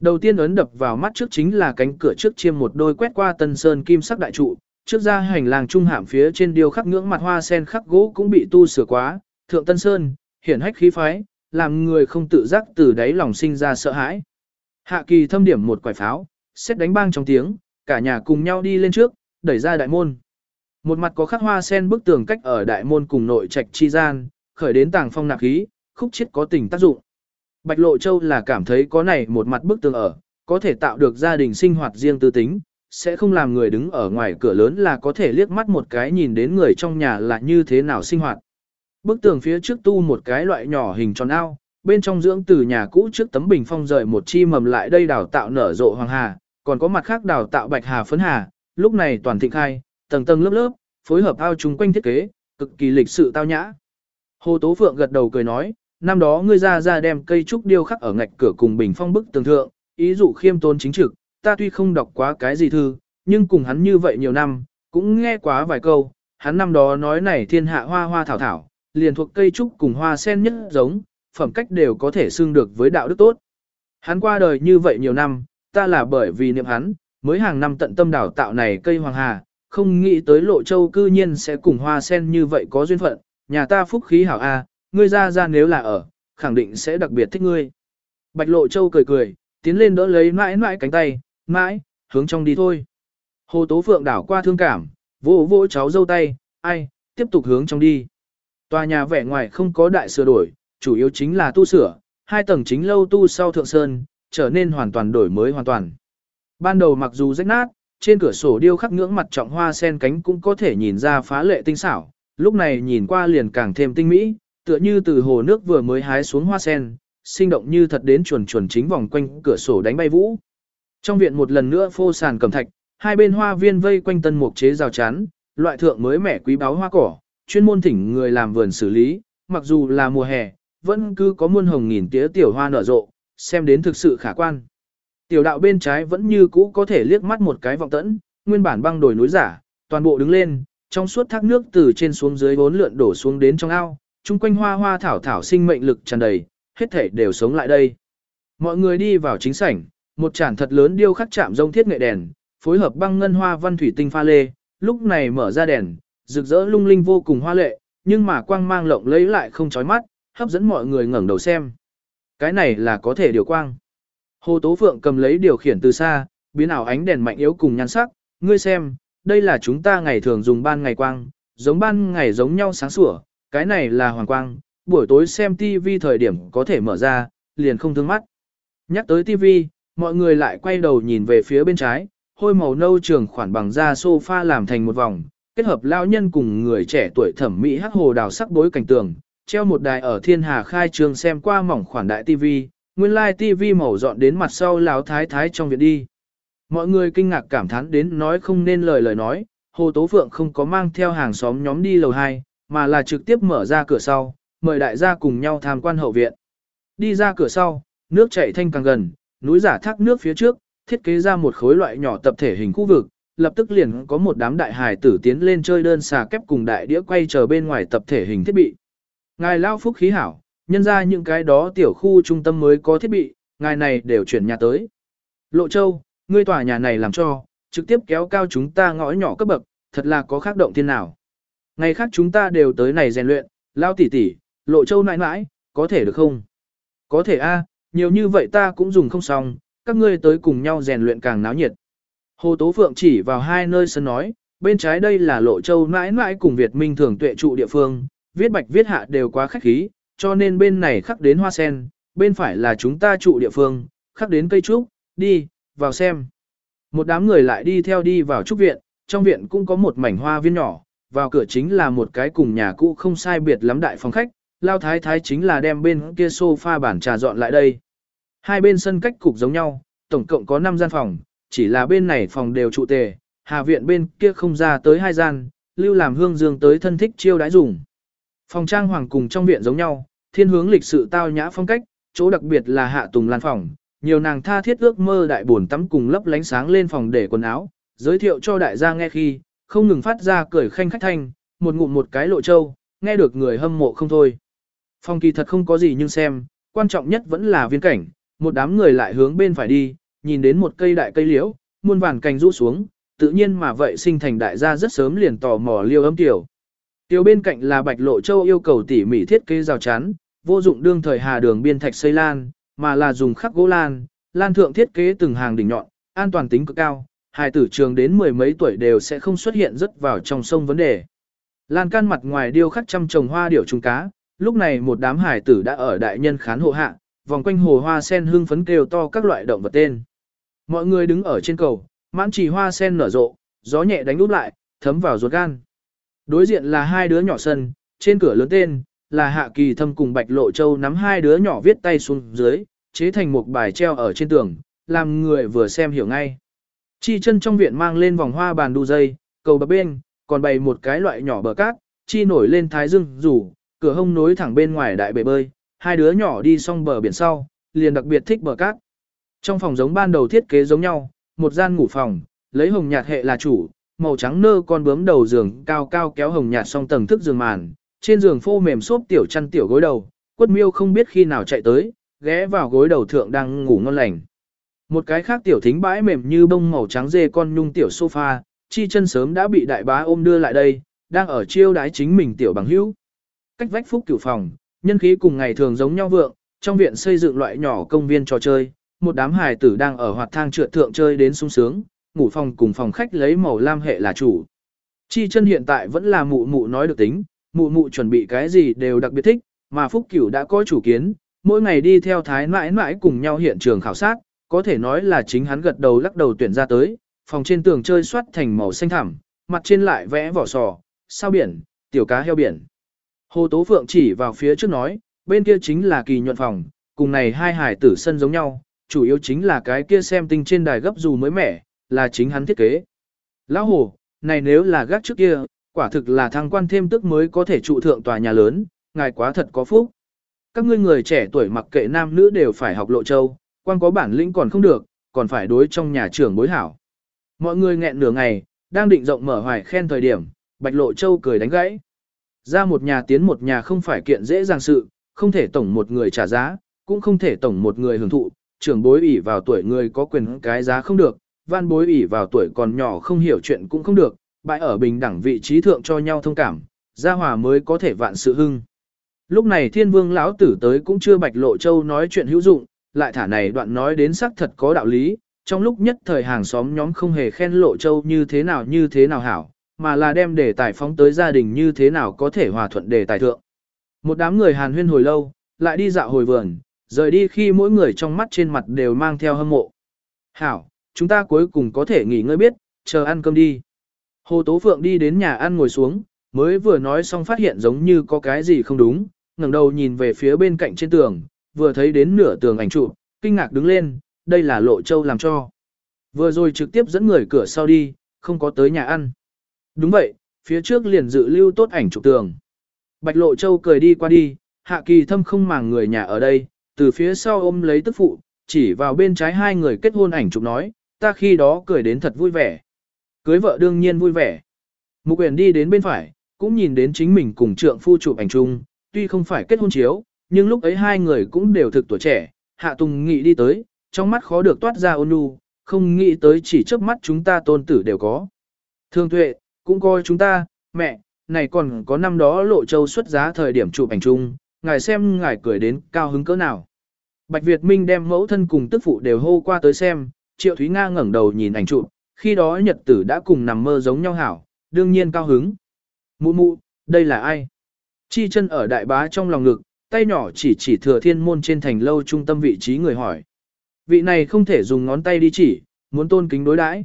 Đầu tiên ấn đập vào mắt trước chính là cánh cửa trước chiêm một đôi quét qua tân sơn kim sắc đại trụ, trước ra hành lang trung hạm phía trên điêu khắc ngưỡng mặt hoa sen khắc gỗ cũng bị tu sửa quá, thượng tân sơn, hiển hách khí phái, làm người không tự giác từ đáy lòng sinh ra sợ hãi. Hạ kỳ thâm điểm một quải pháo, xét đánh bang trong tiếng, cả nhà cùng nhau đi lên trước, đẩy ra đại môn. Một mặt có khắc hoa sen bức tường cách ở đại môn cùng nội trạch chi gian, khởi đến tàng phong nạp khí, khúc chết có tình tác dụng. Bạch Lộ Châu là cảm thấy có này một mặt bức tường ở, có thể tạo được gia đình sinh hoạt riêng tư tính, sẽ không làm người đứng ở ngoài cửa lớn là có thể liếc mắt một cái nhìn đến người trong nhà là như thế nào sinh hoạt. Bức tường phía trước tu một cái loại nhỏ hình tròn ao, bên trong dưỡng từ nhà cũ trước tấm bình phong rời một chi mầm lại đây đào tạo nở rộ hoàng hà, còn có mặt khác đào tạo bạch hà phấn hà, lúc này toàn thịnh khai, tầng tầng lớp lớp, phối hợp ao chung quanh thiết kế, cực kỳ lịch sự tao nhã. Hồ Tố Phượng gật đầu cười nói, năm đó ngươi ra ra đem cây trúc điêu khắc ở ngạch cửa cùng bình phong bức tường thượng, ý dụ khiêm tôn chính trực, ta tuy không đọc quá cái gì thư, nhưng cùng hắn như vậy nhiều năm, cũng nghe quá vài câu, hắn năm đó nói này thiên hạ hoa hoa thảo thảo, liền thuộc cây trúc cùng hoa sen nhất giống, phẩm cách đều có thể xưng được với đạo đức tốt. Hắn qua đời như vậy nhiều năm, ta là bởi vì niệm hắn, mới hàng năm tận tâm đào tạo này cây hoàng hà, không nghĩ tới lộ châu cư nhiên sẽ cùng hoa sen như vậy có duyên phận, nhà ta phúc khí hảo a, ngươi ra ra nếu là ở, khẳng định sẽ đặc biệt thích ngươi. Bạch lộ châu cười cười, tiến lên đỡ lấy mãi mãi cánh tay, mãi, hướng trong đi thôi. Hồ Tố Phượng đảo qua thương cảm, vỗ vỗ cháu dâu tay, ai, tiếp tục hướng trong đi. Tòa nhà vẻ ngoài không có đại sửa đổi, chủ yếu chính là tu sửa, hai tầng chính lâu tu sau thượng sơn, trở nên hoàn toàn đổi mới hoàn toàn. Ban đầu mặc dù rách nát, trên cửa sổ điêu khắc ngưỡng mặt trọng hoa sen cánh cũng có thể nhìn ra phá lệ tinh xảo, lúc này nhìn qua liền càng thêm tinh mỹ, tựa như từ hồ nước vừa mới hái xuống hoa sen, sinh động như thật đến chuẩn chuẩn chính vòng quanh cửa sổ đánh bay vũ. Trong viện một lần nữa phô sàn cầm thạch, hai bên hoa viên vây quanh tân mục chế rào chắn, loại thượng mới mẻ quý báo hoa cỏ, chuyên môn thỉnh người làm vườn xử lý, mặc dù là mùa hè, vẫn cứ có muôn hồng nghìn tía tiểu hoa nở rộ, xem đến thực sự khả quan. Tiểu đạo bên trái vẫn như cũ có thể liếc mắt một cái vọng tẫn, nguyên bản băng đồi núi giả, toàn bộ đứng lên, trong suốt thác nước từ trên xuống dưới bốn lượn đổ xuống đến trong ao, chung quanh hoa hoa thảo thảo sinh mệnh lực tràn đầy, hết thể đều sống lại đây. Mọi người đi vào chính sảnh, một chản thật lớn điêu khắc chạm rông thiết nghệ đèn, phối hợp băng ngân hoa văn thủy tinh pha lê, lúc này mở ra đèn, rực rỡ lung linh vô cùng hoa lệ, nhưng mà quang mang lộng lấy lại không chói mắt, hấp dẫn mọi người ngẩng đầu xem. Cái này là có thể điều quang. Hồ Tố Phượng cầm lấy điều khiển từ xa, biến ảo ánh đèn mạnh yếu cùng nhan sắc, ngươi xem, đây là chúng ta ngày thường dùng ban ngày quang, giống ban ngày giống nhau sáng sủa, cái này là hoàng quang, buổi tối xem TV thời điểm có thể mở ra, liền không thương mắt. Nhắc tới TV, mọi người lại quay đầu nhìn về phía bên trái, hôi màu nâu trường khoản bằng da sofa làm thành một vòng, kết hợp lao nhân cùng người trẻ tuổi thẩm mỹ hắc hồ đào sắc bối cảnh tường, treo một đài ở thiên hà khai trường xem qua mỏng khoản đại TV, nguyên lai like TV màu dọn đến mặt sau lão thái thái trong viện đi. Mọi người kinh ngạc cảm thán đến nói không nên lời lời nói, Hồ Tố Phượng không có mang theo hàng xóm nhóm đi lầu 2, mà là trực tiếp mở ra cửa sau, mời đại gia cùng nhau tham quan hậu viện. Đi ra cửa sau, nước chảy thanh càng gần, núi giả thác nước phía trước, thiết kế ra một khối loại nhỏ tập thể hình khu vực, lập tức liền có một đám đại hài tử tiến lên chơi đơn xà kép cùng đại đĩa quay chờ bên ngoài tập thể hình thiết bị. Ngài lao phúc khí hảo, nhân ra những cái đó tiểu khu trung tâm mới có thiết bị, ngài này đều chuyển nhà tới. Lộ Châu, ngươi tòa nhà này làm cho, trực tiếp kéo cao chúng ta ngõ nhỏ cấp bậc, thật là có khác động thiên nào. Ngày khác chúng ta đều tới này rèn luyện, lao tỉ tỉ, Lộ Châu nãi nãi, có thể được không? Có thể a, nhiều như vậy ta cũng dùng không xong, các ngươi tới cùng nhau rèn luyện càng náo nhiệt. Hồ Tố Phượng chỉ vào hai nơi sân nói, bên trái đây là Lộ Châu nãi nãi cùng Việt Minh thường tuệ trụ địa phương, viết bạch viết hạ đều quá khách khí, cho nên bên này khắc đến hoa sen, bên phải là chúng ta trụ địa phương, khắc đến cây trúc, đi, vào xem. Một đám người lại đi theo đi vào trúc viện, trong viện cũng có một mảnh hoa viên nhỏ, vào cửa chính là một cái cùng nhà cũ không sai biệt lắm đại phòng khách, lao thái thái chính là đem bên kia sofa bản trà dọn lại đây. Hai bên sân cách cục giống nhau, tổng cộng có 5 gian phòng, chỉ là bên này phòng đều trụ tề, hà viện bên kia không ra tới hai gian, lưu làm hương dương tới thân thích chiêu đãi dùng. Phòng trang hoàng cùng trong viện giống nhau, thiên hướng lịch sự tao nhã phong cách, chỗ đặc biệt là hạ tùng lan phòng, nhiều nàng tha thiết ước mơ đại buồn tắm cùng lấp lánh sáng lên phòng để quần áo, giới thiệu cho đại gia nghe khi, không ngừng phát ra cười khanh khách thanh, một ngụm một cái lộ châu, nghe được người hâm mộ không thôi. Phong kỳ thật không có gì nhưng xem, quan trọng nhất vẫn là viên cảnh, một đám người lại hướng bên phải đi, nhìn đến một cây đại cây liễu, muôn vàn cành rũ xuống, tự nhiên mà vậy sinh thành đại gia rất sớm liền tò mò liêu ấm tiểu. Tiểu bên cạnh là Bạch Lộ Châu yêu cầu tỉ mỉ thiết kế rào chắn, vô dụng đương thời hà đường biên thạch xây lan, mà là dùng khắc gỗ lan, lan thượng thiết kế từng hàng đỉnh nhọn, an toàn tính cực cao, hài tử trường đến mười mấy tuổi đều sẽ không xuất hiện rất vào trong sông vấn đề. Lan can mặt ngoài điêu khắc trăm trồng hoa điểu trùng cá, lúc này một đám hải tử đã ở đại nhân khán hộ hạ, vòng quanh hồ hoa sen hương phấn kêu to các loại động vật tên. Mọi người đứng ở trên cầu, mãn trì hoa sen nở rộ, gió nhẹ đánh úp lại, thấm vào ruột gan. Đối diện là hai đứa nhỏ sân, trên cửa lớn tên, là Hạ Kỳ Thâm cùng Bạch Lộ Châu nắm hai đứa nhỏ viết tay xuống dưới, chế thành một bài treo ở trên tường, làm người vừa xem hiểu ngay. Chi chân trong viện mang lên vòng hoa bàn đu dây, cầu bập bên, còn bày một cái loại nhỏ bờ cát, chi nổi lên thái dương rủ, cửa hông nối thẳng bên ngoài đại bể bơi, hai đứa nhỏ đi xong bờ biển sau, liền đặc biệt thích bờ cát. Trong phòng giống ban đầu thiết kế giống nhau, một gian ngủ phòng, lấy hồng nhạt hệ là chủ, màu trắng nơ con bướm đầu giường cao cao kéo hồng nhạt song tầng thức giường màn, trên giường phô mềm xốp tiểu chăn tiểu gối đầu, quất miêu không biết khi nào chạy tới, ghé vào gối đầu thượng đang ngủ ngon lành. Một cái khác tiểu thính bãi mềm như bông màu trắng dê con nhung tiểu sofa, chi chân sớm đã bị đại bá ôm đưa lại đây, đang ở chiêu đái chính mình tiểu bằng hữu. Cách vách phúc cửu phòng, nhân khí cùng ngày thường giống nhau vượng, trong viện xây dựng loại nhỏ công viên trò chơi, một đám hài tử đang ở hoạt thang trượt thượng chơi đến sung sướng, ngủ phòng cùng phòng khách lấy màu lam hệ là chủ. Chi chân hiện tại vẫn là mụ mụ nói được tính, mụ mụ chuẩn bị cái gì đều đặc biệt thích, mà Phúc Cửu đã có chủ kiến, mỗi ngày đi theo thái mãi mãi cùng nhau hiện trường khảo sát, có thể nói là chính hắn gật đầu lắc đầu tuyển ra tới, phòng trên tường chơi soát thành màu xanh thẳm, mặt trên lại vẽ vỏ sò, sao biển, tiểu cá heo biển. Hồ Tố Phượng chỉ vào phía trước nói, bên kia chính là kỳ nhuận phòng, cùng này hai hải tử sân giống nhau, chủ yếu chính là cái kia xem tinh trên đài gấp dù mới mẻ, là chính hắn thiết kế. Lão Hồ, này nếu là gác trước kia, quả thực là thăng quan thêm tức mới có thể trụ thượng tòa nhà lớn, ngài quá thật có phúc. Các ngươi người trẻ tuổi mặc kệ nam nữ đều phải học lộ châu, quan có bản lĩnh còn không được, còn phải đối trong nhà trưởng bối hảo. Mọi người nghẹn nửa ngày, đang định rộng mở hoài khen thời điểm, Bạch Lộ Châu cười đánh gãy. Ra một nhà tiến một nhà không phải kiện dễ dàng sự, không thể tổng một người trả giá, cũng không thể tổng một người hưởng thụ, trưởng bối ủy vào tuổi người có quyền cái giá không được, van bối ủy vào tuổi còn nhỏ không hiểu chuyện cũng không được, bại ở bình đẳng vị trí thượng cho nhau thông cảm, gia hòa mới có thể vạn sự hưng. Lúc này thiên vương lão tử tới cũng chưa bạch lộ châu nói chuyện hữu dụng, lại thả này đoạn nói đến xác thật có đạo lý, trong lúc nhất thời hàng xóm nhóm không hề khen lộ châu như thế nào như thế nào hảo, mà là đem đề tài phóng tới gia đình như thế nào có thể hòa thuận đề tài thượng. Một đám người hàn huyên hồi lâu, lại đi dạo hồi vườn, rời đi khi mỗi người trong mắt trên mặt đều mang theo hâm mộ. Hảo, chúng ta cuối cùng có thể nghỉ ngơi biết, chờ ăn cơm đi. Hồ Tố Phượng đi đến nhà ăn ngồi xuống, mới vừa nói xong phát hiện giống như có cái gì không đúng, ngẩng đầu nhìn về phía bên cạnh trên tường, vừa thấy đến nửa tường ảnh chụp, kinh ngạc đứng lên, đây là Lộ Châu làm cho. Vừa rồi trực tiếp dẫn người cửa sau đi, không có tới nhà ăn. Đúng vậy, phía trước liền dự lưu tốt ảnh chụp tường. Bạch Lộ Châu cười đi qua đi, Hạ Kỳ Thâm không màng người nhà ở đây, từ phía sau ôm lấy tức phụ, chỉ vào bên trái hai người kết hôn ảnh chụp nói, ta khi đó cười đến thật vui vẻ. Cưới vợ đương nhiên vui vẻ. Mục Uyển đi đến bên phải, cũng nhìn đến chính mình cùng trượng phu chụp ảnh chung, tuy không phải kết hôn chiếu, nhưng lúc ấy hai người cũng đều thực tuổi trẻ, Hạ Tùng Nghị đi tới, trong mắt khó được toát ra ôn nhu, không nghĩ tới chỉ trước mắt chúng ta tôn tử đều có. Thương tuệ, cũng coi chúng ta, mẹ, này còn có năm đó lộ châu xuất giá thời điểm chụp ảnh chung, ngài xem ngài cười đến cao hứng cỡ nào. Bạch Việt Minh đem mẫu thân cùng tức phụ đều hô qua tới xem, Triệu Thúy Nga ngẩng đầu nhìn ảnh chụp, khi đó nhật tử đã cùng nằm mơ giống nhau hảo, đương nhiên cao hứng. Mụ mụ, đây là ai? Chi chân ở đại bá trong lòng ngực, tay nhỏ chỉ chỉ thừa thiên môn trên thành lâu trung tâm vị trí người hỏi. Vị này không thể dùng ngón tay đi chỉ, muốn tôn kính đối đãi.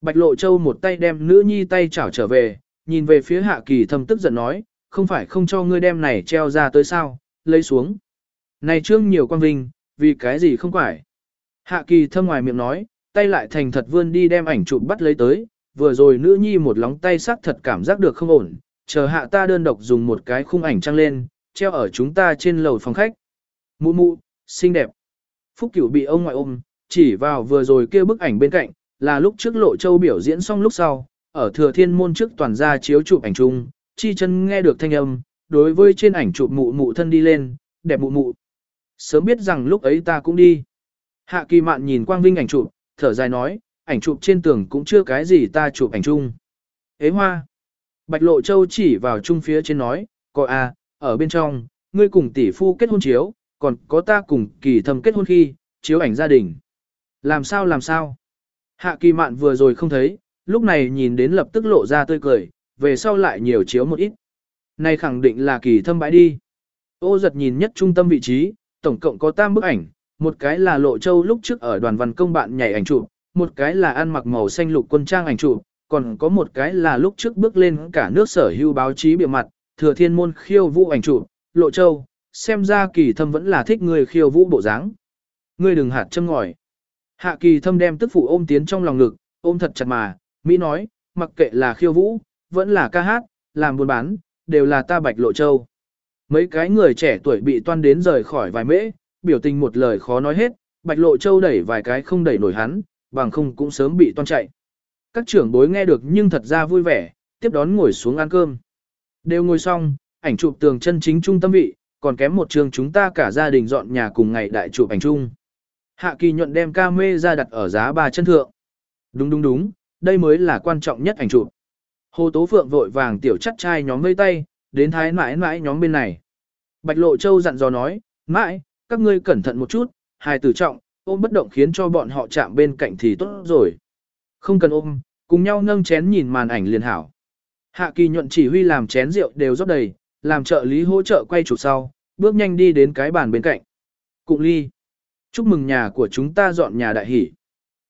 Bạch Lộ Châu một tay đem nữ nhi tay chảo trở về, nhìn về phía Hạ Kỳ thầm tức giận nói, không phải không cho ngươi đem này treo ra tới sao, lấy xuống. Này trương nhiều quan vinh, vì cái gì không phải. Hạ Kỳ thâm ngoài miệng nói, tay lại thành thật vươn đi đem ảnh chụp bắt lấy tới, vừa rồi nữ nhi một lóng tay sắc thật cảm giác được không ổn, chờ hạ ta đơn độc dùng một cái khung ảnh trăng lên, treo ở chúng ta trên lầu phòng khách. Mụ mụ, xinh đẹp. Phúc Cửu bị ông ngoại ôm, chỉ vào vừa rồi kia bức ảnh bên cạnh, là lúc trước Lộ Châu biểu diễn xong lúc sau, ở Thừa Thiên môn trước toàn ra chiếu chụp ảnh chung, chi chân nghe được thanh âm, đối với trên ảnh chụp mụ mụ thân đi lên, đẹp mụ mụ. Sớm biết rằng lúc ấy ta cũng đi. Hạ kỳ mạn nhìn quang vinh ảnh chụp, thở dài nói, ảnh chụp trên tường cũng chưa cái gì ta chụp ảnh chung. Ế hoa. Bạch Lộ Châu chỉ vào chung phía trên nói, coi à, ở bên trong, ngươi cùng tỷ phu kết hôn chiếu, còn có ta cùng kỳ thầm kết hôn khi, chiếu ảnh gia đình. Làm sao làm sao? Hạ kỳ mạn vừa rồi không thấy, lúc này nhìn đến lập tức lộ ra tươi cười, về sau lại nhiều chiếu một ít. Này khẳng định là kỳ thâm bãi đi. Ô giật nhìn nhất trung tâm vị trí, tổng cộng có tam bức ảnh, một cái là lộ châu lúc trước ở đoàn văn công bạn nhảy ảnh chụp, một cái là ăn mặc màu xanh lục quân trang ảnh chụp, còn có một cái là lúc trước bước lên cả nước sở hưu báo chí bìa mặt, thừa thiên môn khiêu vũ ảnh trụ lộ châu, xem ra kỳ thâm vẫn là thích người khiêu vũ bộ dáng. Ngươi đừng hạt châm ngòi. Hạ kỳ thâm đem tức phụ ôm tiến trong lòng ngực, ôm thật chặt mà, Mỹ nói, mặc kệ là khiêu vũ, vẫn là ca hát, làm buôn bán, đều là ta bạch lộ châu. Mấy cái người trẻ tuổi bị toan đến rời khỏi vài mễ, biểu tình một lời khó nói hết, bạch lộ châu đẩy vài cái không đẩy nổi hắn, bằng không cũng sớm bị toan chạy. Các trưởng bối nghe được nhưng thật ra vui vẻ, tiếp đón ngồi xuống ăn cơm. Đều ngồi xong, ảnh chụp tường chân chính trung tâm vị, còn kém một trường chúng ta cả gia đình dọn nhà cùng ngày đại chụp ảnh chung. Hạ kỳ nhuận đem ca mê ra đặt ở giá ba chân thượng. Đúng đúng đúng, đây mới là quan trọng nhất ảnh chụp. Hồ Tố Phượng vội vàng tiểu chắc trai nhóm vây tay, đến thái mãi mãi nhóm bên này. Bạch Lộ Châu dặn dò nói, mãi, các ngươi cẩn thận một chút, hài tử trọng, ôm bất động khiến cho bọn họ chạm bên cạnh thì tốt rồi. Không cần ôm, cùng nhau nâng chén nhìn màn ảnh liền hảo. Hạ kỳ nhuận chỉ huy làm chén rượu đều rót đầy, làm trợ lý hỗ trợ quay chụp sau, bước nhanh đi đến cái bàn bên cạnh. Cụng ly. Chúc mừng nhà của chúng ta dọn nhà đại hỷ.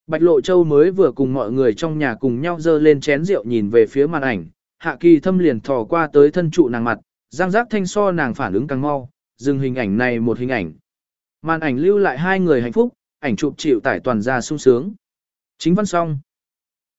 Bạch Lộ Châu mới vừa cùng mọi người trong nhà cùng nhau dơ lên chén rượu nhìn về phía màn ảnh, Hạ Kỳ thâm liền thò qua tới thân trụ nàng mặt, giang giác thanh so nàng phản ứng càng mau, dừng hình ảnh này một hình ảnh. Màn ảnh lưu lại hai người hạnh phúc, ảnh chụp chịu tải toàn ra sung sướng. Chính văn xong.